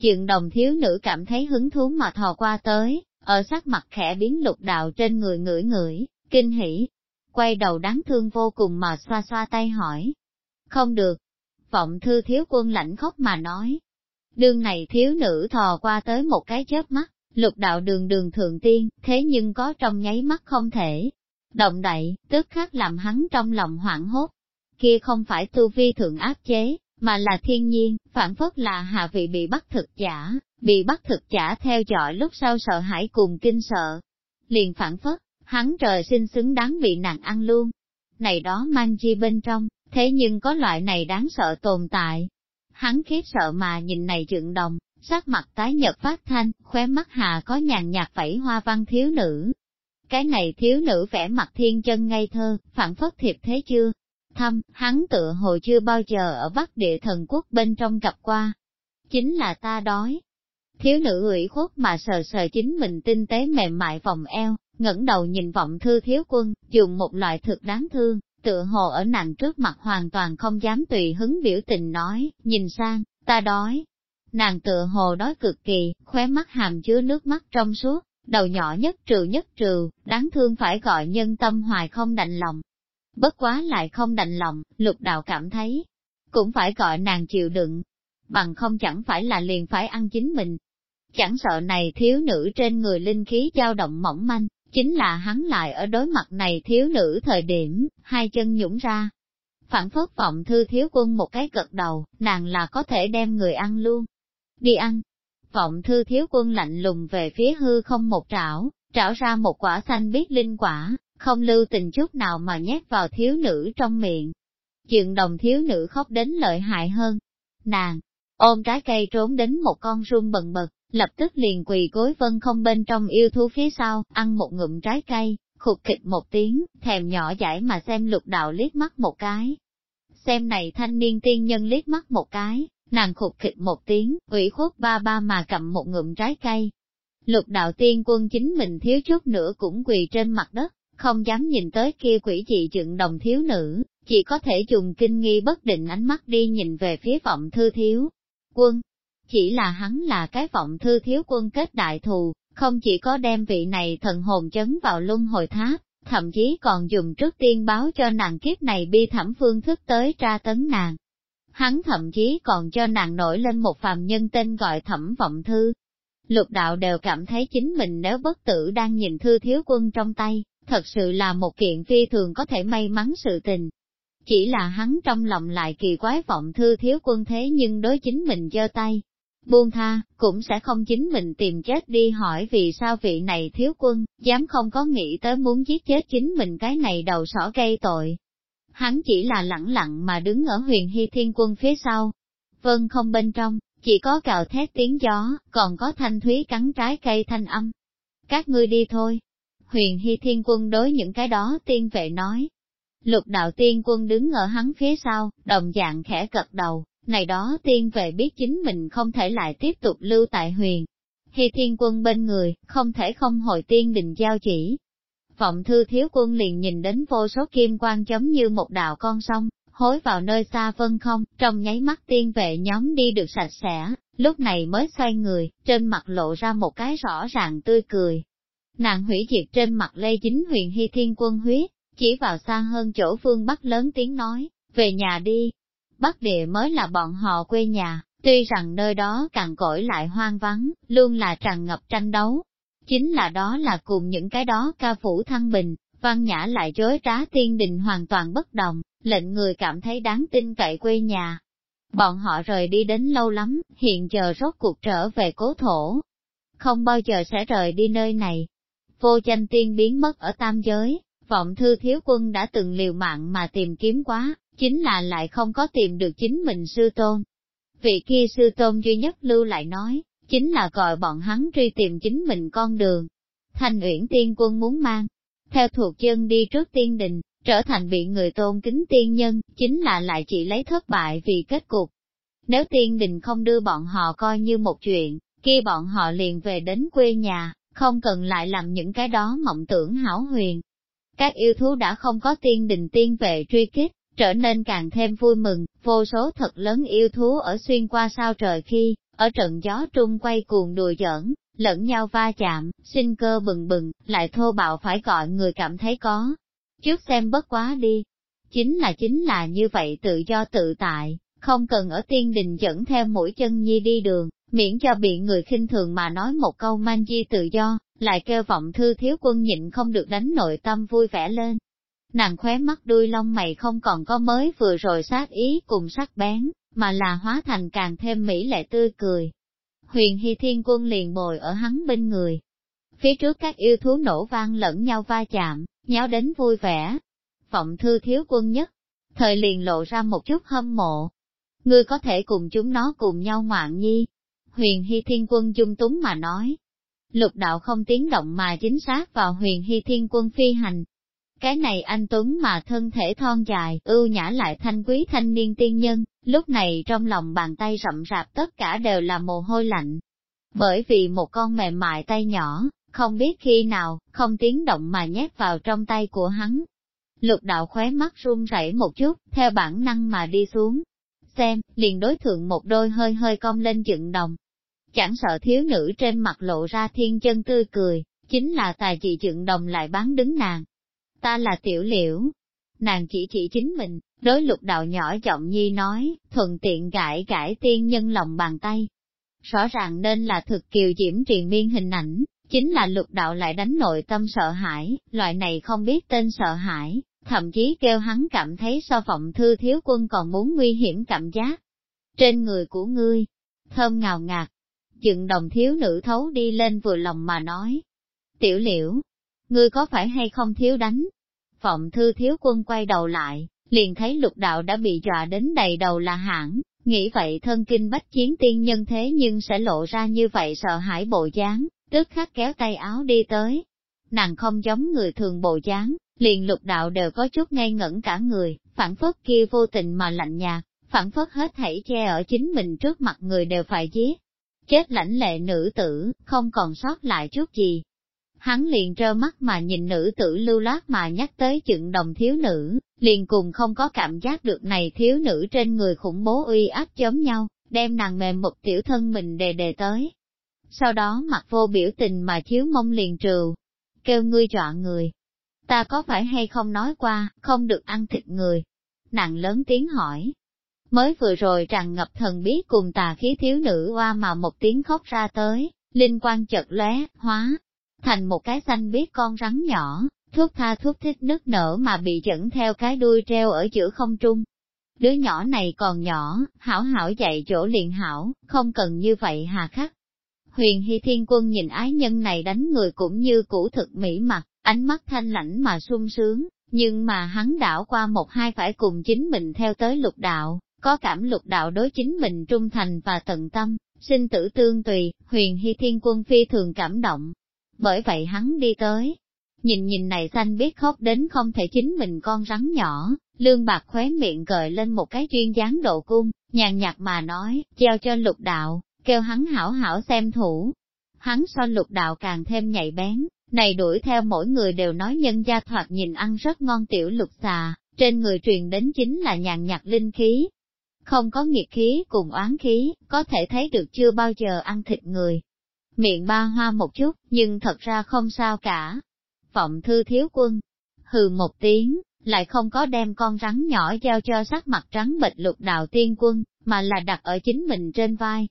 Chuyện đồng thiếu nữ cảm thấy hứng thú mà thò qua tới, ở sát mặt khẽ biến lục đạo trên người ngửi ngửi, kinh hỉ. Quay đầu đáng thương vô cùng mà xoa xoa tay hỏi. Không được. Vọng thư thiếu quân lạnh khóc mà nói. Đương này thiếu nữ thò qua tới một cái chớp mắt, Lục đạo đường đường thượng tiên, thế nhưng có trong nháy mắt không thể. Động đậy, tức khắc làm hắn trong lòng hoảng hốt. Kia không phải tu vi thượng áp chế, mà là thiên nhiên, phản phất là hạ vị bị bắt thực giả, bị bắt thực giả theo dõi lúc sau sợ hãi cùng kinh sợ. Liền phản phất, hắn trời sinh xứng đáng bị nàng ăn luôn. Này đó mang chi bên trong, thế nhưng có loại này đáng sợ tồn tại. Hắn khiếp sợ mà nhìn này trượng đồng, sắc mặt tái nhợt phát thanh, khóe mắt hà có nhàn nhạt vẫy hoa văn thiếu nữ. Cái này thiếu nữ vẻ mặt thiên chân ngây thơ, phản phất thiệp thế chưa? Thăm, hắn tựa hồ chưa bao giờ ở Bắc địa thần quốc bên trong gặp qua. Chính là ta đói. Thiếu nữ ủy khuất mà sờ sờ chính mình tinh tế mềm mại vòng eo, ngẩng đầu nhìn vọng thư thiếu quân, dùng một loại thực đáng thương, tựa hồ ở nàng trước mặt hoàn toàn không dám tùy hứng biểu tình nói, nhìn sang, ta đói, nàng tựa hồ đói cực kỳ, khóe mắt hàm chứa nước mắt trong suốt, đầu nhỏ nhất trừ nhất trừ, đáng thương phải gọi nhân tâm hoài không đành lòng. Bất quá lại không đành lòng, lục đạo cảm thấy, cũng phải gọi nàng chịu đựng, bằng không chẳng phải là liền phải ăn chính mình. Chẳng sợ này thiếu nữ trên người linh khí dao động mỏng manh, chính là hắn lại ở đối mặt này thiếu nữ thời điểm, hai chân nhũng ra. Phản phất vọng thư thiếu quân một cái gật đầu, nàng là có thể đem người ăn luôn đi ăn. Vọng thư thiếu quân lạnh lùng về phía hư không một trảo, trảo ra một quả xanh biết linh quả, không lưu tình chút nào mà nhét vào thiếu nữ trong miệng. Chuyện đồng thiếu nữ khóc đến lợi hại hơn. Nàng, ôm trái cây trốn đến một con run bần bật, lập tức liền quỳ gối vân không bên trong yêu thú phía sau, ăn một ngụm trái cây, khục kịch một tiếng, thèm nhỏ dãi mà xem lục đạo liếc mắt một cái. Xem này thanh niên tiên nhân liếc mắt một cái, nàng khục kịch một tiếng, ủy khuất ba ba mà cầm một ngụm trái cây. Lục đạo tiên quân chính mình thiếu chút nữa cũng quỳ trên mặt đất, không dám nhìn tới kia quỷ dị dựng đồng thiếu nữ, chỉ có thể dùng kinh nghi bất định ánh mắt đi nhìn về phía vọng thư thiếu. Quân, chỉ là hắn là cái vọng thư thiếu quân kết đại thù, không chỉ có đem vị này thần hồn chấn vào luân hồi tháp, thậm chí còn dùng trước tiên báo cho nàng kiếp này bi thảm phương thức tới tra tấn nàng. Hắn thậm chí còn cho nàng nổi lên một phàm nhân tên gọi thẩm vọng thư. Lục đạo đều cảm thấy chính mình nếu bất tử đang nhìn thư thiếu quân trong tay, thật sự là một kiện phi thường có thể may mắn sự tình. Chỉ là hắn trong lòng lại kỳ quái vọng thư thiếu quân thế nhưng đối chính mình giơ tay. Buông tha, cũng sẽ không chính mình tìm chết đi hỏi vì sao vị này thiếu quân, dám không có nghĩ tới muốn giết chết chính mình cái này đầu sỏ gây tội. Hắn chỉ là lẳng lặng mà đứng ở huyền hy thiên quân phía sau. Vân không bên trong, chỉ có cào thét tiếng gió, còn có thanh thúy cắn trái cây thanh âm. Các ngươi đi thôi, huyền hy thiên quân đối những cái đó tiên vệ nói. Lục đạo tiên quân đứng ở hắn phía sau, đồng dạng khẽ gật đầu, này đó tiên vệ biết chính mình không thể lại tiếp tục lưu tại huyền. Hy thiên quân bên người, không thể không hồi tiên đình giao chỉ. Vọng thư thiếu quân liền nhìn đến vô số kim quan giống như một đạo con sông, hối vào nơi xa vân không, trong nháy mắt tiên vệ nhóm đi được sạch sẽ, lúc này mới xoay người, trên mặt lộ ra một cái rõ ràng tươi cười, Nàng hủy diệt trên mặt lê chính huyền hy thiên quân huyết, chỉ vào xa hơn chỗ phương Bắc lớn tiếng nói, về nhà đi. Bắc địa mới là bọn họ quê nhà, tuy rằng nơi đó càng cỗi lại hoang vắng, luôn là tràn ngập tranh đấu. Chính là đó là cùng những cái đó ca phủ thăng bình, văn nhã lại chối trá tiên đình hoàn toàn bất đồng, lệnh người cảm thấy đáng tin cậy quê nhà. Bọn họ rời đi đến lâu lắm, hiện giờ rốt cuộc trở về cố thổ. Không bao giờ sẽ rời đi nơi này, vô tranh tiên biến mất ở tam giới, vọng thư thiếu quân đã từng liều mạng mà tìm kiếm quá, chính là lại không có tìm được chính mình sư tôn. Vị kia sư tôn duy nhất lưu lại nói, chính là gọi bọn hắn truy tìm chính mình con đường. Thành uyển tiên quân muốn mang, theo thuộc chân đi trước tiên đình, trở thành bị người tôn kính tiên nhân, chính là lại chỉ lấy thất bại vì kết cục. Nếu tiên đình không đưa bọn họ coi như một chuyện, kia bọn họ liền về đến quê nhà, không cần lại làm những cái đó mộng tưởng hảo huyền. Các yêu thú đã không có tiên đình tiên về truy kích, trở nên càng thêm vui mừng, vô số thật lớn yêu thú ở xuyên qua sao trời khi, ở trận gió trung quay cuồng đùa giỡn, lẫn nhau va chạm, sinh cơ bừng bừng, lại thô bạo phải gọi người cảm thấy có. Trước xem bất quá đi. Chính là chính là như vậy tự do tự tại, không cần ở tiên đình dẫn theo mũi chân nhi đi đường, miễn cho bị người khinh thường mà nói một câu man di tự do, lại kêu vọng thư thiếu quân nhịn không được đánh nội tâm vui vẻ lên. Nàng khóe mắt đuôi lông mày không còn có mới vừa rồi sát ý cùng sắc bén, mà là hóa thành càng thêm mỹ lệ tươi cười. Huyền Hy Thiên Quân liền bồi ở hắn bên người. Phía trước các yêu thú nổ vang lẫn nhau va chạm, nháo đến vui vẻ. Phọng thư thiếu quân nhất, thời liền lộ ra một chút hâm mộ. Ngươi có thể cùng chúng nó cùng nhau ngoạn nhi, huyền hy thiên quân dung túng mà nói. Lục đạo không tiếng động mà chính xác vào huyền hy thiên quân phi hành. Cái này anh Tuấn mà thân thể thon dài, ưu nhã lại thanh quý thanh niên tiên nhân, lúc này trong lòng bàn tay rậm rạp tất cả đều là mồ hôi lạnh. Bởi vì một con mềm mại tay nhỏ, không biết khi nào, không tiếng động mà nhét vào trong tay của hắn. Lục đạo khóe mắt run rẩy một chút, theo bản năng mà đi xuống. Xem, liền đối thượng một đôi hơi hơi cong lên dựng đồng, chẳng sợ thiếu nữ trên mặt lộ ra thiên chân tươi cười, chính là tài chị dựng đồng lại bán đứng nàng. Ta là tiểu liễu. Nàng chỉ chỉ chính mình, đối lục đạo nhỏ giọng nhi nói, thuận tiện gãi gãi tiên nhân lòng bàn tay. Rõ ràng nên là thực kiều diễm truyền miên hình ảnh, chính là lục đạo lại đánh nội tâm sợ hãi, loại này không biết tên sợ hãi, thậm chí kêu hắn cảm thấy so vọng thư thiếu quân còn muốn nguy hiểm cảm giác. Trên người của ngươi, thơm ngào ngạt, dựng đồng thiếu nữ thấu đi lên vừa lòng mà nói. Tiểu liễu, ngươi có phải hay không thiếu đánh? Vọng thư thiếu quân quay đầu lại, liền thấy lục đạo đã bị dọa đến đầy đầu là hãng, nghĩ vậy thân kinh bách chiến tiên nhân thế nhưng sẽ lộ ra như vậy sợ hãi bộ dáng, tức khắc kéo tay áo đi tới. Nàng không giống người thường bộ dáng, liền lục đạo đều có chút ngây ngẩn cả người, phản phất kia vô tình mà lạnh nhạt, phản phất hết thảy che ở chính mình trước mặt người đều phải giết chết lãnh lệ nữ tử, không còn sót lại chút gì hắn liền trơ mắt mà nhìn nữ tử lưu loát mà nhắc tới chuyện đồng thiếu nữ, liền cùng không có cảm giác được này thiếu nữ trên người khủng bố uy áp giống nhau, đem nàng mềm một tiểu thân mình đề đề tới. Sau đó mặt vô biểu tình mà chiếu mông liền trừ, kêu ngươi dọa người. Ta có phải hay không nói qua, không được ăn thịt người? Nàng lớn tiếng hỏi. Mới vừa rồi tràn ngập thần bí cùng tà khí thiếu nữ qua mà một tiếng khóc ra tới, linh quan chợt lóe, hóa, thành một cái xanh biết con rắn nhỏ, thuốc tha thuốc thích nứt nở mà bị dẫn theo cái đuôi treo ở giữa không trung. Đứa nhỏ này còn nhỏ, hảo hảo dạy chỗ liền hảo, không cần như vậy hà khắc. Huyền Hy Thiên Quân nhìn ái nhân này đánh người cũng như cũ thực mỹ mặt, ánh mắt thanh lãnh mà sung sướng, nhưng mà hắn đảo qua một hai phải cùng chính mình theo tới lục đạo, có cảm lục đạo đối chính mình trung thành và tận tâm, sinh tử tương tùy, huyền hy thiên quân phi thường cảm động. Bởi vậy hắn đi tới, nhìn nhìn này xanh biết khóc đến không thể chính mình con rắn nhỏ, lương bạc khóe miệng gợi lên một cái chuyên dáng độ cung, nhàn nhạt mà nói, treo cho lục đạo, kêu hắn hảo hảo xem thủ. Hắn so lục đạo càng thêm nhạy bén, này đuổi theo mỗi người đều nói nhân gia thoạt nhìn ăn rất ngon tiểu lục xà, trên người truyền đến chính là nhàn nhạt linh khí. Không có nghiệt khí cùng oán khí, có thể thấy được chưa bao giờ ăn thịt người. Miệng ba hoa một chút, nhưng thật ra không sao cả. Vọng thư thiếu quân, hừ một tiếng, lại không có đem con rắn nhỏ giao cho sắc mặt trắng bệch lục đạo tiên quân, mà là đặt ở chính mình trên vai,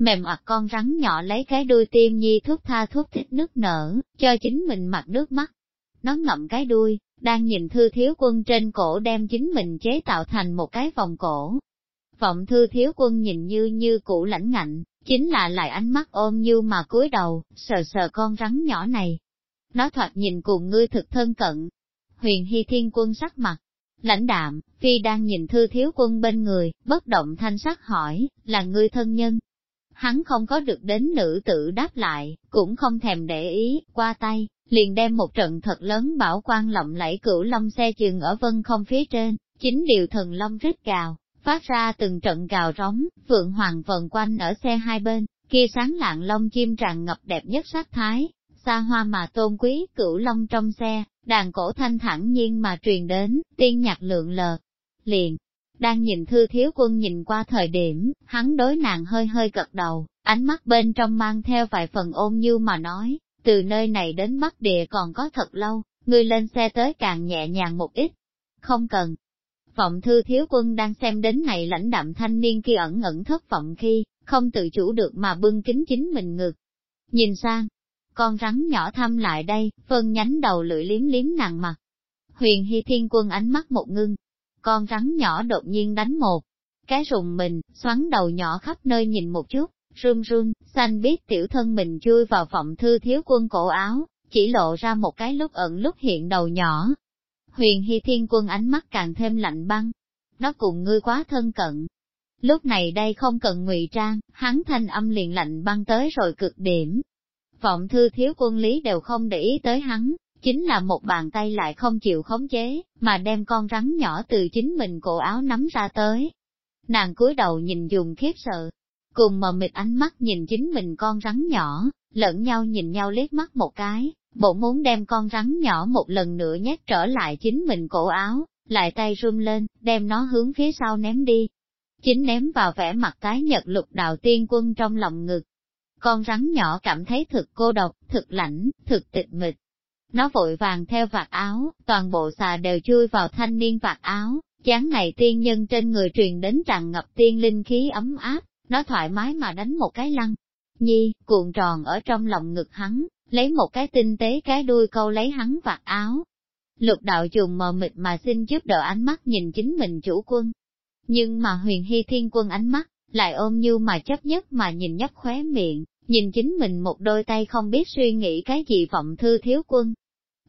mềm hoặc con rắn nhỏ lấy cái đuôi tim nhi thuốc tha thuốc thích nước nở, cho chính mình mặt nước mắt. Nó ngậm cái đuôi, đang nhìn thư thiếu quân trên cổ đem chính mình chế tạo thành một cái vòng cổ. Vọng thư thiếu quân nhìn như như cũ lãnh ngạnh, chính là lại ánh mắt ôm như mà cúi đầu, sờ sờ con rắn nhỏ này. Nó thoạt nhìn cùng ngươi thực thân cận. Huyền Hy Thiên quân sắc mặt, lãnh đạm, phi đang nhìn thư thiếu quân bên người, bất động thanh sắc hỏi, là ngươi thân nhân, hắn không có được đến nữ tử đáp lại, cũng không thèm để ý, qua tay, liền đem một trận thật lớn bảo quan lộng lẫy cửu long xe chừng ở vân không phía trên, chính điều thần long rít gào, phát ra từng trận gào rống, vượng hoàng vần quanh ở xe hai bên, kia sáng lạng long chim tràn ngập đẹp nhất sắc thái, xa hoa mà tôn quý cửu long trong xe, đàn cổ thanh thẳng nhiên mà truyền đến, tiên nhạc lượng lờ. Liền, đang nhìn thư thiếu quân nhìn qua thời điểm, hắn đối nàng hơi hơi gật đầu, ánh mắt bên trong mang theo vài phần ôn như mà nói, từ nơi này đến Bắc Địa còn có thật lâu, ngươi lên xe tới càng nhẹ nhàng một ít. Không cần. Vọng thư thiếu quân đang xem đến này lãnh đạm thanh niên kia ẩn ẩn thất vọng khi, không tự chủ được mà bưng kính chính mình ngực. Nhìn sang, con rắn nhỏ thăm lại đây, phân nhánh đầu lưỡi liếm liếm nàng mặt. Huyền Hy Thiên Quân ánh mắt một ngưng, con rắn nhỏ đột nhiên đánh một. Cái rùng mình, xoắn đầu nhỏ khắp nơi nhìn một chút, run run, xanh biết tiểu thân mình chui vào phòng thư thiếu quân cổ áo, chỉ lộ ra một cái lúc ẩn lúc hiện đầu nhỏ. Huyền Hy Thiên quân ánh mắt càng thêm lạnh băng. Nó cùng ngươi quá thân cận. Lúc này đây không cần ngụy trang, hắn thanh âm liền lạnh băng tới rồi cực điểm. Vọng thư thiếu quân lý đều không để ý tới hắn, chính là một bàn tay lại không chịu khống chế, mà đem con rắn nhỏ từ chính mình cổ áo nắm ra tới. Nàng cúi đầu nhìn dùng khiếp sợ, cùng mờ mịt ánh mắt nhìn chính mình con rắn nhỏ, lẫn nhau nhìn nhau liếc mắt một cái, bộ muốn đem con rắn nhỏ một lần nữa nhét trở lại chính mình cổ áo, lại tay run lên, đem nó hướng phía sau ném đi. Chính ném vào vẻ mặt tái nhật lục đạo tiên quân trong lòng ngực. Con rắn nhỏ cảm thấy thực cô độc, thực lạnh, thực tịch mịch, nó vội vàng theo vạt áo, toàn bộ xà đều chui vào thanh niên vạt áo, chán này tiên nhân trên người truyền đến tràn ngập tiên linh khí ấm áp, nó thoải mái mà đánh một cái lăn, Nhi, cuộn tròn ở trong lòng ngực hắn, lấy một cái tinh tế cái đuôi câu lấy hắn vạt áo. Lục đạo trùng mờ mịt mà xin giúp đỡ ánh mắt nhìn chính mình chủ quân. Nhưng mà huyền hy thiên quân ánh mắt, lại ôm như mà chấp nhất mà nhìn nhấp khóe miệng, nhìn chính mình một đôi tay không biết suy nghĩ cái gì vọng thư thiếu quân.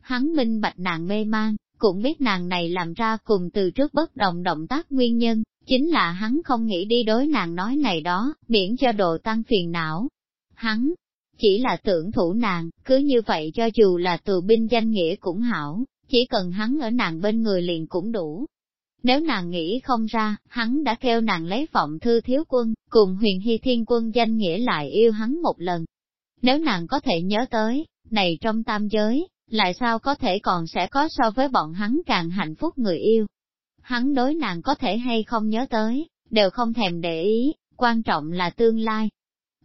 Hắn minh bạch nàng mê mang, cũng biết nàng này làm ra cùng từ trước bất đồng động tác nguyên nhân, chính là hắn không nghĩ đi đối nàng nói này đó, miễn cho độ tăng phiền não. Hắn, chỉ là tưởng thủ nàng, cứ như vậy cho dù là tù binh danh nghĩa cũng hảo, chỉ cần hắn ở nàng bên người liền cũng đủ. Nếu nàng nghĩ không ra, hắn đã kêu nàng lấy vọng thư thiếu quân, cùng huyền hy thiên quân danh nghĩa lại yêu hắn một lần. Nếu nàng có thể nhớ tới, Này trong tam giới, lại sao có thể còn sẽ có so với bọn hắn càng hạnh phúc người yêu. Hắn đối nàng có thể hay không nhớ tới, đều không thèm để ý, quan trọng là tương lai.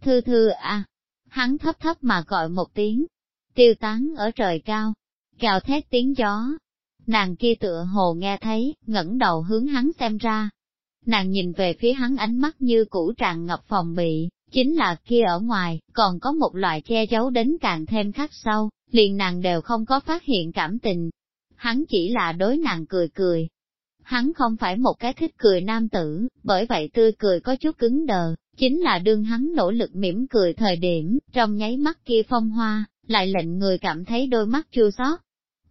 Thư thư à, hắn thấp thấp mà gọi một tiếng, tiêu tán ở trời cao, cào thét tiếng gió. Nàng kia tựa hồ nghe thấy, ngẩng đầu hướng hắn xem ra. Nàng nhìn về phía hắn ánh mắt như cũ tràn ngập phòng bị, chính là kia ở ngoài, còn có một loại che giấu đến càng thêm khắc sâu, liền nàng đều không có phát hiện cảm tình. Hắn chỉ là đối nàng cười cười. Hắn không phải một cái thích cười nam tử, bởi vậy tươi cười có chút cứng đờ, chính là đương hắn nỗ lực mỉm cười thời điểm, trong nháy mắt kia phong hoa, lại lệnh người cảm thấy đôi mắt chua xót.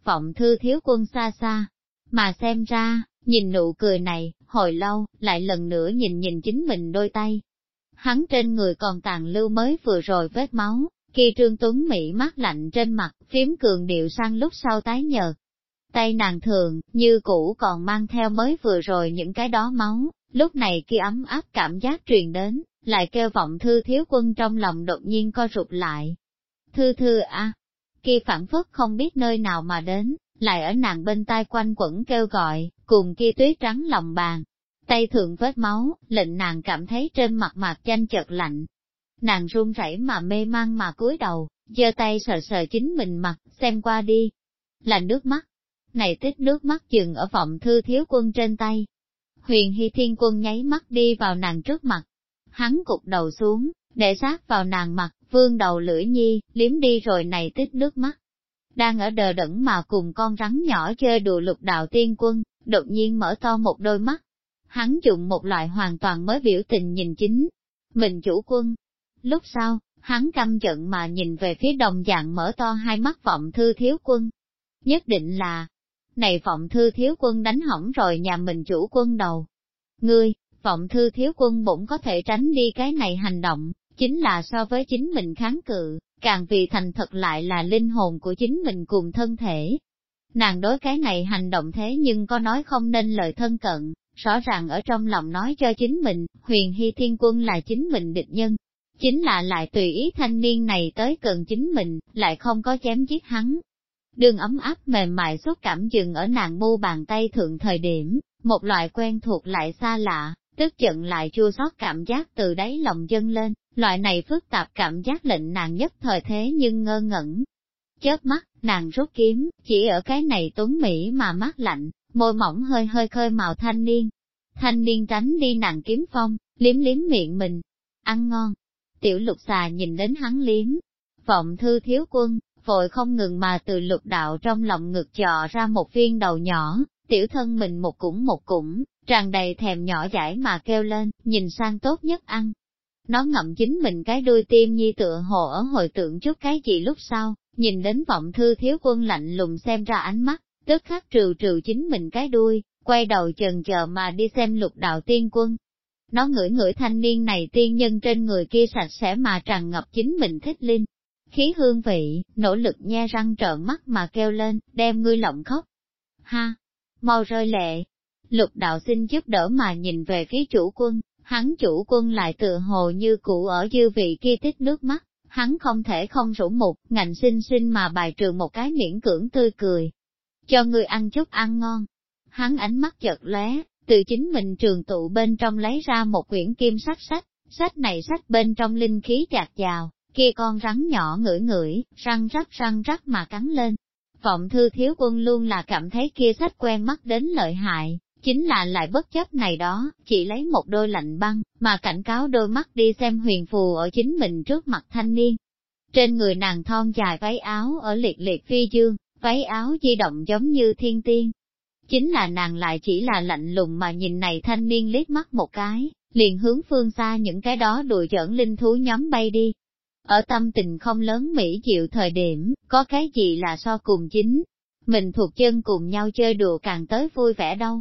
Vọng thư thiếu quân xa xa, mà xem ra, nhìn nụ cười này, hồi lâu, lại lần nữa nhìn nhìn chính mình đôi tay. Hắn trên người còn tàn lưu mới vừa rồi vết máu, kia trương tuấn Mỹ mắt lạnh trên mặt, phím cường điệu sang lúc sau tái nhợt. Tay nàng thường, như cũ còn mang theo mới vừa rồi những cái đó máu, lúc này kia ấm áp cảm giác truyền đến, lại kêu vọng thư thiếu quân trong lòng đột nhiên co rụt lại. Thư thư a kia phản phất không biết nơi nào mà đến, lại ở nàng bên tai quanh quẩn kêu gọi, cùng kia tuyết trắng lòng bàn. Tay thượng vết máu, lệnh nàng cảm thấy trên mặt mặt chanh chợt lạnh, Nàng run rẩy mà mê mang mà cúi đầu, giơ tay sờ sờ chính mình mặt, xem qua đi. Là nước mắt. Này tích nước mắt dừng ở vọng thư thiếu quân trên tay. Huyền Hy Thiên Quân nháy mắt đi vào nàng trước mặt. Hắn cục đầu xuống, để sát vào nàng mặt, vương đầu lưỡi nhi, liếm đi rồi này tích nước mắt. Đang ở đờ đẫn mà cùng con rắn nhỏ chơi đùa lục đạo tiên quân, đột nhiên mở to một đôi mắt. Hắn dùng một loại hoàn toàn mới biểu tình nhìn chính. Mình chủ quân, Lúc sau, hắn căm giận mà nhìn về phía đồng dạng mở to hai mắt vọng thư thiếu quân. Nhất định là, này vọng thư thiếu quân đánh hỏng rồi nhà mình chủ quân đầu. Ngươi, vọng thư thiếu quân bỗng có thể tránh đi cái này hành động, chính là so với chính mình kháng cự, càng vì thành thật lại là linh hồn của chính mình cùng thân thể. Nàng đối cái này hành động thế nhưng có nói không nên lời thân cận, rõ ràng ở trong lòng nói cho chính mình, huyền hy thiên quân là chính mình địch nhân, chính là lại tùy ý thanh niên này tới cần chính mình, lại không có chém giết hắn. Đường ấm áp mềm mại xúc cảm dừng ở nàng mu bàn tay thượng thời điểm, một loại quen thuộc lại xa lạ, tức giận lại chua xót cảm giác từ đáy lòng dâng lên, loại này phức tạp cảm giác lệnh nàng nhất thời thế nhưng ngơ ngẩn. Chớp mắt, nàng rút kiếm, chỉ ở cái này tuấn Mỹ mà mắt lạnh, môi mỏng hơi hơi khơi màu thanh niên. Thanh niên tránh đi nàng kiếm phong, liếm liếm miệng mình. Ăn ngon, Tiểu lục xà nhìn đến hắn liếm, vọng thư thiếu quân, vội không ngừng mà từ lục đạo trong lòng ngực chọ ra một viên đầu nhỏ, tiểu thân mình một củng một củng, tràn đầy thèm nhỏ dãi mà kêu lên, nhìn sang tốt nhất ăn. Nó ngậm chính mình cái đuôi tim nhi tựa hồ ở hồi tưởng chút cái gì lúc sau, nhìn đến vọng thư thiếu quân lạnh lùng xem ra ánh mắt, tức khắc trừ trừ chính mình cái đuôi, quay đầu chần chờ mà đi xem lục đạo tiên quân. Nó ngửi ngửi thanh niên này tiên nhân trên người kia sạch sẽ mà tràn ngập chính mình thích linh. Khí hương vị, nỗ lực nhe răng trợn mắt mà kêu lên, đem ngươi lộng khóc. Ha! Mau rơi lệ! Lục đạo xin giúp đỡ mà nhìn về phía chủ quân, hắn chủ quân lại tựa hồ như cũ ở dư vị kia tích nước mắt, hắn không thể không rủ mục, ngạnh sinh sinh mà bài trừ một cái miễn cưỡng tươi cười. Cho người ăn chút ăn ngon. Hắn ánh mắt chợt lóe, từ chính mình trường tụ bên trong lấy ra một quyển kim sách sách, sách này sách bên trong linh khí chạc chào, kia con rắn nhỏ ngửi ngửi, răng rắc răng rắc mà cắn lên. Vọng thư thiếu quân luôn là cảm thấy kia sách quen mắt đến lợi hại, chính là lại bất chấp này đó, chỉ lấy một đôi lạnh băng, mà cảnh cáo đôi mắt đi xem huyền phù ở chính mình trước mặt thanh niên. Trên người nàng thon dài váy áo ở liệt liệt phi dương, váy áo di động giống như thiên tiên, Chính là nàng lại chỉ là lạnh lùng mà nhìn này thanh niên liếc mắt một cái, liền hướng phương xa những cái đó đùi giỡn linh thú nhóm bay đi. Ở tâm tình không lớn mỹ chịu thời điểm, có cái gì là so cùng chính, mình thuộc chân cùng nhau chơi đùa càng tới vui vẻ đâu.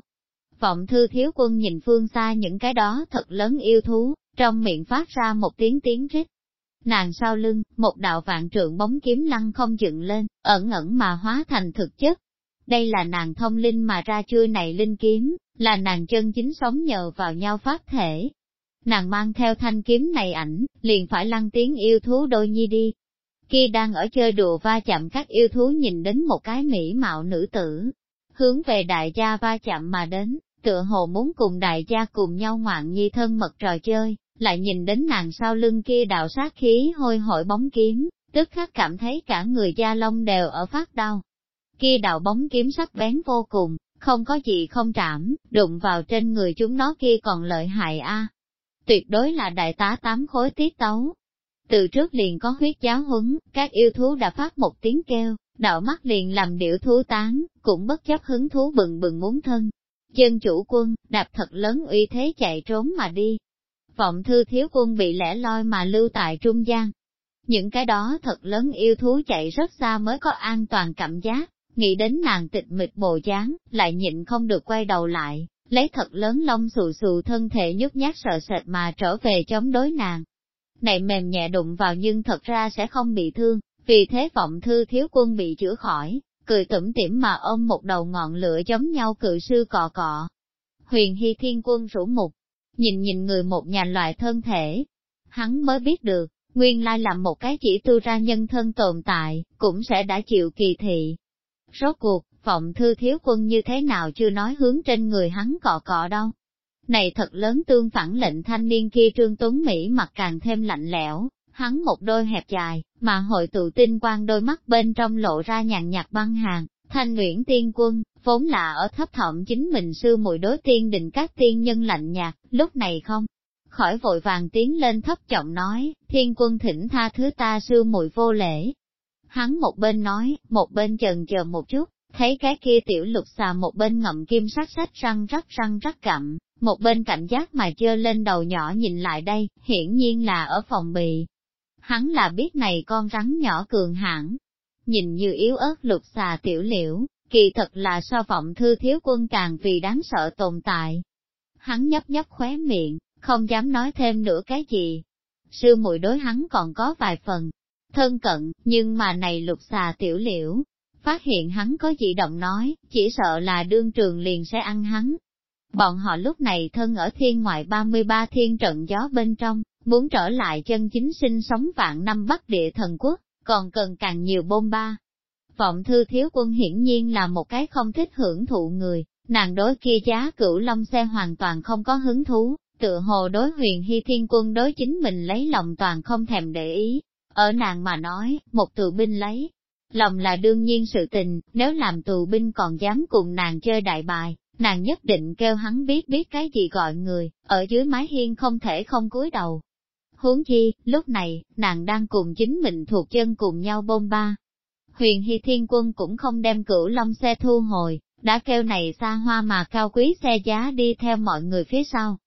Vọng thư thiếu quân nhìn phương xa những cái đó thật lớn yêu thú, trong miệng phát ra một tiếng tiếng rít. Nàng sau lưng, một đạo vạn trượng bóng kiếm lăng không dựng lên, ẩn ẩn mà hóa thành thực chất, đây là nàng thông linh mà ra chưa này linh kiếm, là nàng chân chính sống nhờ vào nhau phát thể. Nàng mang theo thanh kiếm này ảnh, liền phải lăng tiếng yêu thú đôi nhi đi. Khi đang ở chơi đùa va chạm các yêu thú nhìn đến một cái mỹ mạo nữ tử, hướng về đại gia va chạm mà đến, tựa hồ muốn cùng đại gia cùng nhau ngoạn nhi thân mật trò chơi, lại nhìn đến nàng sau lưng kia đạo sát khí hôi hội bóng kiếm, tức khắc cảm thấy cả người da lông đều ở phát đau. Kia đạo bóng kiếm sắc bén vô cùng, không có gì không trảm, đụng vào trên người chúng nó kia còn lợi hại a. Tuyệt đối là đại tá tám khối tiết tấu. Từ trước liền có huyết giáo huấn, các yêu thú đã phát một tiếng kêu, đạo mắt liền làm điệu thú tán, cũng bất chấp hứng thú bừng bừng muốn thân. Chân chủ quân, đạp thật lớn uy thế chạy trốn mà đi. Vọng thư thiếu quân bị lẻ loi mà lưu tại trung gian. Những cái đó thật lớn yêu thú chạy rất xa mới có an toàn cảm giác, nghĩ đến nàng tịch mịch bồ dáng, lại nhịn không được quay đầu lại, lấy thật lớn lông xù xù thân thể nhút nhát sợ sệt mà trở về chống đối nàng. Này mềm nhẹ đụng vào nhưng thật ra sẽ không bị thương, vì thế vọng thư thiếu quân bị chữa khỏi, cười tủm tỉm mà ôm một đầu ngọn lửa giống nhau cự sư cọ cọ. Huyền Hy Thiên Quân rủ mục, nhìn nhìn người một nhà loại thân thể. Hắn mới biết được, nguyên lai làm một cái chỉ tu ra nhân thân tồn tại, cũng sẽ đã chịu kỳ thị. Rốt cuộc, vọng thư thiếu quân như thế nào chưa nói hướng trên người hắn cọ cọ đâu. Này thật lớn tương phản lệnh thanh niên kia trương tuấn Mỹ mặt càng thêm lạnh lẽo, hắn một đôi hẹp dài, mà hội tụ tinh quang đôi mắt bên trong lộ ra nhàn nhạt băng hàng, thanh nguyễn tiên quân, vốn là ở thấp thỏm chính mình sư mùi đối tiên định các tiên nhân lạnh nhạt, lúc này không. Khỏi vội vàng tiến lên thấp trọng nói, thiên quân thỉnh tha thứ ta sư mùi vô lễ. Hắn một bên nói, một bên chần chờ một chút, thấy cái kia tiểu lục xà một bên ngậm kim sắc sách răng rắc răng rắc cặm, một bên cảnh giác mà chơ lên đầu nhỏ nhìn lại đây, hiển nhiên là ở phòng bị hắn là biết này con rắn nhỏ cường hãn nhìn như yếu ớt lục xà tiểu liễu, kỳ thật là so vọng thư thiếu quân càng vì đáng sợ tồn tại. Hắn nhấp nhấp khóe miệng, không dám nói thêm nữa cái gì. Sư muội đối hắn còn có vài phần thân cận, nhưng mà này lục xà tiểu liễu, phát hiện hắn có dị động nói, chỉ sợ là đương trường liền sẽ ăn hắn. Bọn họ lúc này thân ở thiên ngoại 33 thiên trận gió bên trong, Muốn trở lại chân chính sinh sống vạn năm bắc địa thần quốc, còn cần càng nhiều bôn ba. Vọng thư thiếu quân hiển nhiên là một cái không thích hưởng thụ người, nàng đối kia giá cửu long xe hoàn toàn không có hứng thú, tựa hồ đối huyền hy thiên quân đối chính mình lấy lòng toàn không thèm để ý. Ở nàng mà nói, một tù binh lấy, lòng là đương nhiên sự tình, nếu làm tù binh còn dám cùng nàng chơi đại bài, nàng nhất định kêu hắn biết biết cái gì gọi người, ở dưới mái hiên không thể không cúi đầu, Huống chi, lúc này, nàng đang cùng chính mình thuộc chân cùng nhau bôn ba. Huyền Hy Thiên Quân cũng không đem cửu long xe thu hồi, đã kêu này xa hoa mà cao quý xe giá đi theo mọi người phía sau.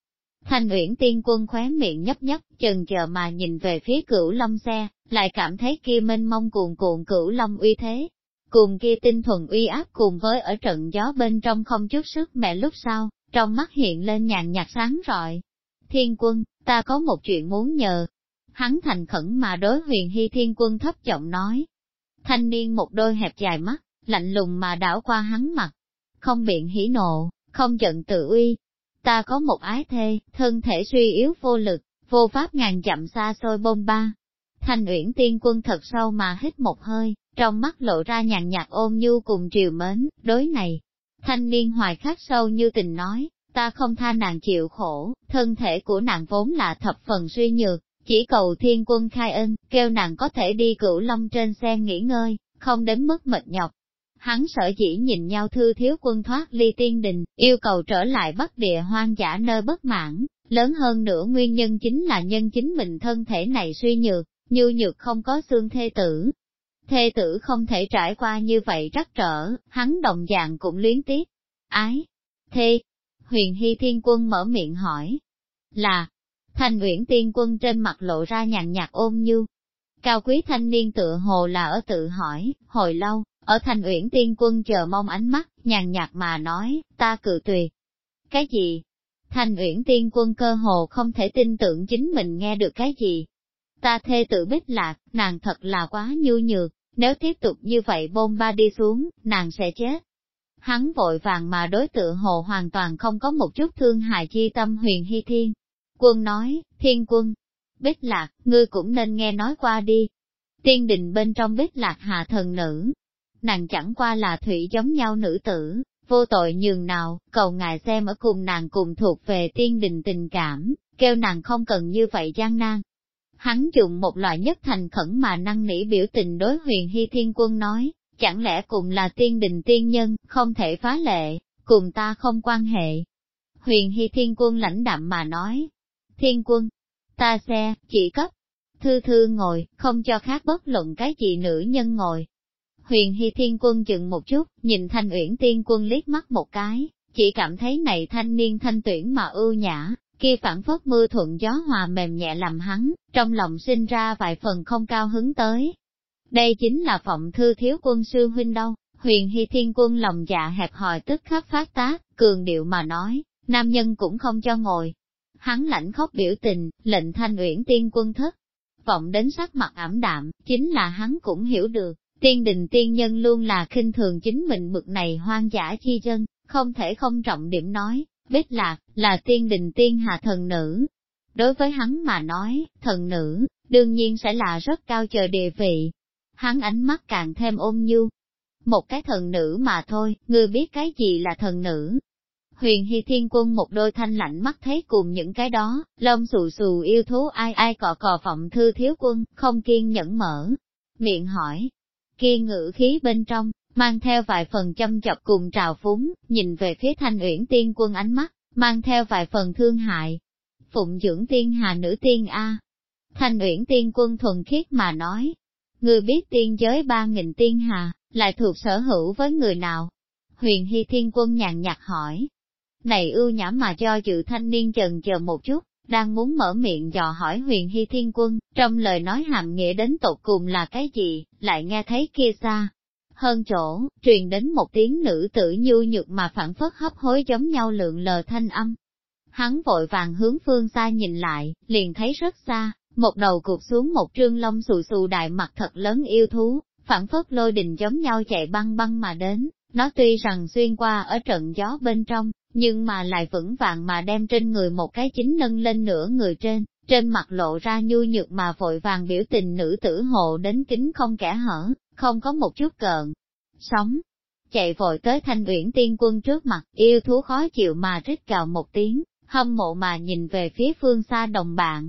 Thanh Uyển Tiên Quân khóe miệng nhấp nhấp, chần chờ mà nhìn về phía cửu long xe, lại cảm thấy kia mênh mông cuồn cuộn cửu long uy thế. Cùng kia tinh thuần uy áp cùng với ở trận gió bên trong không chút sức mẹ lúc sau, trong mắt hiện lên nhàn nhạt sáng rọi. Thiên quân, ta có một chuyện muốn nhờ. Hắn thành khẩn mà đối huyền hy thiên quân thấp giọng nói. Thanh niên một đôi hẹp dài mắt, lạnh lùng mà đảo qua hắn mặt. Không biện hỉ nộ, không giận tự uy. Ta có một ái thê, thân thể suy yếu vô lực, vô pháp ngàn dặm xa xôi bôn ba. Thanh uyển tiên quân thật sâu mà hít một hơi, trong mắt lộ ra nhàn nhạt ôm nhu cùng triều mến, đối này. Thanh niên hoài khắc sâu như tình nói, ta không tha nàng chịu khổ, thân thể của nàng vốn là thập phần suy nhược, chỉ cầu thiên quân khai ân, kêu nàng có thể đi cửu long trên xe nghỉ ngơi, không đến mức mệt nhọc. Hắn sợ chỉ nhìn nhau thư thiếu quân thoát ly tiên đình, yêu cầu trở lại bắc địa hoang dã nơi bất mãn, lớn hơn nữa nguyên nhân chính là nhân chính mình thân thể này suy nhược, như nhược không có xương thê tử. Thê tử không thể trải qua như vậy rắc trở, hắn đồng dạng cũng luyến tiếc. Ái, thê, huyền hy thiên quân mở miệng hỏi. Là, thanh uyển tiên quân trên mặt lộ ra nhàn nhạt ôm như. Cao quý thanh niên tựa hồ là ở tự hỏi, hồi lâu, ở thành uyển tiên quân chờ mong ánh mắt, nhàn nhạt mà nói, ta cự tuyệt. Cái gì? thành uyển tiên quân cơ hồ không thể tin tưởng chính mình nghe được cái gì. Ta thê tự bích lạc, nàng thật là quá nhu nhược, nếu tiếp tục như vậy bôn ba đi xuống, nàng sẽ chết. Hắn vội vàng mà đối tượng hồ hoàn toàn không có một chút thương hại chi tâm huyền hy thiên. Quân nói, thiên quân, bích lạc, ngươi cũng nên nghe nói qua đi. tiên đình bên trong bích lạc hạ thần nữ. Nàng chẳng qua là thủy giống nhau nữ tử, vô tội nhường nào, cầu ngài xem ở cùng nàng cùng thuộc về tiên đình tình cảm, kêu nàng không cần như vậy gian nan. Hắn dùng một loại nhất thành khẩn mà năng nỉ biểu tình đối huyền hy thiên quân nói, chẳng lẽ cùng là tiên đình tiên nhân, không thể phá lệ, cùng ta không quan hệ. Huyền hy thiên quân lãnh đạm mà nói, thiên quân, ta xe, chỉ cấp, thư thư ngồi, không cho khác bất luận cái gì nữ nhân ngồi. Huyền Hy Thiên Quân chừng một chút, nhìn Thanh Uyển Tiên Quân liếc mắt một cái, chỉ cảm thấy này thanh niên thanh tuyển mà ưu nhã, kia phản phất mưa thuận gió hòa mềm nhẹ làm hắn, trong lòng sinh ra vài phần không cao hứng tới. Đây chính là phọng thư thiếu quân sư huynh đâu, huyền hy thiên quân lòng dạ hẹp hòi tức khắc phát tác, cường điệu mà nói, nam nhân cũng không cho ngồi. Hắn lãnh khóc biểu tình, lệnh thanh uyển tiên quân thất. Vọng đến sắc mặt ảm đạm, chính là hắn cũng hiểu được, tiên đình tiên nhân luôn là khinh thường chính mình bực này hoang dã chi dân, không thể không trọng điểm nói, Bích Lạc, là tiên đình tiên hạ thần nữ. Đối với hắn mà nói, thần nữ, đương nhiên sẽ là rất cao chờ địa vị. Hắn ánh mắt càng thêm ôn nhu. Một cái thần nữ mà thôi, ngươi biết cái gì là thần nữ. Huyền Hy Thiên Quân một đôi thanh lạnh mắt thấy cùng những cái đó, lông xù xù yêu thú ai ai cọ cò phọng thư thiếu quân, không kiên nhẫn mở. Miệng hỏi, kia ngữ khí bên trong, mang theo vài phần châm chọc cùng trào phúng, nhìn về phía thanh uyển tiên quân ánh mắt, mang theo vài phần thương hại. Phụng dưỡng tiên hà nữ tiên A. Thanh uyển tiên quân thuần khiết mà nói, người biết tiên giới ba nghìn tiên hà, lại thuộc sở hữu với người nào? Huyền Hy Thiên Quân nhàn nhạt hỏi. Này ưu nhã mà cho dự thanh niên trần chờ một chút, đang muốn mở miệng dò hỏi huyền hy thiên quân, trong lời nói hàm nghĩa đến tột cùng là cái gì, lại nghe thấy kia xa, hơn chỗ, truyền đến một tiếng nữ tử nhu nhược mà phản phất hấp hối giống nhau lượng lờ thanh âm. Hắn vội vàng hướng phương xa nhìn lại, liền thấy rất xa, một đầu cụt xuống một trương lông xù xù đại mặt thật lớn yêu thú, phản phất lôi đình giống nhau chạy băng băng mà đến, nó tuy rằng xuyên qua ở trận gió bên trong, nhưng mà lại vững vàng mà đem trên người một cái chính nâng lên nửa người trên, trên mặt lộ ra nhu nhược mà vội vàng biểu tình nữ tử hộ đến kính không kẻ hở, không có một chút cợn. Sống, chạy vội tới thanh uyển tiên quân trước mặt, yêu thú khó chịu mà rít cào một tiếng, hâm mộ mà nhìn về phía phương xa đồng bạn.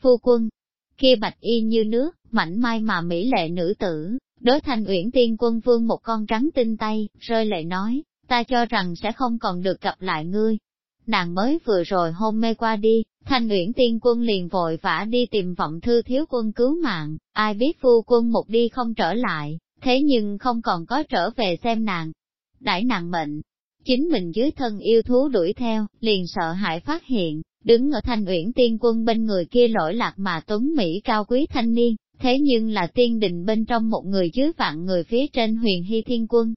Phu quân, kia bạch y như nước, mảnh mai mà mỹ lệ nữ tử, đối thanh uyển tiên quân vương một con trắng tinh tay, rơi lệ nói, ta cho rằng sẽ không còn được gặp lại ngươi. Nàng mới vừa rồi hôn mê qua đi, Thanh Uyển Tiên Quân liền vội vã đi tìm vọng thư thiếu quân cứu mạng, ai biết phu quân một đi không trở lại, thế nhưng không còn có trở về xem nàng. Đãi nàng mệnh, chính mình dưới thân yêu thú đuổi theo, liền sợ hãi phát hiện, đứng ở Thanh Uyển Tiên Quân bên người kia lỗi lạc mà tuấn Mỹ cao quý thanh niên, thế nhưng là tiên đình bên trong một người dưới vạn người phía trên huyền hy thiên quân.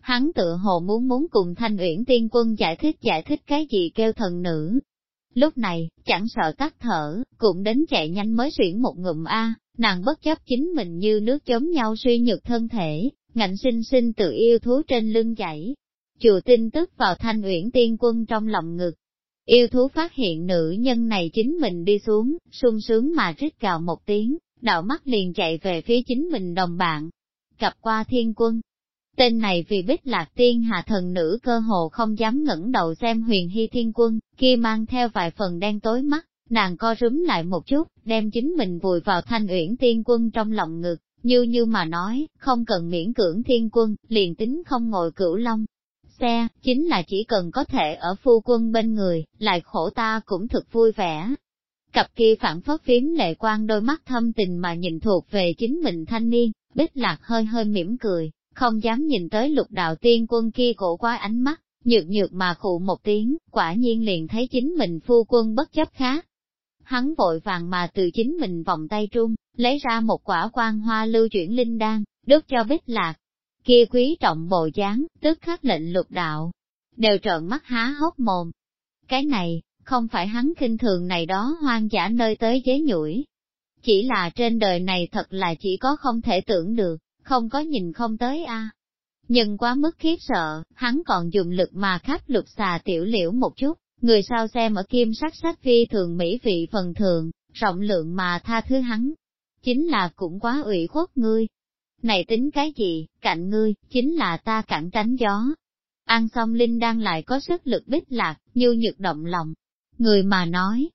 Hắn tựa hồ muốn muốn cùng Thanh Uyển Tiên Quân giải thích giải thích cái gì kêu thần nữ, Lúc này, chẳng sợ tắt thở, cũng đến chạy nhanh mới xuyển một ngụm A, nàng bất chấp chính mình như nước chống nhau suy nhược thân thể, ngạnh sinh sinh tự yêu thú trên lưng chảy. Chùa tin tức vào thanh uyển tiên quân trong lòng ngực. Yêu thú phát hiện nữ nhân này chính mình đi xuống, sung sướng mà rít gào một tiếng, đạo mắt liền chạy về phía chính mình đồng bạn. Cặp qua thiên quân, Tên này vì bích lạc tiên hạ thần nữ cơ hồ không dám ngẩng đầu xem huyền hy thiên quân, kia mang theo vài phần đen tối mắt, nàng co rúm lại một chút, đem chính mình vùi vào thanh uyển tiên quân trong lòng ngực, như như mà nói, không cần miễn cưỡng thiên quân, liền tính không ngồi cửu long. Xe, chính là chỉ cần có thể ở phu quân bên người, lại khổ ta cũng thực vui vẻ. Cặp kia phản phất phím lệ quan đôi mắt thâm tình mà nhìn thuộc về chính mình thanh niên, bích lạc hơi hơi mỉm cười, không dám nhìn tới lục đạo tiên quân kia cổ quá ánh mắt, nhược nhược mà khụ một tiếng, quả nhiên liền thấy chính mình phu quân bất chấp khác. Hắn vội vàng mà từ chính mình vòng tay trung, lấy ra một quả quan hoa lưu chuyển linh đan, đốt cho bích lạc. Kia quý trọng bộ dáng, tức khắc lệnh lục đạo, đều trợn mắt há hốc mồm. Cái này, không phải hắn kinh thường này đó hoang dã nơi tới chế nhủi. Chỉ là trên đời này thật là chỉ có không thể tưởng được, không có nhìn không tới a. Nhưng quá mức khiếp sợ, hắn còn dùng lực mà khắp lục xà tiểu liễu một chút, người sao xem ở kim sắc sắc phi thường mỹ vị phần thường, rộng lượng mà tha thứ hắn. chính là cũng quá ủy khuất ngươi. Này tính cái gì, cạnh ngươi, chính là ta cản tránh gió. Ăn xong Linh đang lại có sức lực bích lạc, như nhược động lòng. Người mà nói,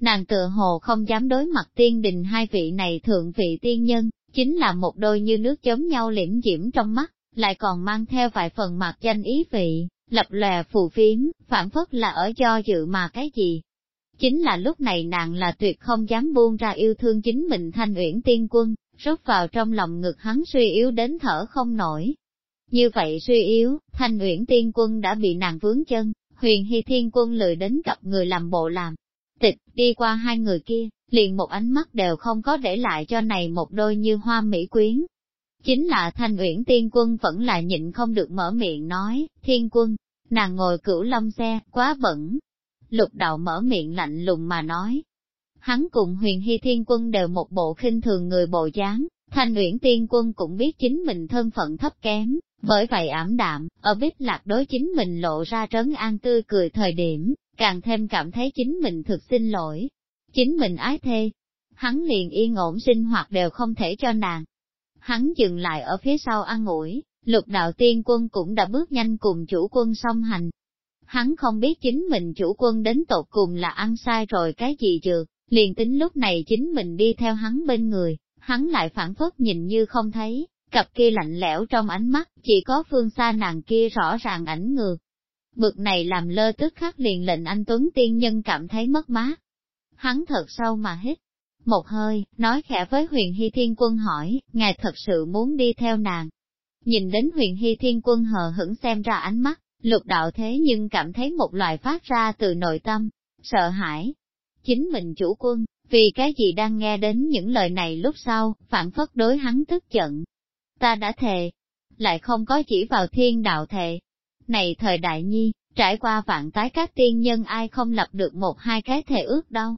nàng tựa hồ không dám đối mặt tiên đình hai vị này thượng vị tiên nhân, chính là một đôi như nước chấm nhau liễm diễm trong mắt, lại còn mang theo vài phần mặt danh ý vị, lập lòe phù phiếm, phản phất là ở do dự mà cái gì. Chính là lúc này nàng là tuyệt không dám buông ra yêu thương chính mình thanh uyển tiên quân, rốt vào trong lòng ngực hắn suy yếu đến thở không nổi. Như vậy suy yếu, thanh uyển tiên quân đã bị nàng vướng chân, huyền hy thiên quân lười đến gặp người làm bộ làm. Tịch, đi qua hai người kia, liền một ánh mắt đều không có để lại cho này một đôi như hoa mỹ quyến. Chính là thanh uyển tiên quân vẫn là nhịn không được mở miệng nói, thiên quân, nàng ngồi cửu long xe, quá bẩn. Lục đạo mở miệng lạnh lùng mà nói. Hắn cùng huyền hy thiên quân đều một bộ khinh thường người bộ dáng, thanh uyển tiên quân cũng biết chính mình thân phận thấp kém, bởi vậy ảm đạm, ở bích lạc đối chính mình lộ ra trấn an tươi cười thời điểm, càng thêm cảm thấy chính mình thực xin lỗi. Chính mình ái thê, hắn liền yên ổn sinh hoạt đều không thể cho nàng. Hắn dừng lại ở phía sau ăn ủi, lục đạo tiên quân cũng đã bước nhanh cùng chủ quân song hành. Hắn không biết chính mình chủ quân đến tột cùng là ăn sai rồi cái gì dược, liền tính lúc này chính mình đi theo hắn bên người, hắn lại phản phất nhìn như không thấy, cặp kia lạnh lẽo trong ánh mắt, chỉ có phương xa nàng kia rõ ràng ảnh ngược. Bực này làm lơ tức khắc liền lệnh anh Tuấn tiên nhân cảm thấy mất mát. Hắn thật sâu mà hít một hơi, nói khẽ với huyền hy thiên quân hỏi, ngài thật sự muốn đi theo nàng. Nhìn đến huyền hy thiên quân hờ hững xem ra ánh mắt, lục đạo thế nhưng cảm thấy một loại phát ra từ nội tâm, sợ hãi. Chính mình chủ quân, vì cái gì đang nghe đến những lời này lúc sau, phản phất đối hắn tức giận. Ta đã thề, lại không có chỉ vào thiên đạo thề. Này thời đại nhi, trải qua vạn tái các tiên nhân ai không lập được một hai cái thề ước đâu.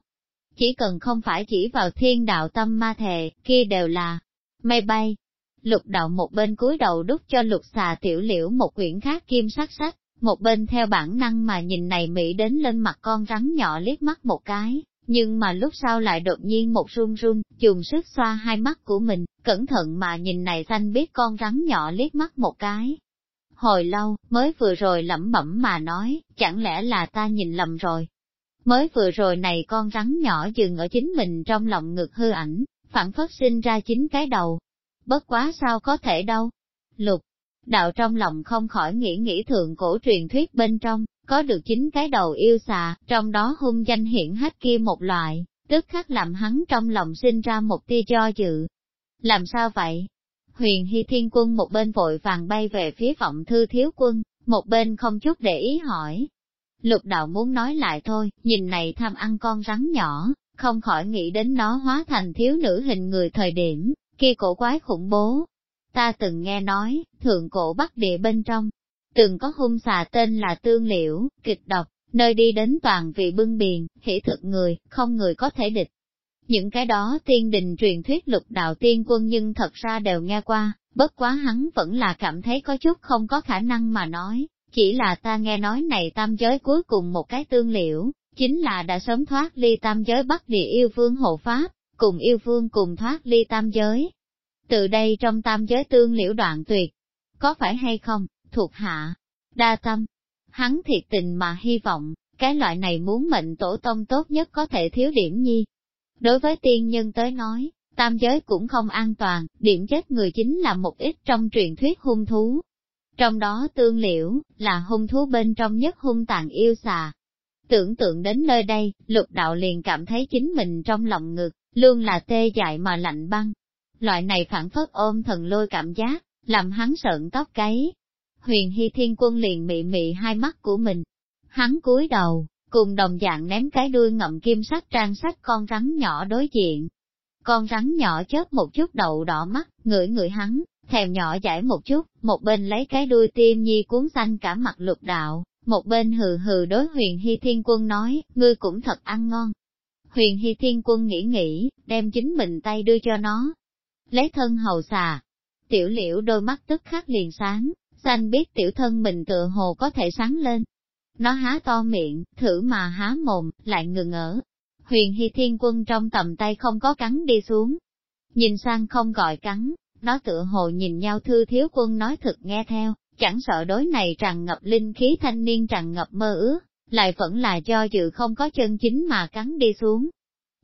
Chỉ cần không phải chỉ vào thiên đạo tâm ma thề, kia đều là mây bay. Lục đạo một bên cúi đầu đút cho lục xà tiểu liễu một quyển khác kim sắc sắc, một bên theo bản năng mà nhìn này Mỹ đến lên mặt con rắn nhỏ liếc mắt một cái, nhưng mà lúc sau lại đột nhiên một run run, dùng sức xoa hai mắt của mình, cẩn thận mà nhìn này xanh biết con rắn nhỏ liếc mắt một cái. Hồi lâu, mới vừa rồi lẩm bẩm mà nói, chẳng lẽ là ta nhìn lầm rồi. Mới vừa rồi này con rắn nhỏ dừng ở chính mình trong lòng ngực hư ảnh, phản phất sinh ra chính cái đầu. Bất quá sao có thể đâu. Lục, đạo trong lòng không khỏi nghĩ nghĩ thượng cổ truyền thuyết bên trong, có được chính cái đầu yêu xà, trong đó hung danh hiển hết kia một loại, tức khắc làm hắn trong lòng sinh ra một tia cho dự. Làm sao vậy? Huyền Hy Thiên Quân một bên vội vàng bay về phía vọng thư thiếu quân, một bên không chút để ý hỏi. Lục đạo muốn nói lại thôi, nhìn này tham ăn con rắn nhỏ, không khỏi nghĩ đến nó hóa thành thiếu nữ hình người thời điểm, kia cổ quái khủng bố. Ta từng nghe nói, thượng cổ bắc địa bên trong, từng có hung xà tên là tương liễu, kịch độc, nơi đi đến toàn vị bưng biền, hỷ thực người, không người có thể địch. Những cái đó tiên đình truyền thuyết lục đạo tiên quân nhưng thật ra đều nghe qua, bất quá hắn vẫn là cảm thấy có chút không có khả năng mà nói, chỉ là ta nghe nói này tam giới cuối cùng một cái tương liễu, chính là đã sớm thoát ly tam giới bắt địa yêu vương hộ pháp, cùng yêu vương cùng thoát ly tam giới. Từ đây trong tam giới tương liễu đoạn tuyệt, có phải hay không, thuộc hạ, đa tâm, hắn thiệt tình mà hy vọng, cái loại này muốn mệnh tổ tông tốt nhất có thể thiếu điểm nhi. Đối với tiên nhân tới nói, tam giới cũng không an toàn, điểm chết người chính là một ít trong truyền thuyết hung thú. Trong đó tương liễu, là hung thú bên trong nhất hung tàn yêu xà. Tưởng tượng đến nơi đây, lục đạo liền cảm thấy chính mình trong lòng ngực, luôn là tê dại mà lạnh băng. Loại này phản phất ôm thần lôi cảm giác, làm hắn sợn tóc gáy, huyền hy thiên quân liền mị mị hai mắt của mình. Hắn cúi đầu, cùng đồng dạng ném cái đuôi ngậm kim sắc trang sách con rắn nhỏ đối diện. Con rắn nhỏ chớp một chút đầu đỏ mắt, ngửi ngửi hắn, thèm nhỏ giải một chút, một bên lấy cái đuôi tim nhi cuốn xanh cả mặt lục đạo, một bên hừ hừ đối huyền hy thiên quân nói, ngươi cũng thật ăn ngon. Huyền hy thiên quân nghĩ nghĩ, đem chính mình tay đưa cho nó. Lấy thân hầu xà. Tiểu liễu đôi mắt tức khắc liền sáng, xanh biết tiểu thân mình tựa hồ có thể sáng lên. Nó há to miệng, thử mà há mồm, lại ngừng ở. Huyền Hy Thiên Quân trong tầm tay không có cắn đi xuống. nhìn sang không gọi cắn, nó tựa hồ nhìn nhau thư thiếu quân nói thật nghe theo, chẳng sợ đối này tràn ngập linh khí thanh niên tràn ngập mơ ước, lại vẫn là do dự không có chân chính mà cắn đi xuống.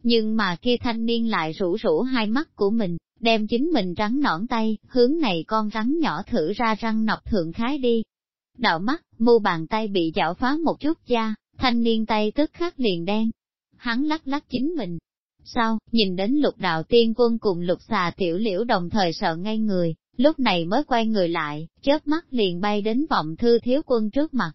Nhưng mà kia thanh niên lại rủ rủ hai mắt của mình, đem chính mình rắn nõn tay, hướng này con rắn nhỏ thử ra răng nọc thượng khái đi. Đạo mắt, mu bàn tay bị chảo phá một chút da, thanh niên tay tức khắc liền đen. Hắn lắc lắc chính mình. Sau, nhìn đến lục đạo tiên quân cùng lục xà tiểu liễu đồng thời sợ ngay người, lúc này mới quay người lại, chớp mắt liền bay đến vọng thư thiếu quân trước mặt.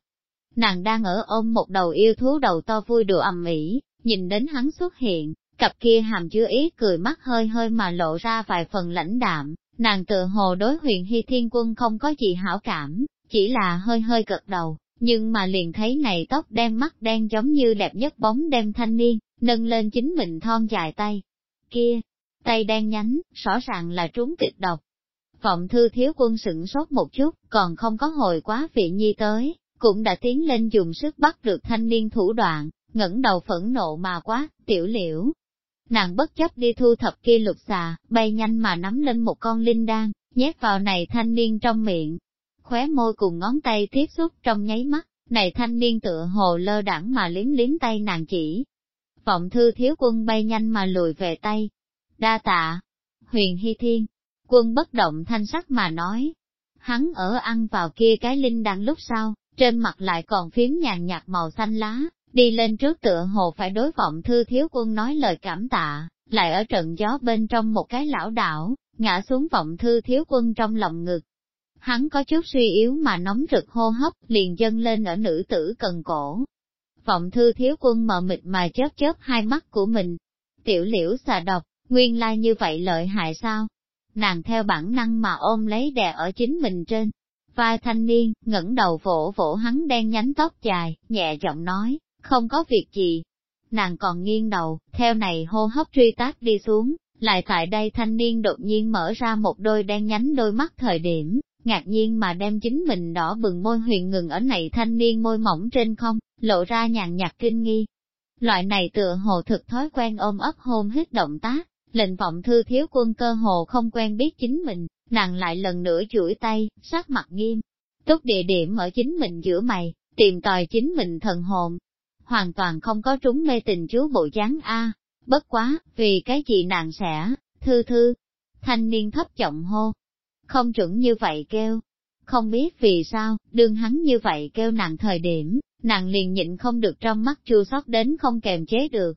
Nàng đang ở ôm một đầu yêu thú đầu to vui đùa ầm ĩ, nhìn đến hắn xuất hiện, cặp kia hàm chứa ý cười mắt hơi hơi mà lộ ra vài phần lãnh đạm, nàng tự hồ đối huyền hy thiên quân không có gì hảo cảm, chỉ là hơi hơi cật đầu, nhưng mà liền thấy này tóc đen mắt đen giống như đẹp nhất bóng đêm thanh niên, nâng lên chính mình thon dài tay. Kia, tay đen nhánh, rõ ràng là trúng kịch độc. Vọng thư thiếu quân sửng sốt một chút, còn không có hồi quá vị nhi tới, cũng đã tiến lên dùng sức bắt được thanh niên thủ đoạn, ngẩng đầu phẫn nộ mà quá, tiểu liễu. Nàng bất chấp đi thu thập kia lục xà, bay nhanh mà nắm lên một con linh đan, nhét vào này thanh niên trong miệng. Khóe môi cùng ngón tay tiếp xúc trong nháy mắt, này thanh niên tựa hồ lơ đẳng mà liếm liếm tay nàng chỉ. Vọng thư thiếu quân bay nhanh mà lùi về tay. Đa tạ, huyền hy thiên, quân bất động thanh sắc mà nói. Hắn ở ăn vào kia cái linh đan lúc sau, trên mặt lại còn phiếm nhàn nhạt màu xanh lá, đi lên trước tựa hồ phải đối vọng thư thiếu quân nói lời cảm tạ, lại ở trận gió bên trong một cái lão đảo, ngã xuống vọng thư thiếu quân trong lòng ngực. Hắn có chút suy yếu mà nóng rực hô hấp, liền dâng lên ở nữ tử cần cổ. Vọng thư thiếu quân mờ mịt mà chớp chớp hai mắt của mình. Tiểu liễu xà độc, nguyên lai như vậy lợi hại sao? Nàng theo bản năng mà ôm lấy đè ở chính mình trên, vai thanh niên, ngẩng đầu vỗ vỗ hắn đen nhánh tóc dài, nhẹ giọng nói, không có việc gì. Nàng còn nghiêng đầu, theo này hô hấp truy tác đi xuống, lại tại đây thanh niên đột nhiên mở ra một đôi đen nhánh đôi mắt thời điểm, ngạc nhiên mà đem chính mình đỏ bừng môi huyền ngừng ở này thanh niên môi mỏng trên không, lộ ra nhàn nhạt kinh nghi. Loại này tựa hồ thực thói quen ôm ấp hôn hít động tác, lệnh vọng thư thiếu quân cơ hồ không quen biết chính mình, nàng lại lần nữa chuỗi tay, sát mặt nghiêm, túc địa điểm ở chính mình giữa mày, tìm tòi chính mình thần hồn. Hoàn toàn không có trúng mê tình chú bộ dáng A, bất quá, vì cái gì nàng sẽ, thư thư, thanh niên thấp giọng hô, không chuẩn như vậy kêu. Không biết vì sao, đương hắn như vậy kêu nàng thời điểm, nàng liền nhịn không được trong mắt chua sót đến không kềm chế được.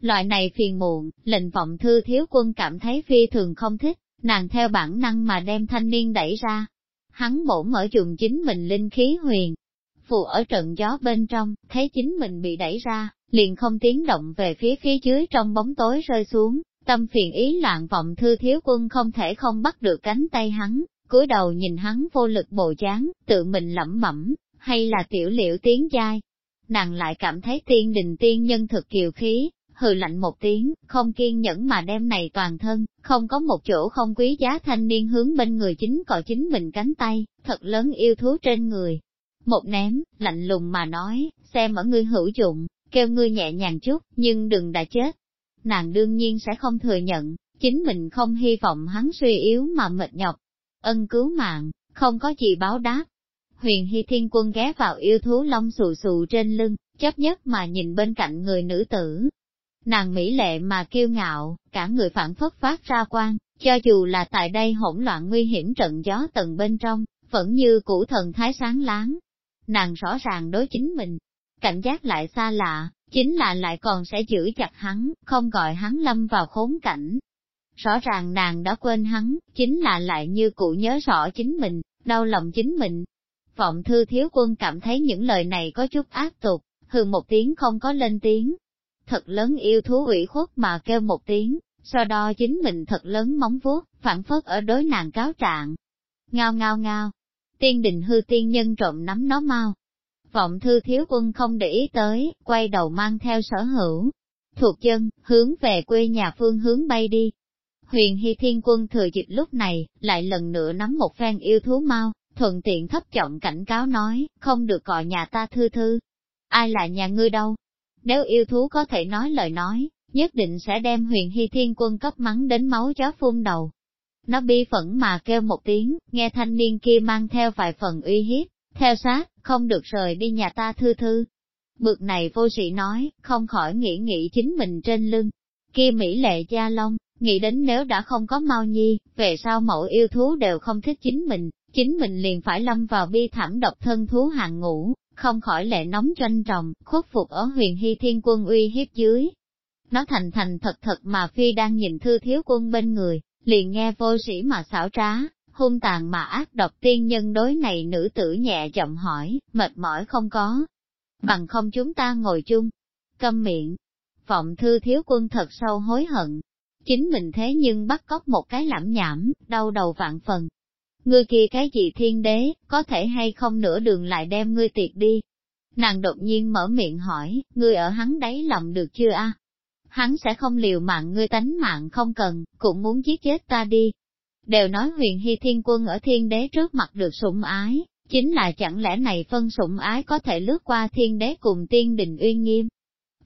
Loại này phiền muộn, lệnh vọng thư thiếu quân cảm thấy phi thường không thích, nàng theo bản năng mà đem thanh niên đẩy ra. Hắn bổn ở dùng chính mình linh khí huyền, phù ở trận gió bên trong, thấy chính mình bị đẩy ra, liền không tiếng động về phía phía dưới trong bóng tối rơi xuống, tâm phiền ý loạn vọng thư thiếu quân không thể không bắt được cánh tay hắn, cúi đầu nhìn hắn vô lực bồ dáng, tự mình lẩm bẩm, hay là tiểu liệu tiếng dai. Nàng lại cảm thấy tiên đình tiên nhân thực kiều khí, hừ lạnh một tiếng, không kiên nhẫn mà đem này toàn thân, không có một chỗ không quý giá thanh niên hướng bên người chính cọ chính mình cánh tay, thật lớn yêu thú trên người. Một ném, lạnh lùng mà nói, xem ở ngươi hữu dụng, kêu ngươi nhẹ nhàng chút, nhưng đừng đã chết. Nàng đương nhiên sẽ không thừa nhận, chính mình không hy vọng hắn suy yếu mà mệt nhọc. Ân cứu mạng, không có gì báo đáp. Huyền Hy Thiên Quân ghé vào yêu thú lông xù xù trên lưng, chấp nhất mà nhìn bên cạnh người nữ tử, Nàng mỹ lệ mà kiêu ngạo, cả người phản phất phát ra quan, cho dù là tại đây hỗn loạn nguy hiểm trận gió tầng bên trong, vẫn như cũ thần thái sáng láng. Nàng rõ ràng đối chính mình, cảnh giác lại xa lạ, chính là lại còn sẽ giữ chặt hắn, không gọi hắn lâm vào khốn cảnh. Rõ ràng nàng đã quên hắn, chính là lại như cụ nhớ rõ chính mình, đau lòng chính mình. Vọng thư thiếu quân cảm thấy những lời này có chút ác tục, hừ một tiếng không có lên tiếng, thật lớn yêu thú ủy khuất mà kêu một tiếng, so đo chính mình thật lớn móng vuốt, phản phất ở đối nàng cáo trạng. Ngao ngao ngao, tiên đình hư tiên nhân trộm nắm nó mau. Vọng thư thiếu quân không để ý tới, quay đầu mang theo sở hữu. Thuộc chân, hướng về quê nhà phương hướng bay đi. Huyền Hy Thiên Quân thừa dịp lúc này, lại lần nữa nắm một phen yêu thú mau, thuận tiện thấp trọng cảnh cáo nói, không được gọi nhà ta thư thư. Ai là nhà ngươi đâu? Nếu yêu thú có thể nói lời nói, nhất định sẽ đem huyền hy thiên quân cấp mắng đến máu chó phun đầu. Nó bi phẫn mà kêu một tiếng, nghe thanh niên kia mang theo vài phần uy hiếp, theo sát, không được rời đi nhà ta thư thư. Bực này vô sĩ nói, không khỏi nghĩ nghĩ chính mình trên lưng. Kia Mỹ lệ gia long, nghĩ đến nếu đã không có mau nhi, về sau mẫu yêu thú đều không thích chính mình, chính mình liền phải lâm vào bi thảm độc thân thú hàng ngũ, không khỏi lệ nóng tranh trọng, khuất phục ở huyền hy thiên quân uy hiếp dưới. Nó thành thành thật thật mà phi đang nhìn thư thiếu quân bên người, liền nghe vô sĩ mà xảo trá, hung tàn mà ác độc tiên nhân đối này nữ tử nhẹ chậm hỏi, mệt mỏi không có. Bằng không chúng ta ngồi chung. Câm miệng. Vọng thư thiếu quân thật sâu hối hận. Chính mình thế nhưng bắt cóc một cái lãm nhảm, đau đầu vạn phần. Ngươi kia cái gì thiên đế, có thể hay không nửa đường lại đem ngươi tiệt đi. Nàng đột nhiên mở miệng hỏi, ngươi ở hắn đáy lòng được chưa a? Hắn sẽ không liều mạng ngươi tánh mạng không cần, cũng muốn giết chết ta đi, Đều nói huyền hy thiên quân ở thiên đế trước mặt được sủng ái, chính là chẳng lẽ này phân sủng ái có thể lướt qua thiên đế cùng tiên đình uy nghiêm.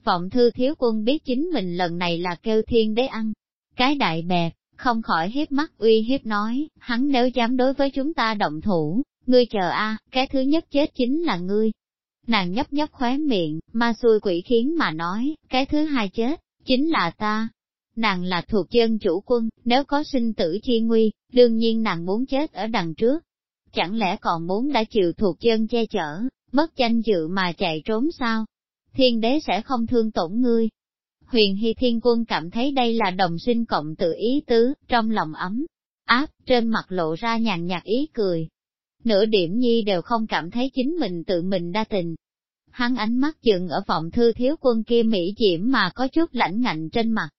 Vọng thư thiếu quân biết chính mình lần này là kêu thiên đế ăn. Cái đại bẹp, không khỏi hiếp mắt uy hiếp nói, hắn nếu dám đối với chúng ta động thủ, ngươi chờ a, cái thứ nhất chết chính là ngươi. Nàng nhấp nhấp khóe miệng, ma xui quỷ khiến mà nói, cái thứ hai chết, chính là ta nàng là thuộc chân chủ quân, nếu có sinh tử chi nguy, đương nhiên nàng muốn chết ở đằng trước. Chẳng lẽ còn muốn đã chịu thuộc chân che chở, mất danh dự mà chạy trốn sao? Thiên đế sẽ không thương tổn ngươi. Huyền Hy Thiên Quân cảm thấy đây là đồng sinh cộng tự ý tứ, trong lòng ấm, áp, trên mặt lộ ra nhàn nhạt ý cười. Nửa điểm nhi đều không cảm thấy chính mình tự mình đa tình. Hắn ánh mắt dừng ở vọng thư thiếu quân kia mỹ diễm mà có chút lãnh ngạnh trên mặt,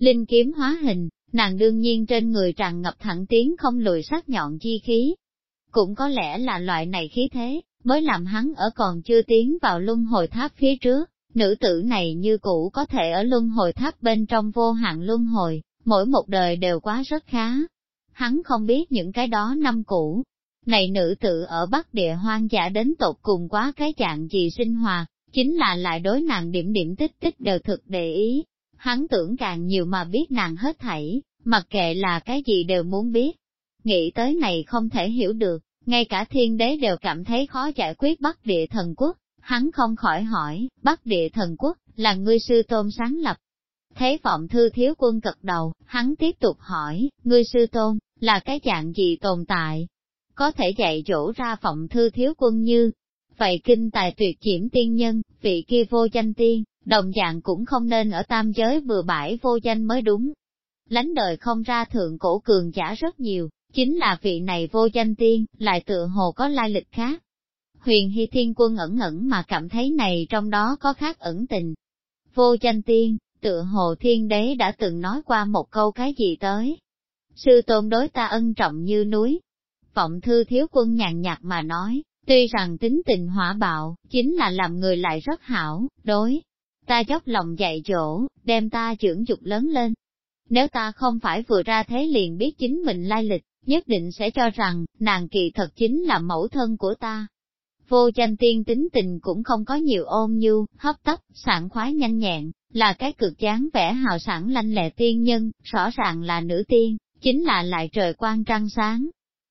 Linh kiếm hóa hình, nàng đương nhiên trên người tràn ngập thẳng tiến không lùi sắc nhọn chi khí. Cũng có lẽ là loại này khí thế, mới làm hắn ở còn chưa tiến vào luân hồi tháp phía trước, nữ tử này như cũ có thể ở luân hồi tháp bên trong vô hạn luân hồi, mỗi một đời đều quá rất khá. Hắn không biết những cái đó năm cũ. Này nữ tử ở Bắc địa hoang dã đến tột cùng quá cái dạng gì sinh hoạt, chính là lại đối nàng điểm điểm tích tích đều thực để ý, hắn tưởng càng nhiều mà biết nàng hết thảy, mặc kệ là cái gì đều muốn biết. Nghĩ tới này không thể hiểu được, ngay cả thiên đế đều cảm thấy khó giải quyết Bắc địa thần quốc, hắn không khỏi hỏi, Bắc địa thần quốc, là ngươi sư tôn sáng lập. Thế vọng thư thiếu quân cật đầu, hắn tiếp tục hỏi, ngươi sư tôn, là cái dạng gì tồn tại? Có thể dạy dỗ ra vọng thư thiếu quân như, vậy kinh tài tuyệt diễm tiên nhân, vị kia vô danh tiên, đồng dạng cũng không nên ở tam giới vừa bãi vô danh mới đúng. Lánh đời không ra thượng cổ cường giả rất nhiều, chính là vị này vô danh tiên, lại tựa hồ có lai lịch khác. Huyền Hy Thiên Quân ẩn ẩn mà cảm thấy này trong đó có khác ẩn tình. Vô danh tiên, tựa hồ thiên đế đã từng nói qua một câu cái gì tới. Sư tôn đối ta ân trọng như núi. Vọng thư thiếu quân nhàn nhạt mà nói, tuy rằng tính tình hỏa bạo, chính là làm người lại rất hảo, đối ta dốc lòng dạy dỗ, đem ta trưởng dục lớn lên. Nếu ta không phải vừa ra thế liền biết chính mình lai lịch, nhất định sẽ cho rằng, nàng kỳ thật chính là mẫu thân của ta. Vô danh tiên tính tình cũng không có nhiều ôn nhu, hấp tấp, sảng khoái nhanh nhẹn, là cái cực dáng vẻ hào sản lanh lẹ tiên nhân, rõ ràng là nữ tiên, chính là lại trời quang trăng sáng.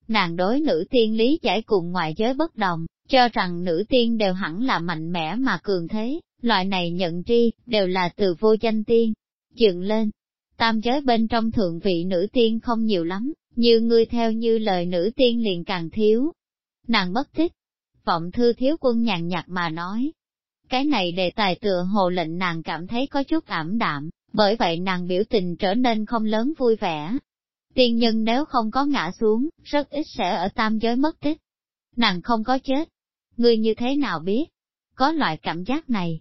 Nàng đối nữ tiên lý giải cùng ngoại giới bất đồng, cho rằng nữ tiên đều hẳn là mạnh mẽ mà cường thế, Loại này nhận tri, đều là từ vô danh tiên, dựng lên. Tam giới bên trong thượng vị nữ tiên không nhiều lắm, như ngươi theo như lời nữ tiên liền càng thiếu. Nàng bất tích Vọng thư thiếu quân nhàn nhạt mà nói. Cái này đề tài tựa hồ lệnh nàng cảm thấy có chút ảm đạm, bởi vậy nàng biểu tình trở nên không lớn vui vẻ. Tiên nhân nếu không có ngã xuống, rất ít sẽ ở tam giới mất tích. Nàng không có chết. Ngươi như thế nào biết? Có loại cảm giác này,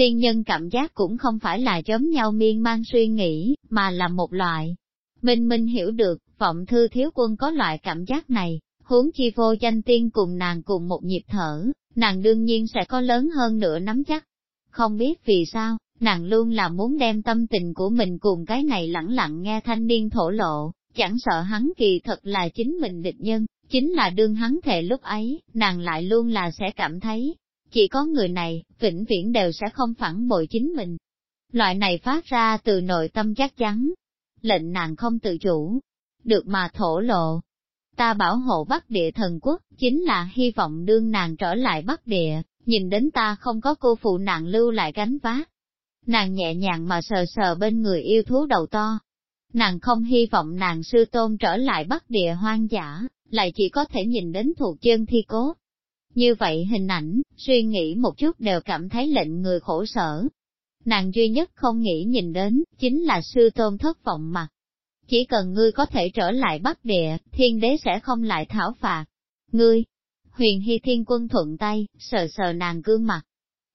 Tiên nhân cảm giác cũng không phải là giống nhau miên man suy nghĩ, mà là một loại. Minh Minh hiểu được, vọng thư thiếu quân có loại cảm giác này, huống chi vô danh tiên cùng nàng cùng một nhịp thở, nàng đương nhiên sẽ có lớn hơn nữa nắm chắc. Không biết vì sao, nàng luôn là muốn đem tâm tình của mình cùng cái này lẳng lặng nghe thanh niên thổ lộ, chẳng sợ hắn kỳ thật là chính mình địch nhân, chính là đương hắn thề lúc ấy, nàng lại luôn là sẽ cảm thấy, chỉ có người này, vĩnh viễn đều sẽ không phản bội chính mình. Loại này phát ra từ nội tâm chắc chắn, lệnh nàng không tự chủ, được mà thổ lộ. Ta bảo hộ Bắc địa thần quốc, chính là hy vọng đương nàng trở lại Bắc địa, nhìn đến ta không có cô phụ nàng lưu lại gánh vác. Nàng nhẹ nhàng mà sờ sờ bên người yêu thú đầu to. Nàng không hy vọng nàng sư tôn trở lại Bắc địa hoang dã, lại chỉ có thể nhìn đến thuộc chân thi cốt. Như vậy hình ảnh, suy nghĩ một chút đều cảm thấy lệnh người khổ sở. Nàng duy nhất không nghĩ nhìn đến, chính là sư tôn thất vọng mặt. Chỉ cần ngươi có thể trở lại Bắc Địa, thiên đế sẽ không lại thảo phạt. Ngươi, huyền hy thiên quân thuận tay, sờ sờ nàng gương mặt.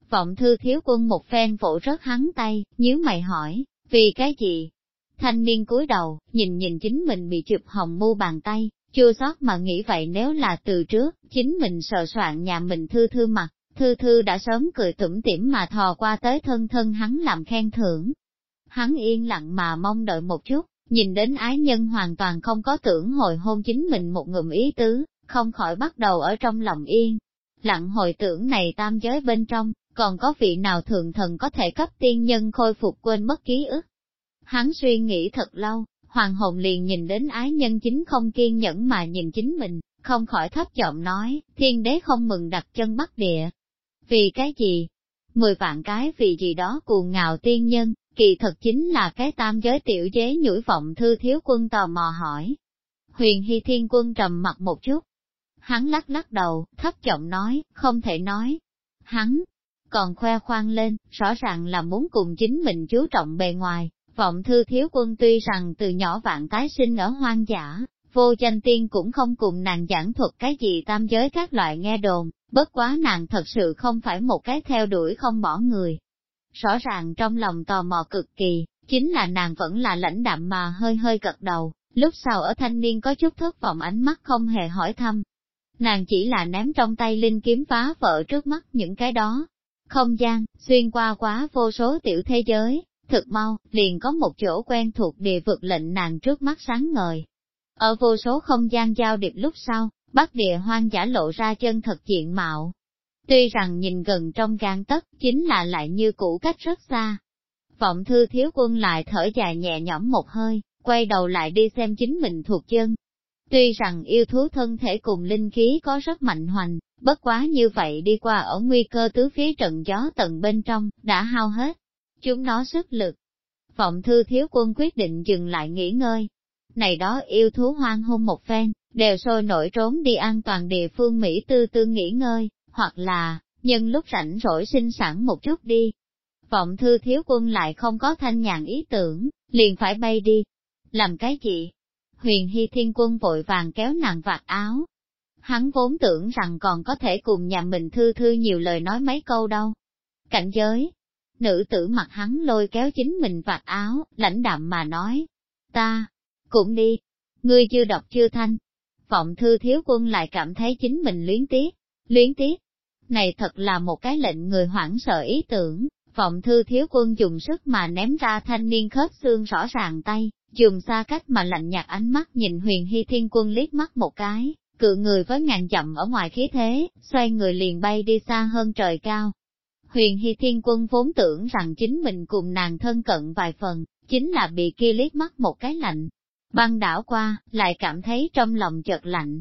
Vọng thư thiếu quân một phen vỗ rớt hắn tay, nhíu mày hỏi, vì cái gì? Thanh niên cúi đầu, nhìn nhìn chính mình bị chụp hồng mu bàn tay, chua sót mà nghĩ vậy nếu là từ trước, chính mình sợ soạn nhà mình thư thư mặt, thư thư đã sớm cười tủm tỉm mà thò qua tới thân thân hắn làm khen thưởng. Hắn yên lặng mà mong đợi một chút, nhìn đến ái nhân hoàn toàn không có tưởng hồi hôn chính mình một ngụm ý tứ, không khỏi bắt đầu ở trong lòng yên. Lặng hồi tưởng này tam giới bên trong, còn có vị nào thượng thần có thể cấp tiên nhân khôi phục quên mất ký ức. Hắn suy nghĩ thật lâu, hoàng hồn liền nhìn đến ái nhân chính không kiên nhẫn mà nhìn chính mình, không khỏi thấp giọng nói, thiên đế không mừng đặt chân bắc địa. Vì cái gì? Mười vạn cái vì gì đó cuồng ngạo tiên nhân, kỳ thật chính là cái tam giới tiểu chế nhũi vọng thư thiếu quân tò mò hỏi. Huyền Hy Thiên Quân trầm mặt một chút. Hắn lắc lắc đầu, thấp giọng nói, không thể nói. Hắn, còn khoe khoang lên, rõ ràng là muốn cùng chính mình chú trọng bề ngoài, Vọng thư thiếu quân tuy rằng từ nhỏ vạn tái sinh ở hoang dã, vô danh tiên cũng không cùng nàng giảng thuật cái gì tam giới các loại nghe đồn, bất quá nàng thật sự không phải một cái theo đuổi không bỏ người. Rõ ràng trong lòng tò mò cực kỳ, chính là nàng vẫn là lãnh đạm mà hơi hơi gật đầu, lúc sau ở thanh niên có chút thất vọng ánh mắt không hề hỏi thăm. Nàng chỉ là ném trong tay linh kiếm phá vỡ trước mắt những cái đó. Không gian, xuyên qua quá vô số tiểu thế giới, Thực mau, liền có một chỗ quen thuộc địa vực lệnh nàng trước mắt sáng ngời. Ở vô số không gian giao điệp lúc sau, bắc địa hoang dã lộ ra chân thật diện mạo. Tuy rằng nhìn gần trong gan tất, chính là lại như cũ cách rất xa. Vọng thư thiếu quân lại thở dài nhẹ nhõm một hơi, quay đầu lại đi xem chính mình thuộc chân. Tuy rằng yêu thú thân thể cùng linh khí có rất mạnh hoành, bất quá như vậy đi qua ở nguy cơ tứ phía trận gió tận bên trong, đã hao hết chúng nó sức lực. Vọng thư thiếu quân quyết định dừng lại nghỉ ngơi. Này đó yêu thú hoang hôn một phen, đều sôi nổi trốn đi an toàn địa phương Mỹ tư tư nghỉ ngơi, hoặc là, nhân lúc rảnh rỗi sinh sản một chút đi. Vọng thư thiếu quân lại không có thanh nhàn ý tưởng, liền phải bay đi. Làm cái gì? Huyền Hy Thiên Quân vội vàng kéo nàng vạt áo. Hắn vốn tưởng rằng còn có thể cùng nhà mình thư thư nhiều lời nói mấy câu đâu. Cảnh giới, Nữ tử mặt hắn lôi kéo chính mình vạt áo, lãnh đạm mà nói, ta, cũng đi, ngươi chưa đọc chưa thanh. Vọng thư thiếu quân lại cảm thấy chính mình luyến tiếc, luyến tiếc. Này thật là một cái lệnh người hoảng sợ ý tưởng, vọng thư thiếu quân dùng sức mà ném ra thanh niên khớp xương rõ ràng tay, dùng xa cách mà lạnh nhạt ánh mắt nhìn huyền hy thiên quân liếc mắt một cái, cự người với ngàn dặm ở ngoài khí thế, xoay người liền bay đi xa hơn trời cao, Huyền Hy Thiên Quân vốn tưởng rằng chính mình cùng nàng thân cận vài phần, chính là bị kia liếc mắt một cái lạnh. Băng đảo qua, lại cảm thấy trong lòng chợt lạnh.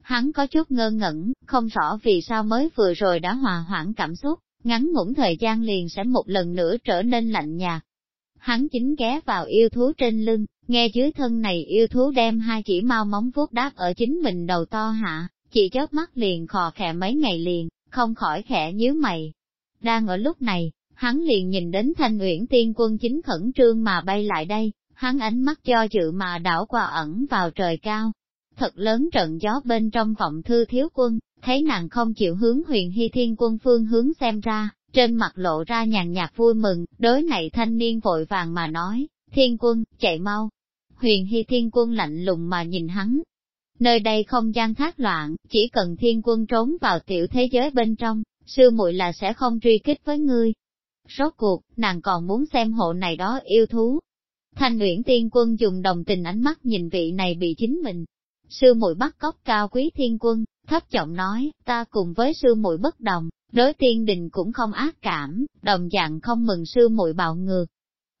Hắn có chút ngơ ngẩn, không rõ vì sao mới vừa rồi đã hòa hoãn cảm xúc, ngắn ngủn thời gian liền sẽ một lần nữa trở nên lạnh nhạt. Hắn chính ghé vào yêu thú trên lưng, nghe dưới thân này yêu thú đem hai chỉ mau móng vuốt đáp ở chính mình đầu to hạ, chỉ chớp mắt liền khò khè mấy ngày liền, không khỏi khẽ nhíu mày, đang ở lúc này, hắn liền nhìn đến thanh uyển tiên quân chính khẩn trương mà bay lại đây, hắn ánh mắt cho dự mà đảo qua ẩn vào trời cao. Thật lớn trận gió bên trong vọng thư thiếu quân, thấy nàng không chịu hướng huyền hy thiên quân phương hướng xem ra, trên mặt lộ ra nhàn nhạt vui mừng, đối này thanh niên vội vàng mà nói, thiên quân, chạy mau. Huyền hy thiên quân lạnh lùng mà nhìn hắn. Nơi đây không gian thác loạn, chỉ cần thiên quân trốn vào tiểu thế giới bên trong, sư muội là sẽ không truy kích với ngươi. Rốt cuộc, nàng còn muốn xem hộ này đó yêu thú. Thanh Nguyễn Tiên Quân dùng đồng tình ánh mắt nhìn vị này bị chính mình. Sư muội bắt cóc cao quý thiên quân, thấp giọng nói, ta cùng với sư muội bất đồng, đối tiên đình cũng không ác cảm, đồng dạng không mừng sư muội bạo ngược.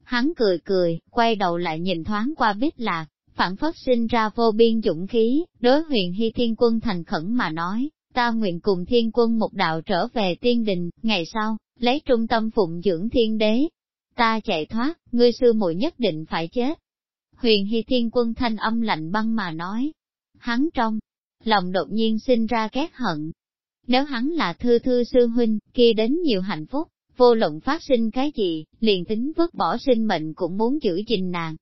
Hắn cười cười, quay đầu lại nhìn thoáng qua biết lạc, phản phất sinh ra vô biên dũng khí, đối huyền hy thiên quân thành khẩn mà nói, ta nguyện cùng thiên quân một đạo trở về tiên đình, ngày sau, lấy trung tâm phụng dưỡng thiên đế. Ta chạy thoát, ngươi sư muội nhất định phải chết. Huyền hy thiên quân thanh âm lạnh băng mà nói. Hắn trong, lòng đột nhiên sinh ra ghét hận. Nếu hắn là thư thư sư huynh, kia đến nhiều hạnh phúc, vô luận phát sinh cái gì, liền tính vứt bỏ sinh mệnh cũng muốn giữ gìn nàng.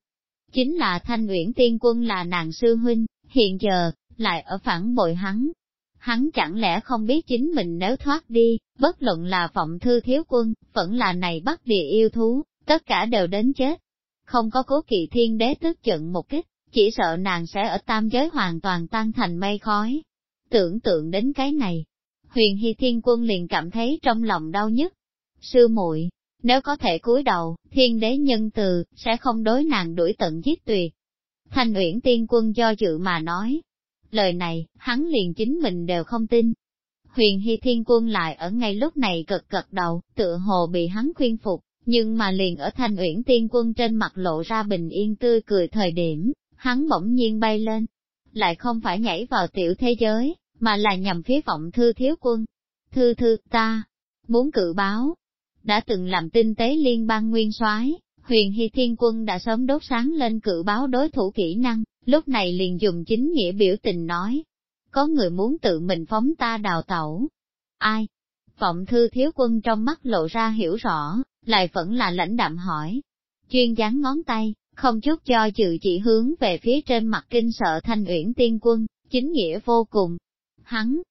Chính là thanh uyển tiên quân là nàng sư huynh, hiện giờ, lại ở phản bội hắn. Hắn chẳng lẽ không biết chính mình nếu thoát đi, bất luận là vọng thư thiếu quân, vẫn là này bắt địa yêu thú, tất cả đều đến chết. Không có cố kỵ thiên đế tức giận một kích, chỉ sợ nàng sẽ ở tam giới hoàn toàn tan thành mây khói. Tưởng tượng đến cái này, huyền hy thiên quân liền cảm thấy trong lòng đau nhất. Sư muội nếu có thể cúi đầu, thiên đế nhân từ, sẽ không đối nàng đuổi tận giết tuyệt. Thanh uyển tiên quân do dự mà nói. Lời này, hắn liền chính mình đều không tin. Huyền Hy Thiên Quân lại ở ngay lúc này cực cật đầu, tựa hồ bị hắn khuyên phục, nhưng mà liền ở Thanh Uyển Tiên Quân trên mặt lộ ra bình yên tươi cười thời điểm, hắn bỗng nhiên bay lên. Lại không phải nhảy vào tiểu thế giới, mà là nhằm phía vọng thư thiếu quân. Thư thư, ta, muốn cự báo, đã từng làm tinh tế liên bang nguyên soái huyền hy thiên quân đã sớm đốt sáng lên cự báo đối thủ kỹ năng, lúc này liền dùng chính nghĩa biểu tình nói. Có người muốn tự mình phóng ta đào tẩu. Ai? Vọng thư thiếu quân trong mắt lộ ra hiểu rõ, lại vẫn là lãnh đạm hỏi. Chuyên dáng ngón tay, không chút cho dự chỉ hướng về phía trên mặt kinh sợ thanh uyển tiên quân, chính nghĩa vô cùng. Hắn,